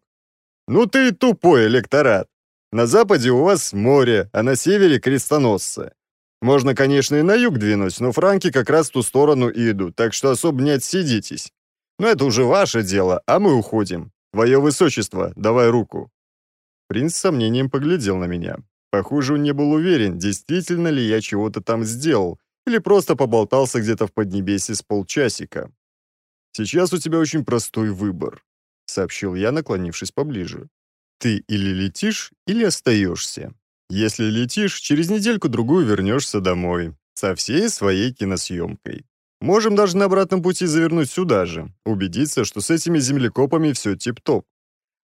«Ну ты и тупой электорат!» На западе у вас море, а на севере крестоносцы. Можно, конечно, и на юг двинуть, но франки как раз в ту сторону и идут, так что особо не отсидитесь. Но это уже ваше дело, а мы уходим. Твое высочество, давай руку». Принц с сомнением поглядел на меня. Похоже, он не был уверен, действительно ли я чего-то там сделал, или просто поболтался где-то в Поднебесье с полчасика. «Сейчас у тебя очень простой выбор», — сообщил я, наклонившись поближе ты или летишь, или остаешься. Если летишь, через недельку-другую вернешься домой. Со всей своей киносъемкой. Можем даже на обратном пути завернуть сюда же, убедиться, что с этими землекопами все тип-топ.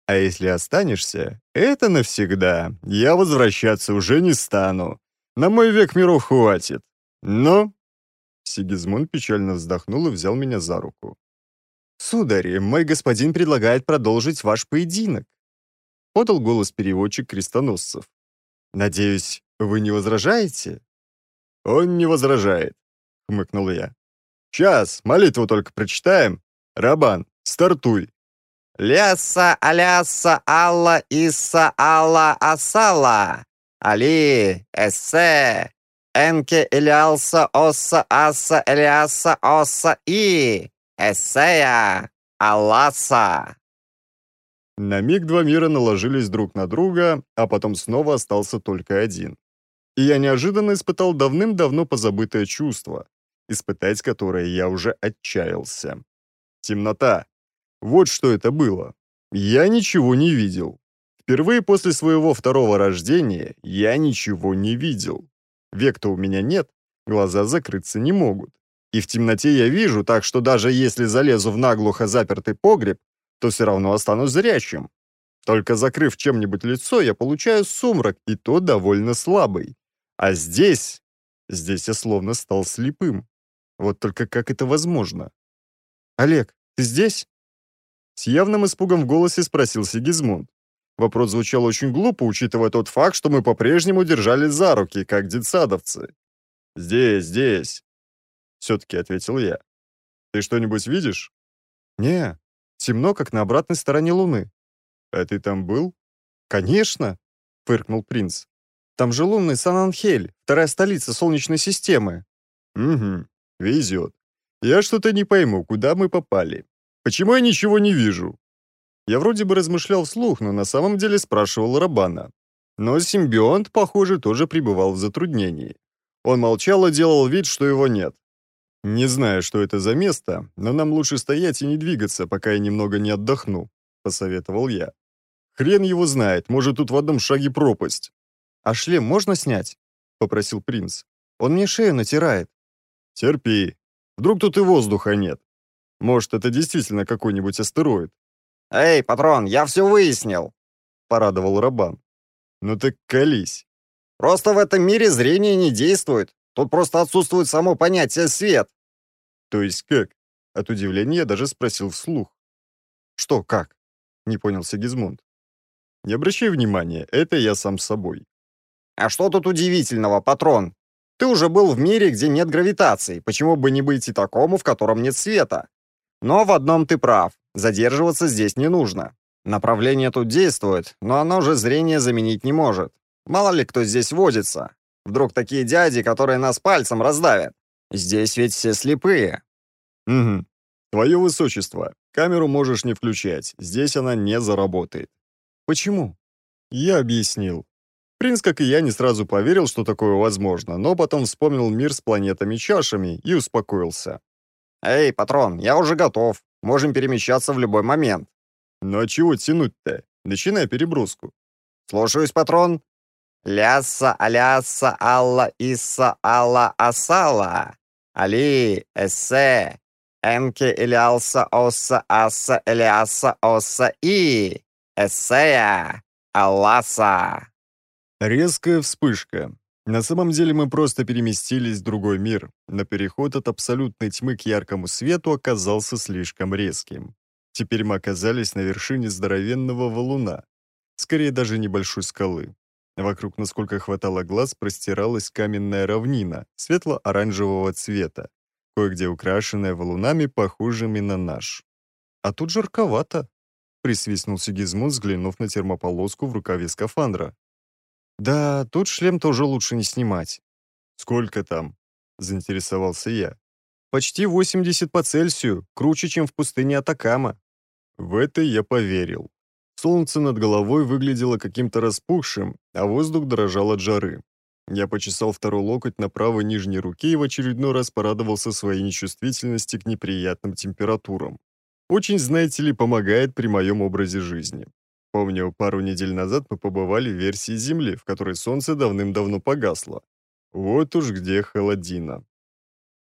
А если останешься, это навсегда. Я возвращаться уже не стану. На мой век миров хватит. Но...» Сигизмунд печально вздохнул и взял меня за руку. «Сударь, мой господин предлагает продолжить ваш поединок подал голос переводчик крестоносцев. «Надеюсь, вы не возражаете?» «Он не возражает», — хмыкнул я. «Сейчас, молитву только прочитаем. Рабан, стартуй!» «Ляса, аляса, алла, иса, алла, асала, али, эссе, энке, илялса, оса, аса, эляса, оса, и, эссея, аласа. На миг два мира наложились друг на друга, а потом снова остался только один. И я неожиданно испытал давным-давно позабытое чувство, испытать которое я уже отчаялся. Темнота. Вот что это было. Я ничего не видел. Впервые после своего второго рождения я ничего не видел. Век-то у меня нет, глаза закрыться не могут. И в темноте я вижу, так что даже если залезу в наглухо запертый погреб, то все равно останусь зрячим. Только закрыв чем-нибудь лицо, я получаю сумрак, и то довольно слабый. А здесь... Здесь я словно стал слепым. Вот только как это возможно? «Олег, ты здесь?» С явным испугом в голосе спросил Сигизмунд. Вопрос звучал очень глупо, учитывая тот факт, что мы по-прежнему держались за руки, как детсадовцы. «Здесь, здесь!» Все-таки ответил я. «Ты что-нибудь видишь?» «Не», Темно, как на обратной стороне Луны. «А ты там был?» «Конечно!» — фыркнул принц. «Там же лунный Сан-Анхель, вторая столица Солнечной системы». «Угу, везет. Я что-то не пойму, куда мы попали. Почему я ничего не вижу?» Я вроде бы размышлял вслух, но на самом деле спрашивал Рабана. Но симбионт, похоже, тоже пребывал в затруднении. Он молчал и делал вид, что его нет. Не знаю, что это за место, но нам лучше стоять и не двигаться, пока я немного не отдохну», — посоветовал я. «Хрен его знает, может, тут в одном шаге пропасть». «А шлем можно снять?» — попросил принц. «Он мне шею натирает». «Терпи. Вдруг тут и воздуха нет. Может, это действительно какой-нибудь астероид». «Эй, патрон, я все выяснил!» — порадовал Рабан. «Ну так колись». «Просто в этом мире зрение не действует. Тут просто отсутствует само понятие «свет». То есть как? От удивления я даже спросил вслух. Что как? Не понял Сигизмунд. Не обращай внимания, это я сам собой. А что тут удивительного, патрон? Ты уже был в мире, где нет гравитации, почему бы не быть и такому, в котором нет света? Но в одном ты прав, задерживаться здесь не нужно. Направление тут действует, но оно же зрение заменить не может. Мало ли кто здесь водится. Вдруг такие дяди, которые нас пальцем раздавят. Здесь ведь все слепые». «Угу. Твое высочество, камеру можешь не включать. Здесь она не заработает». «Почему?» «Я объяснил. Принц, как и я, не сразу поверил, что такое возможно, но потом вспомнил мир с планетами-чашами и успокоился. «Эй, патрон, я уже готов. Можем перемещаться в любой момент». «Ну а чего тянуть-то? Начинай переброску». «Слушаюсь, патрон». Ляса, Аляса, Алла, иса, Алла, Асала, Али, Эссе, Энки, Илялса, Оса, Аса, Элиаса, Оса и Эссея, Алласа. Резкая вспышка. На самом деле мы просто переместились в другой мир, но переход от абсолютной тьмы к яркому свету оказался слишком резким. Теперь мы оказались на вершине здоровенного валуна, скорее даже небольшой скалы, Вокруг, насколько хватало глаз, простиралась каменная равнина светло-оранжевого цвета, кое-где украшенная валунами, похожими на наш. «А тут жарковато», — присвистнул Сигизмунд, взглянув на термополоску в рукаве скафандра. «Да, тут шлем тоже лучше не снимать». «Сколько там?» — заинтересовался я. «Почти 80 по Цельсию, круче, чем в пустыне Атакама». В это я поверил. Солнце над головой выглядело каким-то распухшим, а воздух дрожал от жары. Я почесал второй локоть на правой нижней руке и в очередной раз порадовался своей нечувствительности к неприятным температурам. Очень, знаете ли, помогает при моем образе жизни. Помню, пару недель назад мы побывали в версии Земли, в которой солнце давным-давно погасло. Вот уж где холодина.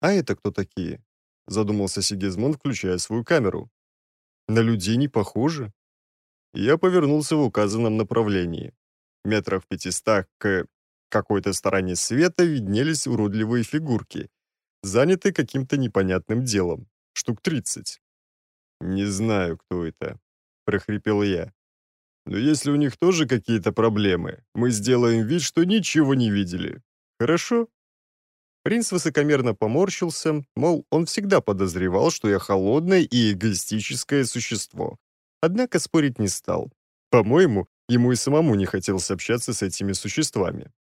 «А это кто такие?» – задумался Сигизмунд, включая свою камеру. «На людей не похоже», я повернулся в указанном направлении. Метров в пятистах к какой-то стороне света виднелись уродливые фигурки, занятые каким-то непонятным делом, штук тридцать. «Не знаю, кто это», — прохрипел я. «Но если у них тоже какие-то проблемы, мы сделаем вид, что ничего не видели. Хорошо?» Принц высокомерно поморщился, мол, он всегда подозревал, что я холодное и эгоистическое существо однако спорить не стал. По-моему, ему и самому не хотелось общаться с этими существами.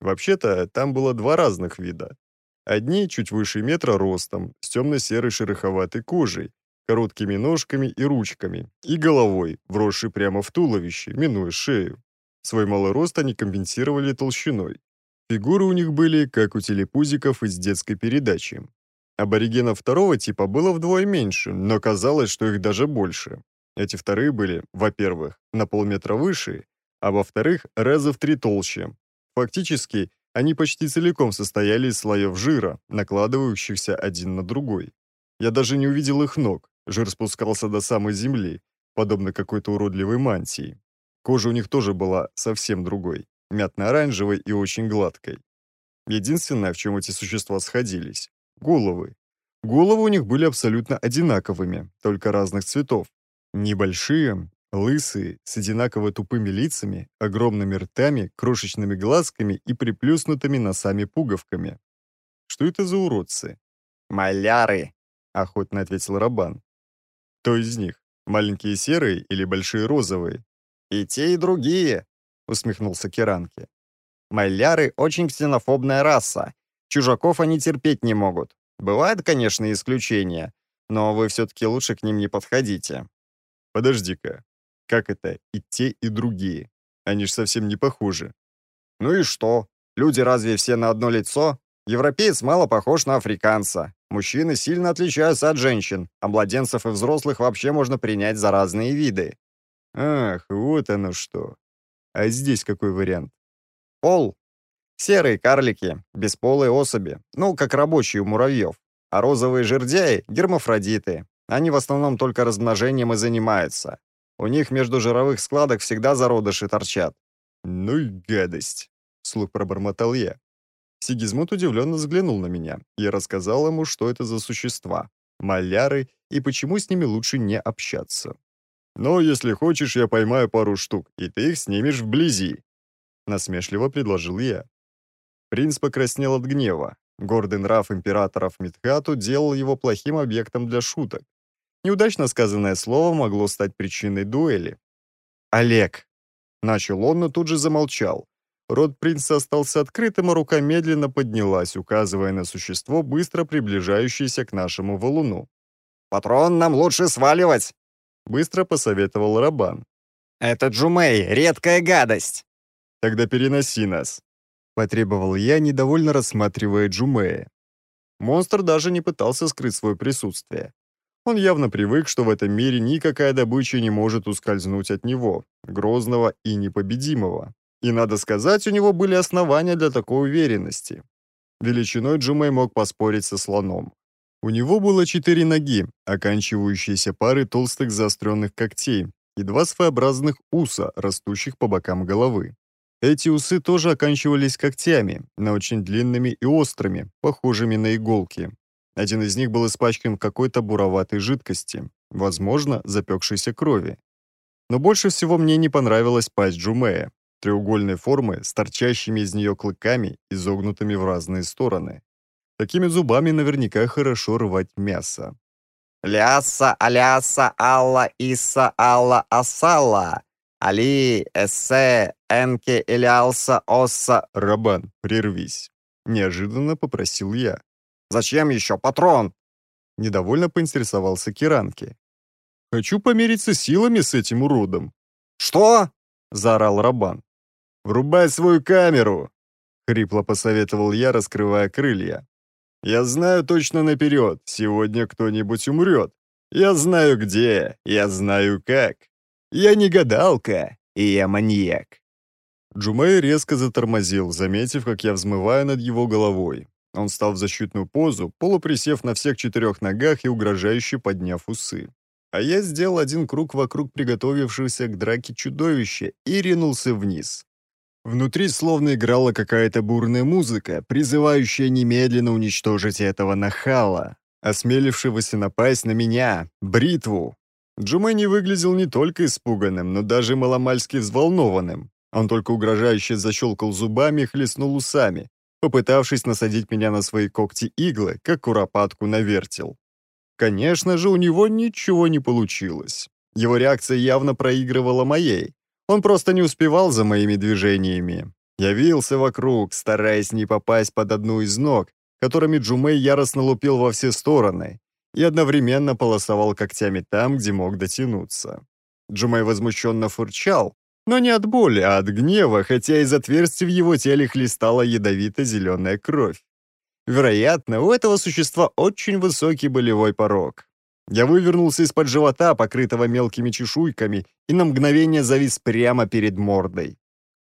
Вообще-то, там было два разных вида. Одни чуть выше метра ростом, с темно-серой шероховатой кожей, короткими ножками и ручками, и головой, вросшей прямо в туловище, минуя шею. Свой малый рост они компенсировали толщиной. Фигуры у них были, как у телепузиков из детской передачи. Аборигенов второго типа было вдвое меньше, но казалось, что их даже больше. Эти вторые были, во-первых, на полметра выше, а во-вторых, раза в три толще. Фактически, они почти целиком состояли из слоев жира, накладывающихся один на другой. Я даже не увидел их ног, жир спускался до самой земли, подобно какой-то уродливой мантии. Кожа у них тоже была совсем другой, мятно-оранжевой и очень гладкой. Единственное, в чем эти существа сходились – головы. Головы у них были абсолютно одинаковыми, только разных цветов, Небольшие, лысые, с одинаково тупыми лицами, огромными ртами, крошечными глазками и приплюснутыми носами-пуговками. Что это за уродцы? «Маляры!» — охотно ответил Рабан. «Кто из них? Маленькие серые или большие розовые?» «И те, и другие!» — усмехнулся Керанки. «Маляры — очень ксенофобная раса. Чужаков они терпеть не могут. Бывают, конечно, исключения, но вы все-таки лучше к ним не подходите. Подожди-ка, как это и те, и другие? Они же совсем не похожи. Ну и что? Люди разве все на одно лицо? Европеец мало похож на африканца. Мужчины сильно отличаются от женщин, а младенцев и взрослых вообще можно принять за разные виды. Ах, вот оно что. А здесь какой вариант? Пол. Серые карлики, бесполые особи, ну, как рабочие у муравьев. А розовые жердяи — гермафродиты. Они в основном только размножением и занимаются. У них между жировых складок всегда зародыши торчат». «Ну и гадость!» — Слух пробормотал я. Сигизмунд удивленно взглянул на меня. Я рассказал ему, что это за существа, маляры и почему с ними лучше не общаться. «Но если хочешь, я поймаю пару штук, и ты их снимешь вблизи», — насмешливо предложил я. Принц покраснел от гнева. Гордый нрав императоров Митхату делал его плохим объектом для шуток. Неудачно сказанное слово могло стать причиной дуэли. «Олег!» Начал он, но тут же замолчал. Рот принца остался открытым, а рука медленно поднялась, указывая на существо, быстро приближающееся к нашему валуну. «Патрон, нам лучше сваливать!» Быстро посоветовал Рабан. «Это Джумей, редкая гадость!» «Тогда переноси нас!» Потребовал я, недовольно рассматривая Джумея. Монстр даже не пытался скрыть свое присутствие. Он явно привык, что в этом мире никакая добыча не может ускользнуть от него, грозного и непобедимого. И, надо сказать, у него были основания для такой уверенности. Величиной Джумей мог поспорить со слоном. У него было четыре ноги, оканчивающиеся парой толстых заостренных когтей, и два своеобразных уса, растущих по бокам головы. Эти усы тоже оканчивались когтями, но очень длинными и острыми, похожими на иголки, один из них был испачкан в какой-то буроватой жидкости, возможно, запекшейся крови. Но больше всего мне не понравилась пасть Джумея, треугольной формы с торчащими из нее клыками, изогнутыми в разные стороны. Такими зубами наверняка хорошо рвать мясо. «Ляса, аляса, алла, иса, алла, асала, али, эссе, энке, элялса, осса, «Рабан, прервись!» – неожиданно попросил я. Зачем еще патрон?» Недовольно поинтересовался Киранки. «Хочу помериться силами с этим уродом». «Что?» — заорал Рабан. «Врубай свою камеру!» — хрипло посоветовал я, раскрывая крылья. «Я знаю точно наперед, сегодня кто-нибудь умрет. Я знаю где, я знаю как. Я не гадалка, и я маньяк». Джумей резко затормозил, заметив, как я взмываю над его головой, он встал в защитную позу, полуприсев на всех четырех ногах и угрожающе подняв усы. А я сделал один круг вокруг приготовившегося к драке чудовища и ринулся вниз. Внутри словно играла какая-то бурная музыка, призывающая немедленно уничтожить этого нахала, осмелившегося напасть на меня, бритву. Джумани выглядел не только испуганным, но даже маломальски взволнованным. Он только угрожающе защелкал зубами и хлестнул усами, попытавшись насадить меня на свои когти-иглы, как куропатку на вертел. Конечно же, у него ничего не получилось. Его реакция явно проигрывала моей. Он просто не успевал за моими движениями. Я вился вокруг, стараясь не попасть под одну из ног, которыми Джумей яростно лупил во все стороны и одновременно полосовал когтями там, где мог дотянуться. Джумей возмущенно фурчал, но не от боли, а от гнева, хотя из отверстий в его теле хлестала ядовито-зеленая кровь. Вероятно, у этого существа очень высокий болевой порог. Я вывернулся из-под живота, покрытого мелкими чешуйками, и на мгновение завис прямо перед мордой.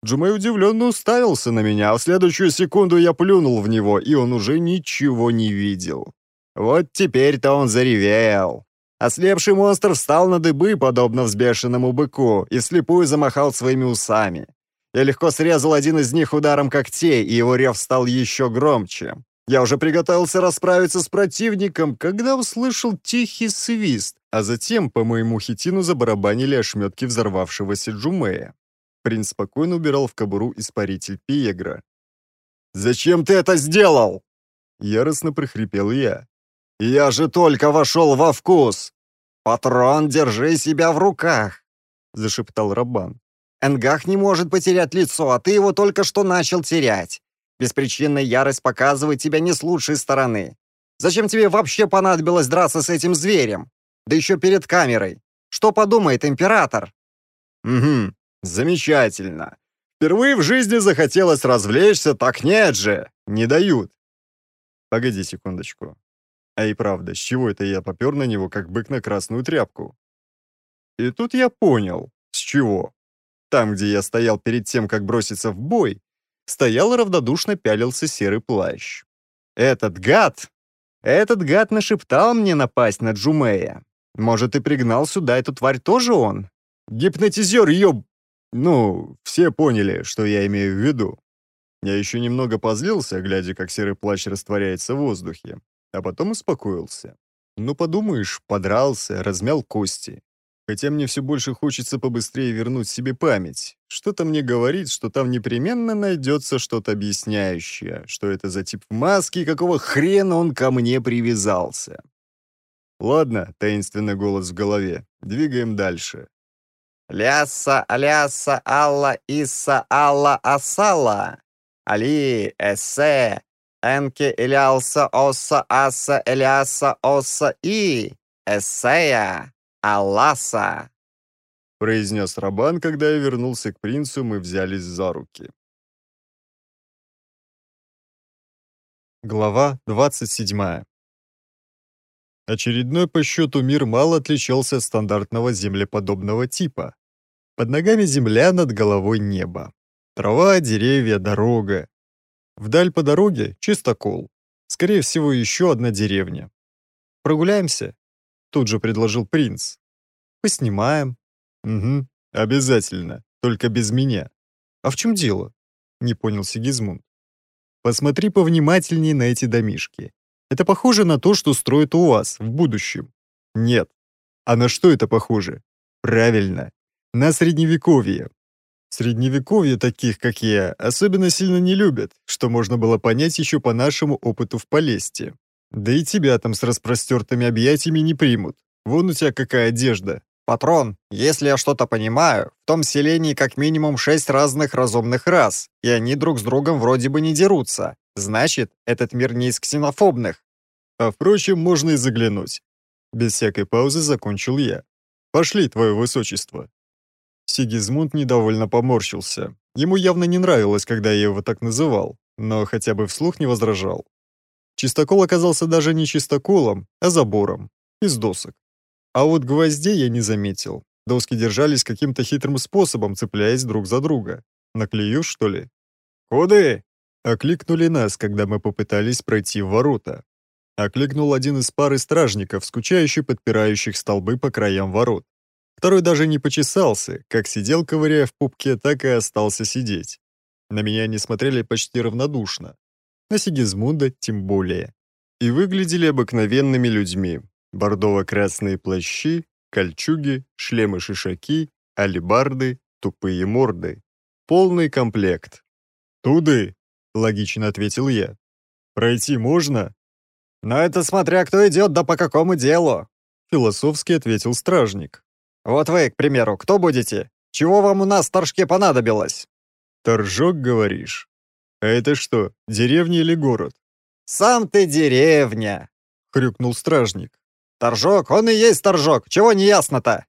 Джумай удивленно уставился на меня, а в следующую секунду я плюнул в него, и он уже ничего не видел. Вот теперь-то он заревел. Ослепший монстр встал на дыбы, подобно взбешенному быку, и слепую замахал своими усами. Я легко срезал один из них ударом когтей, и его рев стал еще громче. Я уже приготовился расправиться с противником, когда услышал тихий свист, а затем по моему хитину забарабанили ошметки взорвавшегося Джумея. Принц спокойно убирал в кобуру испаритель Пиегра. «Зачем ты это сделал?» Яростно прохрипел я. «Я же только вошел во вкус!» «Патрон, держи себя в руках!» — зашептал Рабан. «Энгах не может потерять лицо, а ты его только что начал терять. Беспричинная ярость показывает тебя не с лучшей стороны. Зачем тебе вообще понадобилось драться с этим зверем? Да еще перед камерой. Что подумает император?» «Угу, замечательно. Впервые в жизни захотелось развлечься, так нет же, не дают». «Погоди секундочку. А и правда, с чего это я попер на него, как бык на красную тряпку? И тут я понял, с чего. Там, где я стоял перед тем, как броситься в бой, стоял и равнодушно пялился серый плащ. Этот гад! Этот гад нашептал мне напасть на Джумея. Может, и пригнал сюда эту тварь тоже он? Гипнотизер, ёб... Ну, все поняли, что я имею в виду. Я еще немного позлился, глядя, как серый плащ растворяется в воздухе, а потом успокоился. Ну, подумаешь, подрался, размял кости. Хотя мне все больше хочется побыстрее вернуть себе память. Что-то мне говорит, что там непременно найдется что-то объясняющее, что это за тип маски и какого хрена он ко мне привязался. «Ладно», — таинственный голос в голове, — «двигаем дальше». «Ляса, аляса, алла, иса, алла, асала, али, эссе, Энки, Илиалса, Оса, Аса, Элиаса, Оса и Эссея, Алласа», — произнес Рабан, когда я вернулся к принцу, мы взялись за руки. Глава 27. Очередной по счету мир мало отличался от стандартного землеподобного типа. Под ногами земля, над головой небо. Трава, деревья, дорога. Вдаль по дороге — чистокол. Скорее всего, еще одна деревня. «Прогуляемся?» — тут же предложил принц. «Поснимаем». «Угу, обязательно, только без меня». «А в чем дело?» — не понял Сигизмунд. «Посмотри повнимательнее на эти домишки. Это похоже на то, что строят у вас в будущем». «Нет». «А на что это похоже?» «Правильно, на средневековье, Средневековье таких, как я, особенно сильно не любят, что можно было понять еще по нашему опыту в Полесте. Да и тебя там с распростертыми объятиями не примут. Вон у тебя какая одежда. Патрон, если я что-то понимаю, в том селении как минимум шесть разных разумных рас, и они друг с другом вроде бы не дерутся. Значит, этот мир не из ксенофобных. А впрочем, можно и заглянуть. Без всякой паузы закончил я. Пошли, твое высочество. Сигизмунд недовольно поморщился. Ему явно не нравилось, когда я его так называл, но хотя бы вслух не возражал. Чистокол оказался даже не чистоколом, а забором, из досок. А вот гвоздей я не заметил. Доски держались каким-то хитрым способом, цепляясь друг за друга. На клею, что ли? «Куды?» Окликнули нас, когда мы попытались пройти в ворота. Окликнул один из пары стражников, скучающий подпирающих столбы по краям ворот. Второй даже не почесался, как сидел, ковыряя в пупке, так и остался сидеть. На меня они смотрели почти равнодушно. На Сигизмунда тем более. И выглядели обыкновенными людьми. Бордово-красные плащи, кольчуги, шлемы-шишаки, алибарды, тупые морды. Полный комплект. «Туды!» — логично ответил я. «Пройти можно?» «Но это смотря кто идет, да по какому делу!» — философски ответил стражник. Вот вы, к примеру, кто будете? Чего вам у нас в Торжке понадобилось?» «Торжок, говоришь? А это что, деревня или город?» «Сам ты деревня!» — хрюкнул стражник. «Торжок, он и есть торжок, чего не ясно-то?»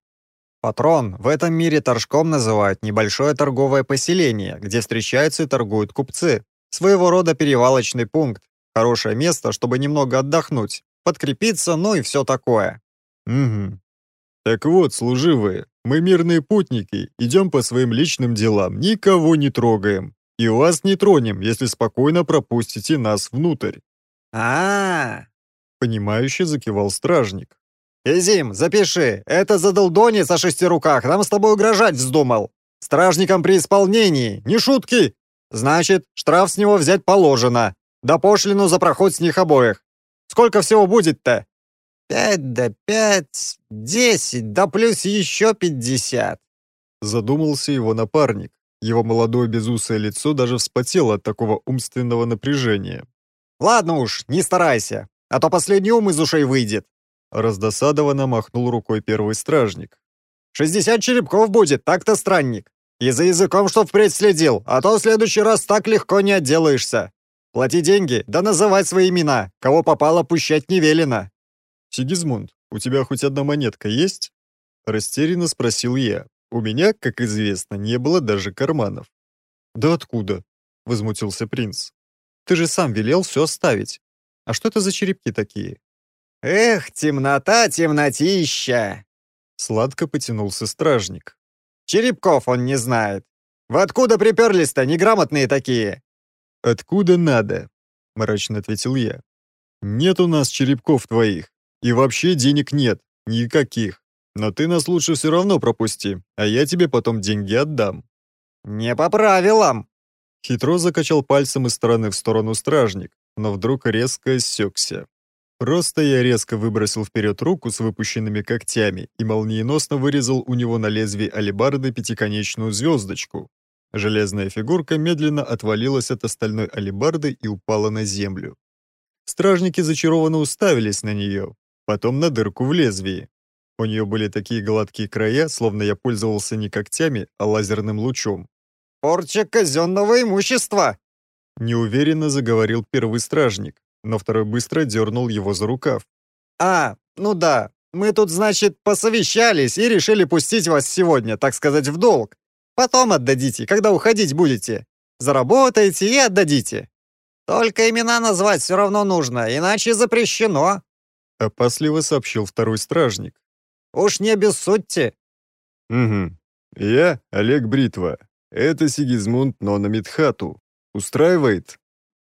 Патрон в этом мире торжком называют небольшое торговое поселение, где встречаются и торгуют купцы. Своего рода перевалочный пункт. Хорошее место, чтобы немного отдохнуть, подкрепиться, ну и все такое. Угу, «Так вот, служивые, мы мирные путники, идем по своим личным делам, никого не трогаем. И вас не тронем, если спокойно пропустите нас внутрь». А -а -а. Понимающе закивал стражник. «Изим, запиши, это задолдони со шести руках, нам с тобой угрожать вздумал. Стражникам при исполнении, не шутки. Значит, штраф с него взять положено, да пошлину за проход с них обоих. Сколько всего будет-то?» «Пять да пять, десять, да плюс еще пятьдесят!» Задумался его напарник. Его молодое безусое лицо даже вспотело от такого умственного напряжения. «Ладно уж, не старайся, а то последний ум из ушей выйдет!» Раздосадованно махнул рукой первый стражник. «Шестьдесят черепков будет, так-то странник! И за языком чтоб впредь следил, а то в следующий раз так легко не отделаешься! Плати деньги, да называй свои имена, кого попало пущать не велено!» «Сигизмунд, у тебя хоть одна монетка есть?» Растерянно спросил я. У меня, как известно, не было даже карманов. «Да откуда?» — возмутился принц. «Ты же сам велел все оставить. А что это за черепки такие?» «Эх, темнота, темнотища!» Сладко потянулся стражник. «Черепков он не знает. Вы откуда приперлись-то, неграмотные такие?» «Откуда надо?» — мрачно ответил я. «Нет у нас черепков твоих. И вообще денег нет, никаких. Но ты нас лучше все равно пропусти, а я тебе потом деньги отдам». «Не по правилам!» Хитро закачал пальцем из стороны в сторону стражник, но вдруг резко иссекся. Просто я резко выбросил вперед руку с выпущенными когтями и молниеносно вырезал у него на лезвии алебарды пятиконечную звездочку. Железная фигурка медленно отвалилась от остальной алебарды и упала на землю. Стражники зачарованно уставились на нее, потом на дырку в лезвии. У нее были такие гладкие края, словно я пользовался не когтями, а лазерным лучом. «Порча казенного имущества!» Неуверенно заговорил первый стражник, но второй быстро дернул его за рукав. «А, ну да, мы тут, значит, посовещались и решили пустить вас сегодня, так сказать, в долг. Потом отдадите, когда уходить будете. Заработаете и отдадите. Только имена назвать все равно нужно, иначе запрещено», — опасливо сообщил второй стражник. «Уж не обессудьте!» «Угу. Я Олег Бритва. Это Сигизмунд Нономитхату. Устраивает?»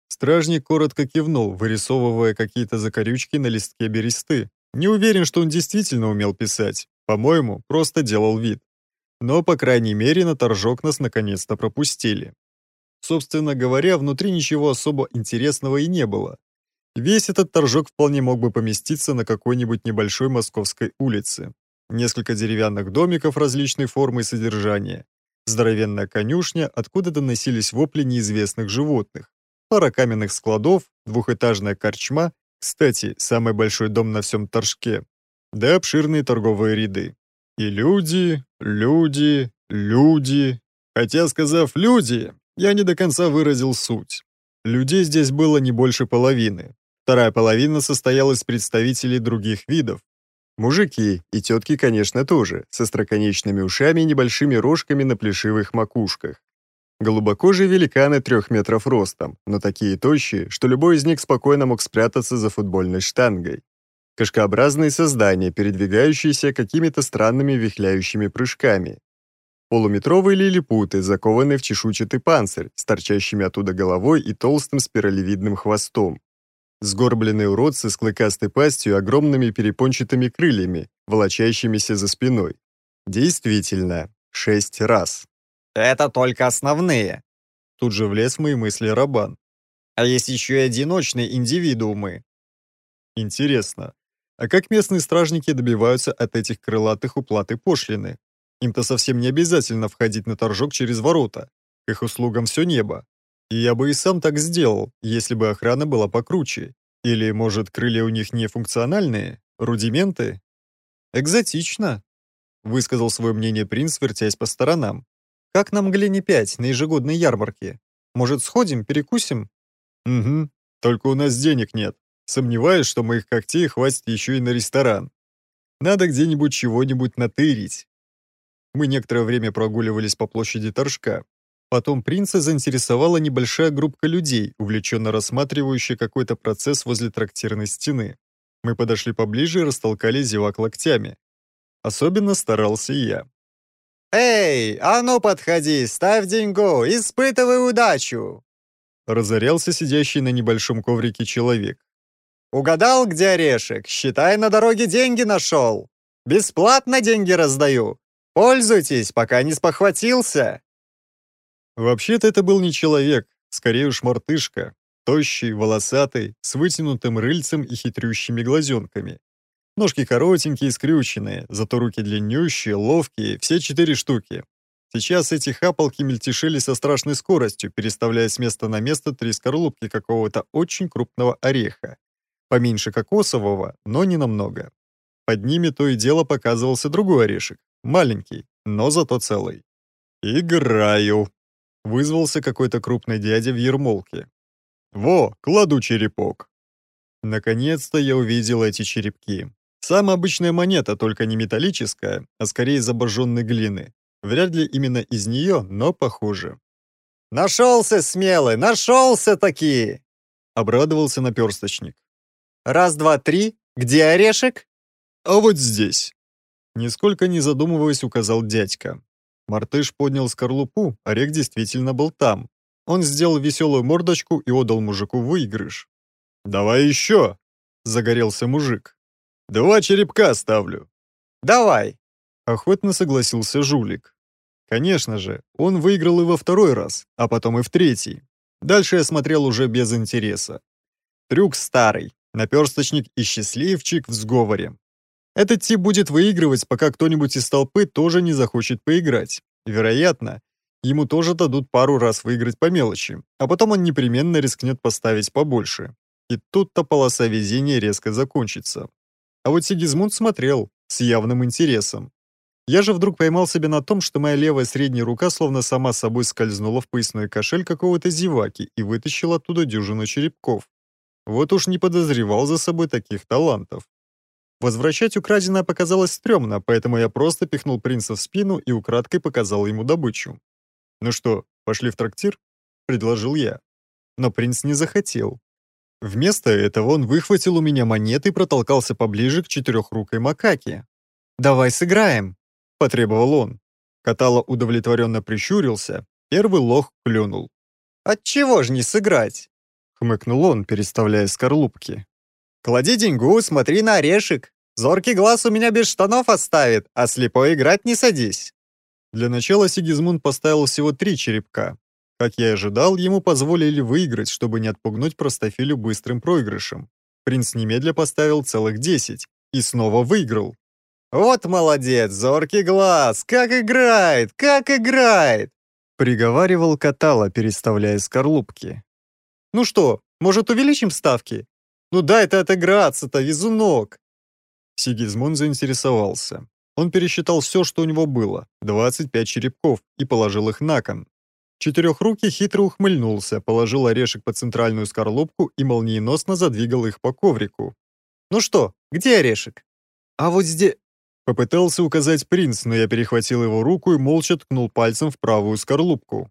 Стражник коротко кивнул, вырисовывая какие-то закорючки на листке бересты. Не уверен, что он действительно умел писать. По-моему, просто делал вид. Но, по крайней мере, на торжок нас наконец-то пропустили. Собственно говоря, внутри ничего особо интересного и не было. Весь этот торжок вполне мог бы поместиться на какой-нибудь небольшой московской улице. Несколько деревянных домиков различной формы и содержания. Здоровенная конюшня, откуда доносились вопли неизвестных животных. Пара каменных складов, двухэтажная корчма, кстати, самый большой дом на всем Торжке, да обширные торговые ряды. И люди, люди, люди. Хотя, сказав «люди», я не до конца выразил суть. Людей здесь было не больше половины. Вторая половина состояла из представителей других видов. Мужики и тетки, конечно, тоже, со строконечными ушами и небольшими рожками на плешивых макушках. Голубокожие великаны трех метров ростом, но такие тощие, что любой из них спокойно мог спрятаться за футбольной штангой. Кошкообразные создания, передвигающиеся какими-то странными вихляющими прыжками. Полуметровые лилипуты, закованные в чешуйчатый панцирь, с торчащими оттуда головой и толстым спиралевидным хвостом. Сгорбленные уродцы с клыкастой пастью огромными перепончатыми крыльями, волочащимися за спиной. Действительно, шесть раз. Это только основные. Тут же влез в мои мысли Рабан. А есть еще и одиночные индивидуумы. Интересно, а как местные стражники добиваются от этих крылатых уплаты пошлины? Им-то совсем не обязательно входить на торжок через ворота. К их услугам все небо. Я бы и сам так сделал, если бы охрана была покруче. Или, может, крылья у них не функциональные? Рудименты? Экзотично, высказал свое мнение принц, вертясь по сторонам. Как нам мглине 5 на ежегодной ярмарке? Может, сходим, перекусим? Угу, только у нас денег нет. Сомневаюсь, что моих когтей хватит еще и на ресторан. Надо где-нибудь чего-нибудь натырить. Мы некоторое время прогуливались по площади Торжка. Потом принца заинтересовала небольшая группа людей, увлеченно рассматривающая какой-то процесс возле трактирной стены. Мы подошли поближе и растолкали зевак локтями. Особенно старался я. «Эй, а ну подходи, ставь деньгу, испытывай удачу!» Разорялся сидящий на небольшом коврике человек. «Угадал, где орешек? Считай, на дороге деньги нашел! Бесплатно деньги раздаю! Пользуйтесь, пока не спохватился!» Вообще-то это был не человек, скорее уж мартышка, тощий, волосатый, с вытянутым рыльцем и хитрющими глазенками. Ножки коротенькие и скрюченные, зато руки длиннющие, ловкие, все четыре штуки. Сейчас эти хапалки мельтешили со страшной скоростью, переставляя с места на место три скорлупки какого-то очень крупного ореха. Поменьше кокосового, но не намного. Под ними то и дело показывался другой орешек, маленький, но зато целый. «Играю», Вызвался какой-то крупный дядя в ермолке. «Во, кладу черепок!» Наконец-то я увидел эти черепки. Самая обычная монета, только не металлическая, а скорее из обожженной глины. Вряд ли именно из нее, но похоже. «Нашелся, смелый, нашелся такие!» Обрадовался наперсточник. «Раз, два, три. Где орешек?» «А вот здесь!» Нисколько не задумываясь, указал дядька. Мартыш поднял скорлупу, а орех действительно был там. Он сделал веселую мордочку и отдал мужику выигрыш. «Давай еще!» — загорелся мужик. «Два черепка ставлю!» «Давай!» — охотно согласился жулик. Конечно же, он выиграл и во второй раз, а потом и в третий. Дальше я смотрел уже без интереса. Трюк старый, наперсточник и счастливчик в сговоре. Этот тип будет выигрывать, пока кто-нибудь из толпы тоже не захочет поиграть. Вероятно, ему тоже дадут пару раз выиграть по мелочи, а потом он непременно рискнет поставить побольше. И тут-то полоса везения резко закончится. А вот Сигизмунд смотрел, с явным интересом. Я же вдруг поймал себя на том, что моя левая средняя рука словно сама собой скользнула в поясной кошель какого-то зеваки и вытащила оттуда дюжину черепков. Вот уж не подозревал за собой таких талантов. Возвращать украденное показалось стрёмно, поэтому я просто пихнул принца в спину и украдкой показал ему добычу. «Ну что, пошли в трактир?» — предложил я. Но принц не захотел. Вместо этого он выхватил у меня монеты и протолкался поближе к четырехрукой макаке. «Давай сыграем!» — потребовал он. Катала удовлетворенно прищурился, первый лох клюнул. «Отчего ж не сыграть?» — хмыкнул он, переставляя скорлупки. «Клади деньгу, смотри на орешек!» Зоркий глаз у меня без штанов оставит, а слепой играть не садись». Для начала Сигизмунд поставил всего три черепка. Как я и ожидал, ему позволили выиграть, чтобы не отпугнуть простофилю быстрым проигрышем. Принц немедля поставил целых десять и снова выиграл. «Вот молодец, зоркий глаз! Как играет! Как играет!» Приговаривал Катала, переставляя скорлупки. «Ну что, может, увеличим ставки? Ну дай ты отыграться-то, везунок!» Сигизмунд заинтересовался. Он пересчитал все, что у него было, 25 черепков, и положил их на кон. Четырехрукий хитро ухмыльнулся, положил орешек по центральную скорлупку и молниеносно задвигал их по коврику. «Ну что, где орешек?» «А вот здесь...» Попытался указать принц, но я перехватил его руку и молча ткнул пальцем в правую скорлупку.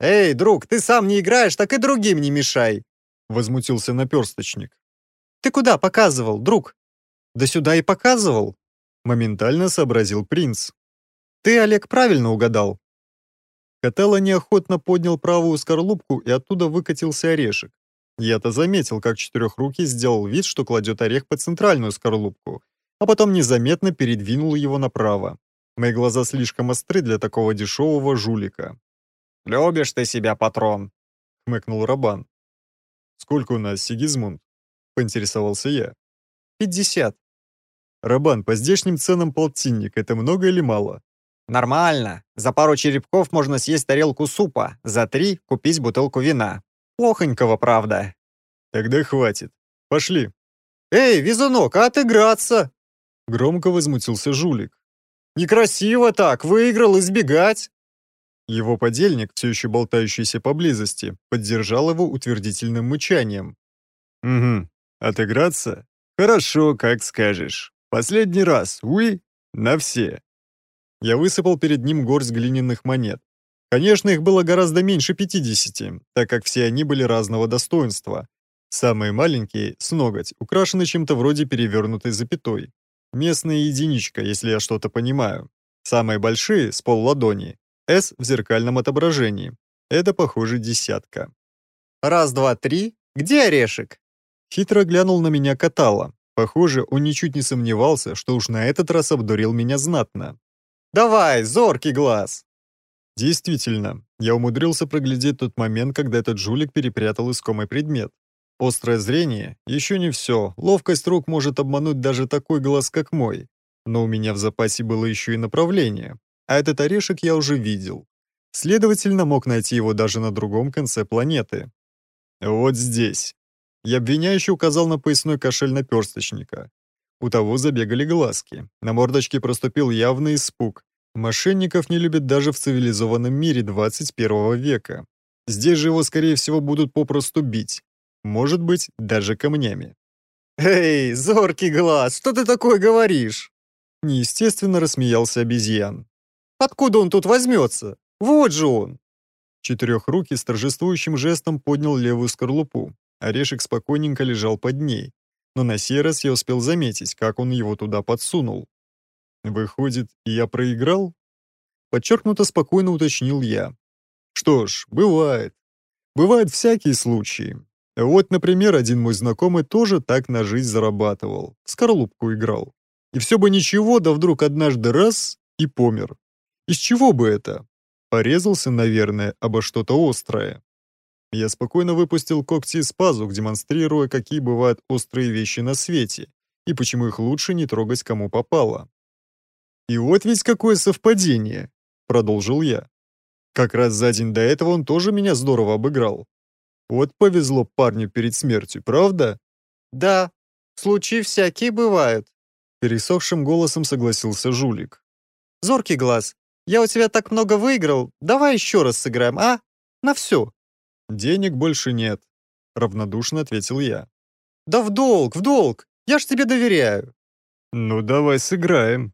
«Эй, друг, ты сам не играешь, так и другим не мешай!» Возмутился наперсточник. «Ты куда показывал, друг?» Да сюда и показывал!» Моментально сообразил принц. «Ты, Олег, правильно угадал!» Котелло неохотно поднял правую скорлупку, и оттуда выкатился орешек. Я-то заметил, как четырехрукий сделал вид, что кладет орех по центральную скорлупку, а потом незаметно передвинул его направо. Мои глаза слишком остры для такого дешевого жулика. «Любишь ты себя, патрон!» — хмыкнул Рабан. «Сколько у нас, Сигизмунд?» — поинтересовался я. «Пятьдесят», Рабан, по здешним ценам полтинник, это много или мало? Нормально. За пару черепков можно съесть тарелку супа, за три купить бутылку вина. Плохонького, правда. Тогда хватит. Пошли. Эй, везунок, а отыграться? Громко возмутился жулик. Некрасиво так, выиграл избегать. Его подельник, все еще болтающийся поблизости, поддержал его утвердительным мычанием. «Угу, отыграться? Хорошо, как скажешь». Последний раз, уи, на все. Я высыпал перед ним горсть глиняных монет. Конечно, их было гораздо меньше 50, так как все они были разного достоинства. Самые маленькие, с ноготь, украшены чем-то вроде перевернутой запятой. Местная единичка, если я что-то понимаю. Самые большие, с полладони. «С» в зеркальном отображении. Это, похоже, десятка. «Раз, два, три. Где орешек?» Хитро глянул на меня Катала, Похоже, он ничуть не сомневался, что уж на этот раз обдурил меня знатно. «Давай, зоркий глаз!» Действительно, я умудрился проглядеть тот момент, когда этот жулик перепрятал искомый предмет. Острое зрение — еще не все, ловкость рук может обмануть даже такой глаз, как мой. Но у меня в запасе было еще и направление, а этот орешек я уже видел. Следовательно, мог найти его даже на другом конце планеты. «Вот здесь», и обвиняющий указал на поясной кошель наперсточника. У того забегали глазки. На мордочке проступил явный испуг. Мошенников не любят даже в цивилизованном мире 21 века. Здесь же его, скорее всего, будут попросту бить. Может быть, даже камнями. «Эй, зоркий глаз, что ты такое говоришь?» Неестественно рассмеялся обезьян. «Откуда он тут возьмется? Вот же он!» Четырехрукий с торжествующим жестом поднял левую скорлупу, Орешек спокойненько лежал под ней, но на сей раз я успел заметить, как он его туда подсунул. «Выходит, я проиграл?» Подчеркнуто спокойно уточнил я. «Что ж, бывает. Бывают всякие случаи. Вот, например, один мой знакомый тоже так на жизнь зарабатывал, в скорлупку играл. И все бы ничего, да вдруг однажды раз и помер. Из чего бы это? Порезался, наверное, обо что-то острое. Я спокойно выпустил когти из пазух, демонстрируя, какие бывают острые вещи на свете, и почему их лучше не трогать кому попало. «И вот ведь какое совпадение!» — продолжил я. «Как раз за день до этого он тоже меня здорово обыграл. Вот повезло парню перед смертью, правда?» «Да, случаи всякие бывают», — пересохшим голосом согласился жулик. «Зоркий глаз, я у тебя так много выиграл, давай еще раз сыграем, а? На все!» «Денег больше нет», — равнодушно ответил я. «Да в долг, в долг! Я ж тебе доверяю!» «Ну, давай сыграем».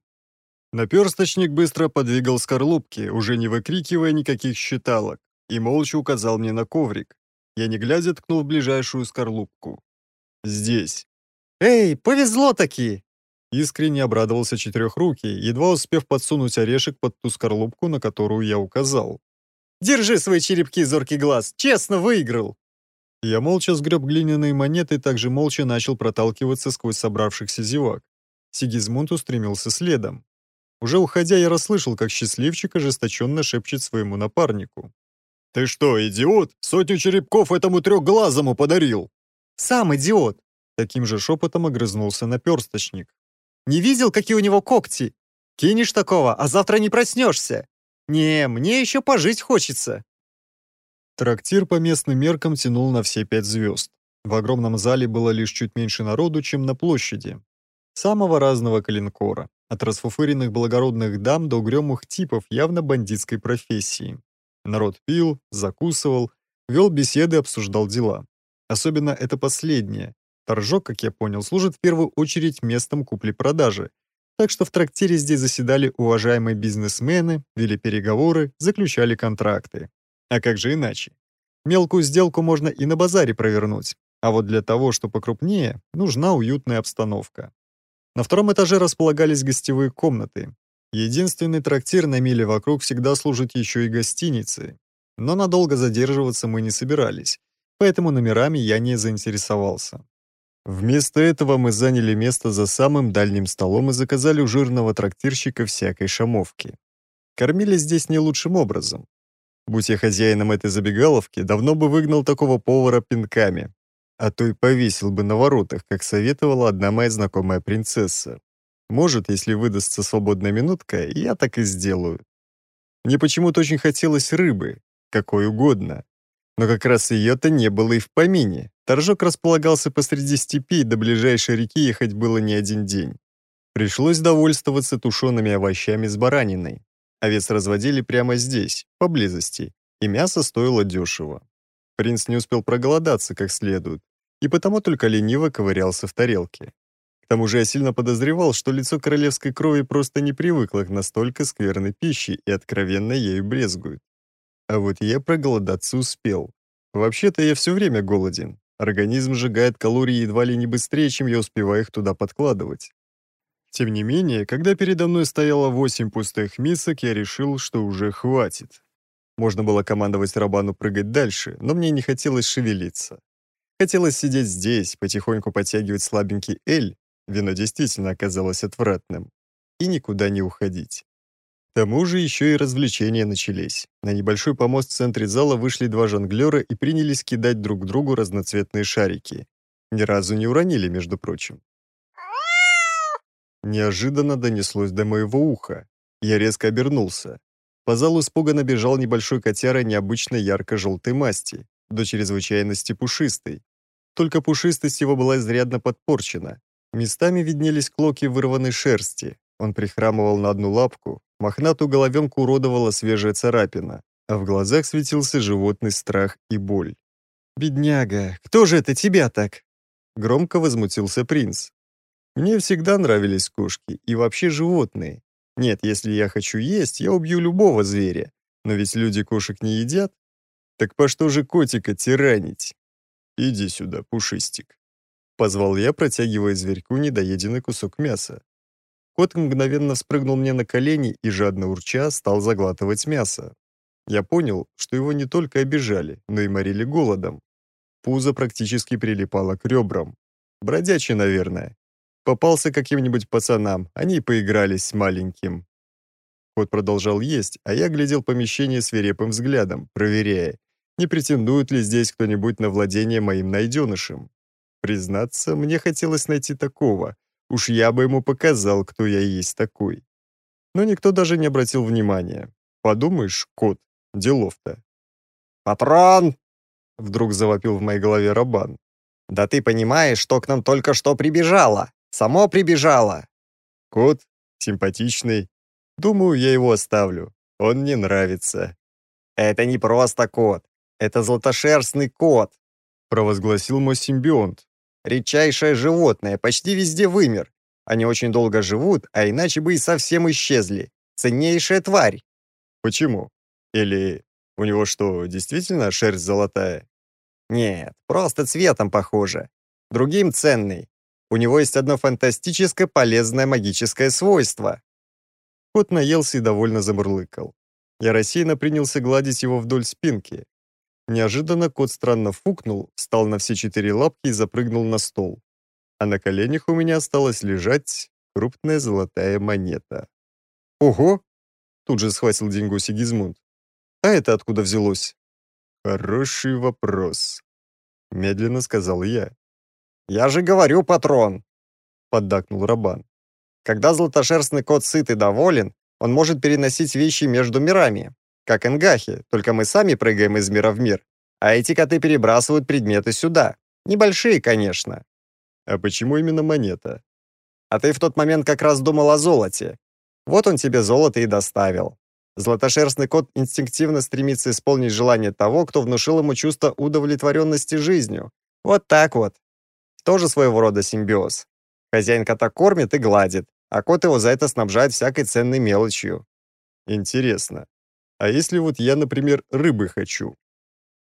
Наперсточник быстро подвигал скорлупки, уже не выкрикивая никаких считалок, и молча указал мне на коврик. Я не глядя ткнул в ближайшую скорлупку. «Здесь». «Эй, повезло таки!» Искренне обрадовался четырехрукий, едва успев подсунуть орешек под ту скорлупку, на которую я указал. Держи свои черепки, зоркий глаз! Честно выиграл!» Я молча сгреб глиняные монеты и также молча начал проталкиваться сквозь собравшихся зевак. Сигизмунд устремился следом. Уже уходя, я расслышал, как счастливчик ожесточенно шепчет своему напарнику. «Ты что, идиот? Сотню черепков этому трехглазому подарил!» «Сам идиот!» Таким же шепотом огрызнулся наперсточник. «Не видел, какие у него когти? Кинешь такого, а завтра не проснешься!» «Не, мне еще пожить хочется!» Трактир по местным меркам тянул на все пять звезд. В огромном зале было лишь чуть меньше народу, чем на площади. Самого разного калинкора. От расфуфыренных благородных дам до угрюмых типов явно бандитской профессии. Народ пил, закусывал, вел беседы, обсуждал дела. Особенно это последнее. Торжок, как я понял, служит в первую очередь местом купли-продажи, так что в трактире здесь заседали уважаемые бизнесмены, вели переговоры, заключали контракты. А как же иначе? Мелкую сделку можно и на базаре провернуть, а вот для того, что покрупнее, нужна уютная обстановка. На втором этаже располагались гостевые комнаты. Единственный трактир на миле вокруг всегда служит еще и гостиницей. Но надолго задерживаться мы не собирались, поэтому номерами я не заинтересовался. Вместо этого мы заняли место за самым дальним столом и заказали у жирного трактирщика всякой шамовки. Кормили здесь не лучшим образом. Будь я хозяином этой забегаловки, давно бы выгнал такого повара пинками, а то и повесил бы на воротах, как советовала одна моя знакомая принцесса. Может, если выдастся свободная минутка, я так и сделаю. Мне почему-то очень хотелось рыбы, какой угодно. Но как раз ее-то не было и в помине. Торжок располагался посреди степи, до ближайшей реки ехать было не один день. Пришлось довольствоваться тушеными овощами с бараниной. Овец разводили прямо здесь, поблизости, и мясо стоило дешево. Принц не успел проголодаться как следует, и потому только лениво ковырялся в тарелке. К тому же я сильно подозревал, что лицо королевской крови просто не привыкло к настолько скверной пище и откровенно ею брезгует. А вот я проголодаться успел. Вообще-то я все время голоден, Организм сжигает калории едва ли не быстрее, чем я успеваю их туда подкладывать. Тем не менее, когда передо мной стояло 8 пустых мисок, я решил, что уже хватит. Можно было командовать Рабану прыгать дальше, но мне не хотелось шевелиться. Хотелось сидеть здесь, потихоньку подтягивать слабенький «Эль», вино действительно оказалось отвратным, и никуда не уходить. К тому же еще и развлечения начались. На небольшой помост в центре зала вышли два жонглера и принялись кидать друг другу разноцветные шарики. Ни разу не уронили, между прочим. Неожиданно донеслось до моего уха. Я резко обернулся. По залу испуганно бежал небольшой котяра необычно ярко-желтой масти, до чрезвычайности пушистой. Только пушистость его была изрядно подпорчена. Местами виднелись клоки вырванной шерсти. Он прихрамывал на одну лапку, Мохнатую головенку уродовала свежая царапина, а в глазах светился животный страх и боль. «Бедняга, кто же это тебя так?» Громко возмутился принц. «Мне всегда нравились кошки и вообще животные. Нет, если я хочу есть, я убью любого зверя. Но ведь люди кошек не едят. Так по что же котика тиранить?» «Иди сюда, пушистик», — позвал я, протягивая зверьку недоеденный кусок мяса. Кот мгновенно спрыгнул мне на колени и, жадно урча, стал заглатывать мясо. Я понял, что его не только обижали, но и морили голодом. Пузо практически прилипало к ребрам. Бродячий, наверное. Попался каким-нибудь пацанам, они поигрались с маленьким. Кот продолжал есть, а я глядел помещение свирепым взглядом, проверяя, не претендует ли здесь кто-нибудь на владение моим найденышем. Признаться, мне хотелось найти такого, Уж я бы ему показал, кто я есть такой. Но никто даже не обратил внимания. Подумаешь, кот, делов-то. «Патрон!» — вдруг завопил в моей голове Рабан. «Да ты понимаешь, что к нам только что прибежало! Само прибежало!» Кот, симпатичный. Думаю, я его оставлю. Он мне нравится. «Это не просто кот. Это золотошерстный кот», — провозгласил мой симбионт, Редчайшее животное, почти везде вымер. Они очень долго живут, а иначе бы и совсем исчезли. Ценнейшая тварь. Почему? Или у него что, действительно шерсть золотая? Нет, просто цветом похоже. Другим ценный. У него есть одно фантастическое полезное магическое свойство. Кот наелся и довольно замурлыкал. Я рассеянно принялся гладить его вдоль спинки. Неожиданно кот странно фукнул, встал на все четыре лапки и запрыгнул на стол. А на коленях у меня осталась лежать крупная золотая монета. «Ого!» — тут же схватил деньгу Сигизмунд. «А это откуда взялось?» «Хороший вопрос», — медленно сказал я. «Я же говорю, патрон!» — поддакнул Рабан. «Когда золотошерстный кот сыт и доволен, он может переносить вещи между мирами, как энгахи, только мы сами прыгаем из мира в мир. А эти коты перебрасывают предметы сюда. Небольшие, конечно. А почему именно монета? А ты в тот момент как раз думал о золоте. Вот он тебе золото и доставил. Златошерстный кот инстинктивно стремится исполнить желание того, кто внушил ему чувство удовлетворенности жизнью. Вот так вот. Тоже своего рода симбиоз. Хозяин кота кормит и гладит, а кот его за это снабжает всякой ценной мелочью. Интересно, а если вот я, например, рыбы хочу?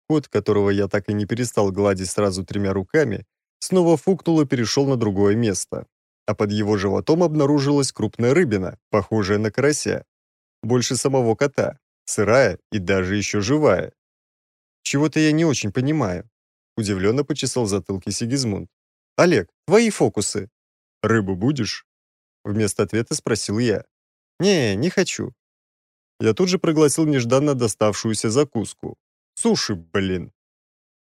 Кот, которого я так и не перестал гладить сразу тремя руками, снова фукнул и перешел на другое место. А под его животом обнаружилась крупная рыбина, похожая на карася. Больше самого кота, сырая и даже еще живая. «Чего-то я не очень понимаю», — удивленно почесал затылки Сигизмунд. «Олег, твои фокусы». «Рыбу будешь?» Вместо ответа спросил я. «Не, не хочу. Я тут же пригласил нежданно доставшуюся закуску. Суши, блин.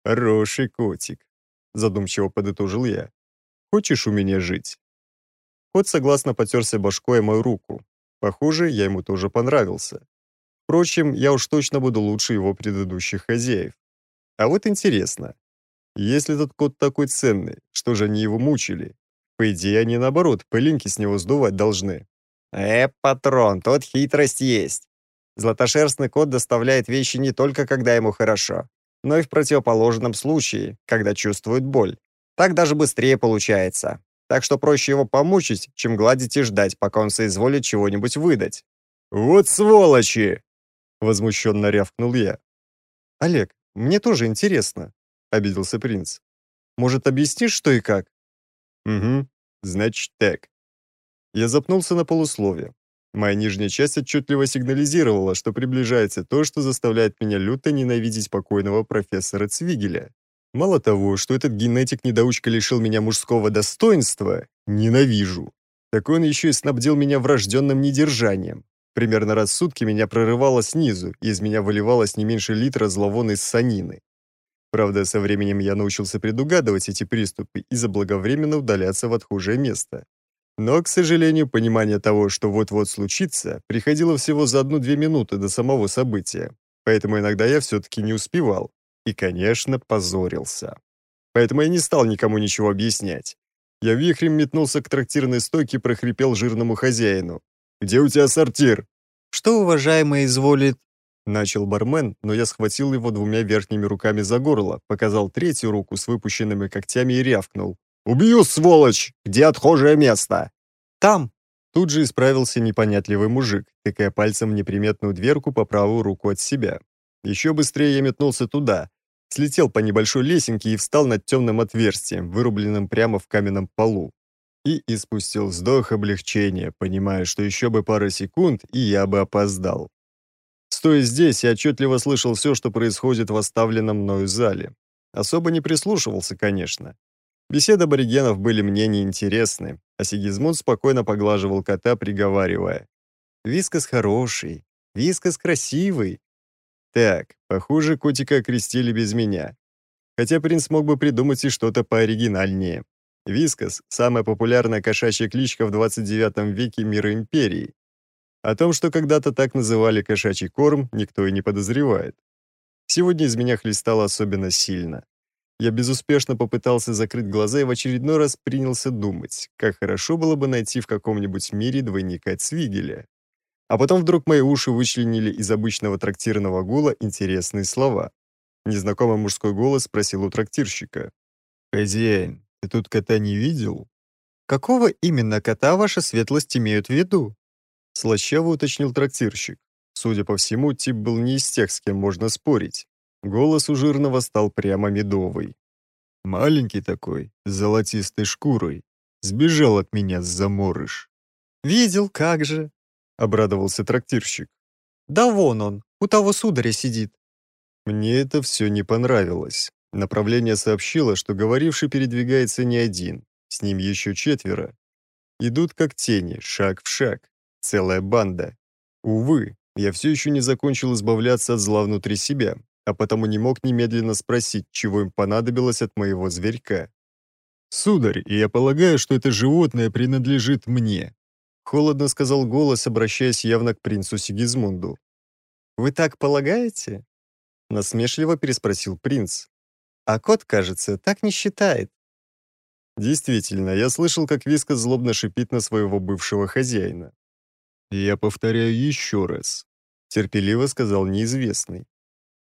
Хороший котик, задумчиво подытожил я. Хочешь у меня жить? Кот согласно потерся башкой мою руку. Похоже, я ему тоже понравился. Впрочем, я уж точно буду лучше его предыдущих хозяев. А вот интересно, если этот кот такой ценный, что же они его мучили? По идее, они наоборот, пылинки с него сдувать должны. «Э, патрон, тут хитрость есть. Златошерстный кот доставляет вещи не только когда ему хорошо, но и в противоположном случае, когда чувствует боль. Так даже быстрее получается. Так что проще его помучить, чем гладить и ждать, пока он соизволит чего-нибудь выдать». «Вот сволочи!» — возмущенно рявкнул я. «Олег, мне тоже интересно», — обиделся принц. «Может, объяснишь, что и как?» «Угу, значит так. Я запнулся на полусловие. Моя нижняя часть отчетливо сигнализировала, что приближается то, что заставляет меня люто ненавидеть покойного профессора Цвигеля. Мало того, что этот генетик-недоучка лишил меня мужского достоинства, ненавижу. Так он еще и снабдил меня врожденным недержанием. Примерно раз в сутки меня прорывало снизу, и из меня выливалось не меньше литра зловонной санины. Правда, со временем я научился предугадывать эти приступы и заблаговременно удаляться в отхожее место. Но, к сожалению, понимание того, что вот-вот случится, приходило всего за одну-две минуты до самого события, поэтому иногда я все-таки не успевал и, конечно, позорился. Поэтому я не стал никому ничего объяснять. Я вихрем метнулся к трактирной стойке и прохрипел жирному хозяину. «Где у тебя сортир?» «Что, уважаемый, изволит...» Начал бармен, но я схватил его двумя верхними руками за горло, показал третью руку с выпущенными когтями и рявкнул. «Убью, сволочь! Где отхожее место?» «Там!» Тут же исправился непонятливый мужик, тыкая пальцем в неприметную дверку по правую руку от себя. Еще быстрее я метнулся туда, слетел по небольшой лесенке и встал над темным отверстием, вырубленным прямо в каменном полу. И испустил вздох облегчения, понимая, что еще бы пара секунд, и я бы опоздал. Стоя здесь, я отчетливо слышал все, что происходит в оставленном мною зале. Особо не прислушивался, конечно. Беседы аборигенов были мне неинтересны, а Сигизмунд спокойно поглаживал кота, приговаривая. «Вискас хороший, вискас красивый». Так, похоже, котика окрестили без меня. Хотя принц мог бы придумать и что-то пооригинальнее. Вискас – самая популярная кошачья кличка в 29 веке мира империи. О том, что когда-то так называли кошачий корм, никто и не подозревает. Сегодня из меня хлестало особенно сильно. Я безуспешно попытался закрыть глаза и в очередной раз принялся думать, как хорошо было бы найти в каком-нибудь мире двойника Цвигеля. А потом вдруг мои уши вычленили из обычного трактирного гула интересные слова. Незнакомый мужской голос спросил у трактирщика. «Хозяин, ты тут кота не видел?» «Какого именно кота ваша светлость имеют в виду?» Слащаво уточнил трактирщик. Судя по всему, тип был не из тех, с кем можно спорить. Голос у жирного стал прямо медовый. Маленький такой, с золотистой шкурой. Сбежал от меня с заморыш. «Видел, как же!» — обрадовался трактирщик. «Да вон он, у того сударя сидит». Мне это все не понравилось. Направление сообщило, что говоривший передвигается не один, с ним еще четверо. Идут как тени, шаг в шаг. Целая банда. Увы, я все еще не закончил избавляться от зла внутри себя, а потому не мог немедленно спросить, чего им понадобилось от моего зверька. «Сударь, я полагаю, что это животное принадлежит мне», холодно сказал голос, обращаясь явно к принцу Сигизмунду. «Вы так полагаете?» насмешливо переспросил принц. «А кот, кажется, так не считает». Действительно, я слышал, как Виска злобно шипит на своего бывшего хозяина. «Я повторяю еще раз», — терпеливо сказал неизвестный.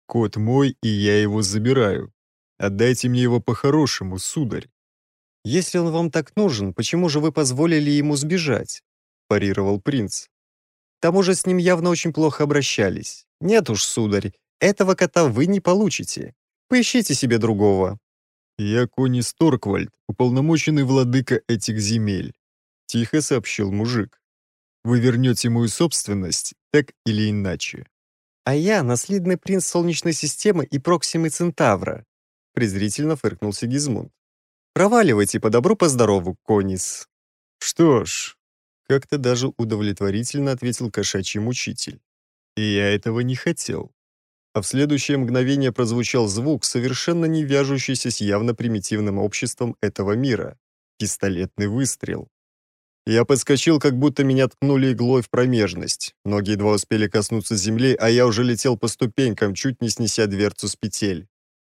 Кот мой, и я его забираю. Отдайте мне его по-хорошему, сударь». «Если он вам так нужен, почему же вы позволили ему сбежать?» – парировал принц. «К тому же с ним явно очень плохо обращались. Нет уж, сударь, этого кота вы не получите. Поищите себе другого». «Я Кони Торквальд, уполномоченный владыка этих земель», – тихо сообщил мужик. «Вы вернете мою собственность, так или иначе». «А я наследный принц Солнечной системы и Проксимы Центавра», презрительно фыркнул Сигизмунд. «Проваливайте по-добру, по-здорову, Конис». «Что ж», как-то даже удовлетворительно ответил кошачий мучитель. И я этого не хотел. А в следующее мгновение прозвучал звук, совершенно не вяжущийся с явно примитивным обществом этого мира. Пистолетный выстрел. Я подскочил, как будто меня ткнули иглой в промежность. Ноги едва успели коснуться земли, а я уже летел по ступенькам, чуть не снеся дверцу с петель.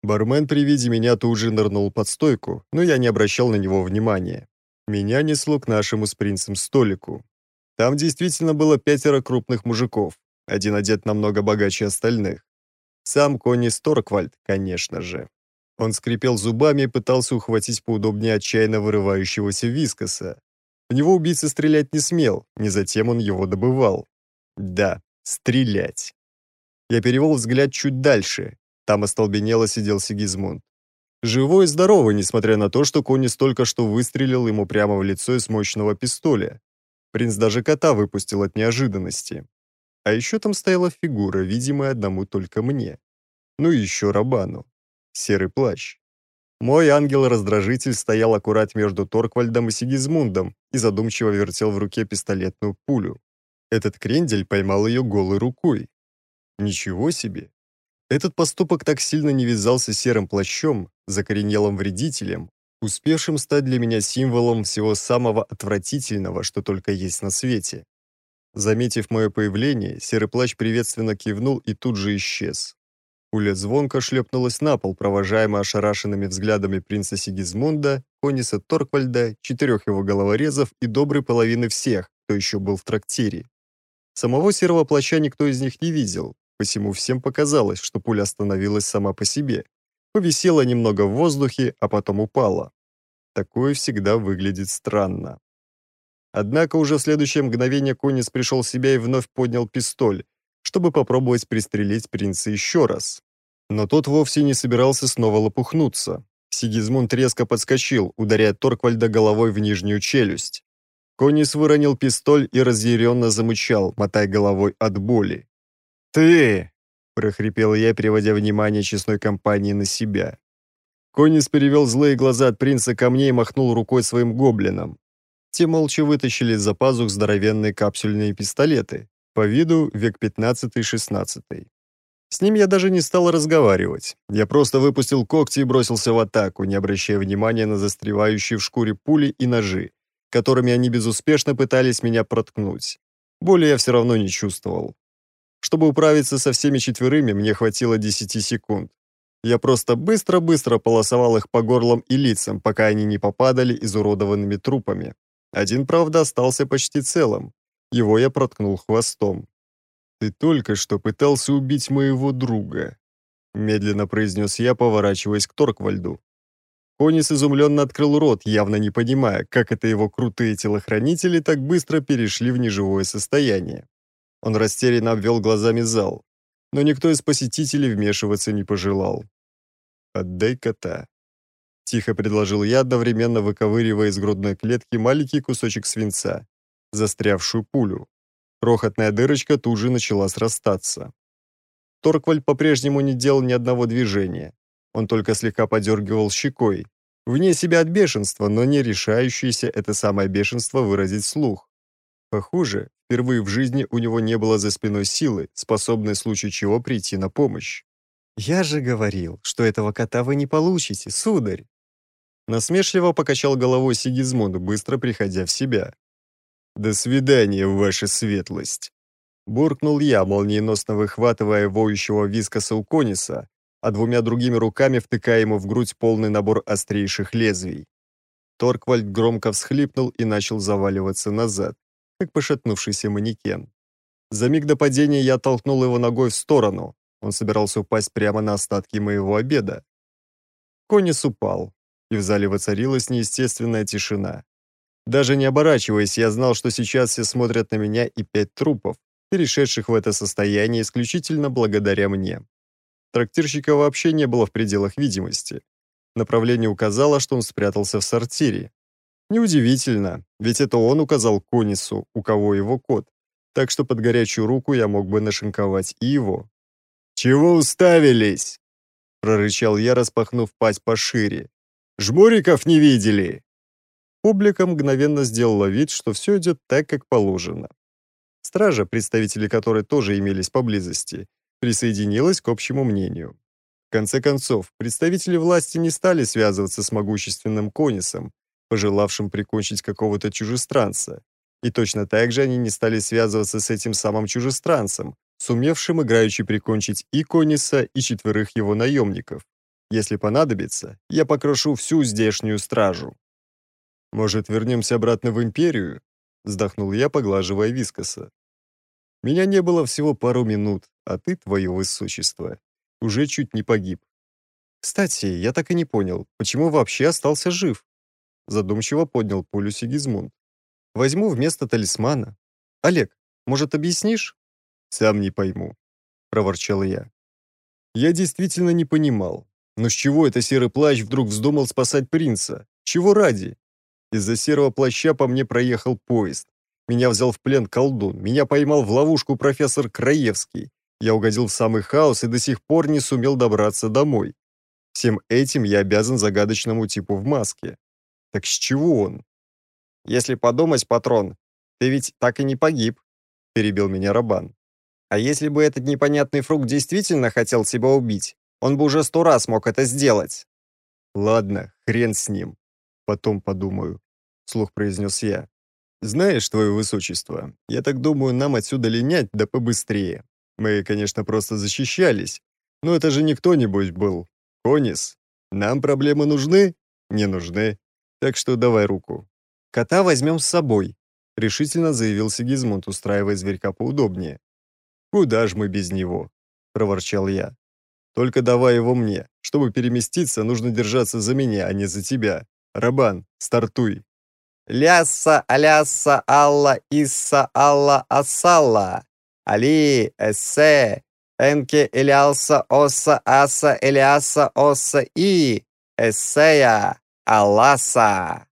Бармен при виде меня тут же нырнул под стойку, но я не обращал на него внимания. Меня несло к нашему с принцем столику. Там действительно было пятеро крупных мужиков, один одет намного богаче остальных. Сам Кони Сторквальд, конечно же. Он скрипел зубами и пытался ухватить поудобнее отчаянно вырывающегося вискоса, в него убийца стрелять не смел, не затем он его добывал. Да, стрелять. Я перевел взгляд чуть дальше. Там остолбенело сидел Сигизмунд. Живой и здоровый, несмотря на то, что Конис только что выстрелил ему прямо в лицо из мощного пистоля. Принц даже кота выпустил от неожиданности. А еще там стояла фигура, видимая одному только мне. Ну и еще Рабану. Серый плащ. Мой ангел-раздражитель стоял аккурат между Торквальдом и Сигизмундом и задумчиво вертел в руке пистолетную пулю. Этот крендель поймал ее голой рукой. Ничего себе! Этот поступок так сильно не вязался серым плащом, закоренелым вредителем, успевшим стать для меня символом всего самого отвратительного, что только есть на свете. Заметив мое появление, серый плащ приветственно кивнул и тут же исчез. Пуля звонко шлепнулась на пол, провожаемая ошарашенными взглядами принца Сигизмунда, Кониса Торквальда, четырех его головорезов и доброй половины всех, кто еще был в трактире. Самого серого плаща никто из них не видел, посему всем показалось, что пуля остановилась сама по себе, повисела немного в воздухе, а потом упала. Такое всегда выглядит странно. Однако уже в следующее мгновение Конис пришел в себя и вновь поднял пистоль, чтобы попробовать пристрелить принца еще раз. Но тот вовсе не собирался снова лопухнуться. Сигизмунд резко подскочил, ударяя Торквальда головой в нижнюю челюсть. Конис выронил пистоль и разъяренно замычал, мотая головой от боли. «Ты!» – прохрипел я, переводя внимание честной компании на себя. Конис перевел злые глаза от принца ко мне и махнул рукой своим гоблинам. Те молча вытащили из-за пазух здоровенные капсульные пистолеты по виду век 15-16. С ним я даже не стал разговаривать. Я просто выпустил когти и бросился в атаку, не обращая внимания на застревающие в шкуре пули и ножи, которыми они безуспешно пытались меня проткнуть. Боли я все равно не чувствовал. Чтобы управиться со всеми четверыми, мне хватило 10 секунд. Я просто быстро-быстро полосовал их по горлам и лицам, пока они не попадали изуродованными трупами. Один, правда, остался почти целым, его я проткнул хвостом. «Ты только что пытался убить моего друга», — медленно произнес я, поворачиваясь к Торквальду. Конис изумленно открыл рот, явно не понимая, как это его крутые телохранители так быстро перешли в неживое состояние. Он растерянно обвел глазами зал, но никто из посетителей вмешиваться не пожелал. «Отдай кота», — тихо предложил я, одновременно выковыривая из грудной клетки маленький кусочек свинца застрявшую пулю. Крохотная дырочка тут же начала срастаться. Торкваль по-прежнему не делал ни одного движения. Он только слегка подергивал щекой. Вне себя от бешенства, но не решающийся это самое бешенство выразить слух. Похоже, впервые в жизни у него не было за спиной силы, способной в случае чего прийти на помощь. «Я же говорил, что этого кота вы не получите, сударь!» Насмешливо покачал головой Сигизмунд, быстро приходя в себя. «До свидания, ваша светлость!» Буркнул я, молниеносно выхватывая воющего вискоса у кониса, а двумя другими руками втыкая ему в грудь полный набор острейших лезвий. Торквальд громко всхлипнул и начал заваливаться назад, как пошатнувшийся манекен. За миг до падения я толкнул его ногой в сторону. Он собирался упасть прямо на остатки моего обеда. Конис упал, и в зале воцарилась неестественная тишина. Даже не оборачиваясь, я знал, что сейчас все смотрят на меня и пять трупов, перешедших в это состояние исключительно благодаря мне. Трактирщика вообще не было в пределах видимости. Направление указало, что он спрятался в сортире. Неудивительно, ведь это он указал Конису, у кого его кот. Так что под горячую руку я мог бы нашинковать и его. «Чего уставились?» – прорычал я, распахнув пасть пошире. «Жмуриков не видели!» Публика мгновенно сделала вид, что все идет так, как положено. Стража, представители которой тоже имелись поблизости, присоединилась к общему мнению. В конце концов, представители власти не стали связываться с могущественным конисом, пожелавшим прикончить какого-то чужестранца. И точно так же они не стали связываться с этим самым чужестранцем, сумевшим играючи прикончить и Кониса, и четверых его наемников. Если понадобится, я покрошу всю здешнюю стражу. «Может, вернемся обратно в Империю?» — вздохнул я, поглаживая Вискоса. «Меня не было всего пару минут, а ты, твое высочество, уже чуть не погиб. Кстати, я так и не понял, почему вообще остался жив?» Задумчиво поднял пулю Сигизмунд. «Возьму вместо талисмана. Олег, может, объяснишь?» «Сам не пойму», — проворчал я. «Я действительно не понимал, но с чего это серый плащ вдруг вздумал спасать принца? Чего ради? Из-за серого плаща по мне проехал поезд. Меня взял в плен колдун, меня поймал в ловушку профессор Краевский. Я угодил в самый хаос и до сих пор не сумел добраться домой. Всем этим я обязан загадочному типу в маске. Так с чего он? Если подумать, патрон, ты ведь так и не погиб, перебил меня Рабан. А если бы этот непонятный фрукт действительно хотел тебя убить, он бы уже сто раз мог это сделать. Ладно, хрен с ним потом подумаю», — слух произнес я. «Знаешь, твое высочество, я так думаю, нам отсюда линять, да побыстрее. Мы, конечно, просто защищались, но это же не кто-нибудь был. Конис, нам проблемы нужны? Не нужны. Так что давай руку». «Кота возьмем с собой», — решительно заявил Сигизмунд, устраивая зверька поудобнее. «Куда ж мы без него?» — проворчал я. «Только давай его мне. Чтобы переместиться, нужно держаться за меня, а не за тебя. Рабан, стартуй. Ляса, аляса, алла, исса, алла, асалла. Али, эссе, энке, элялса, осса, аса, эляса, осса, и. Эссея, аласа.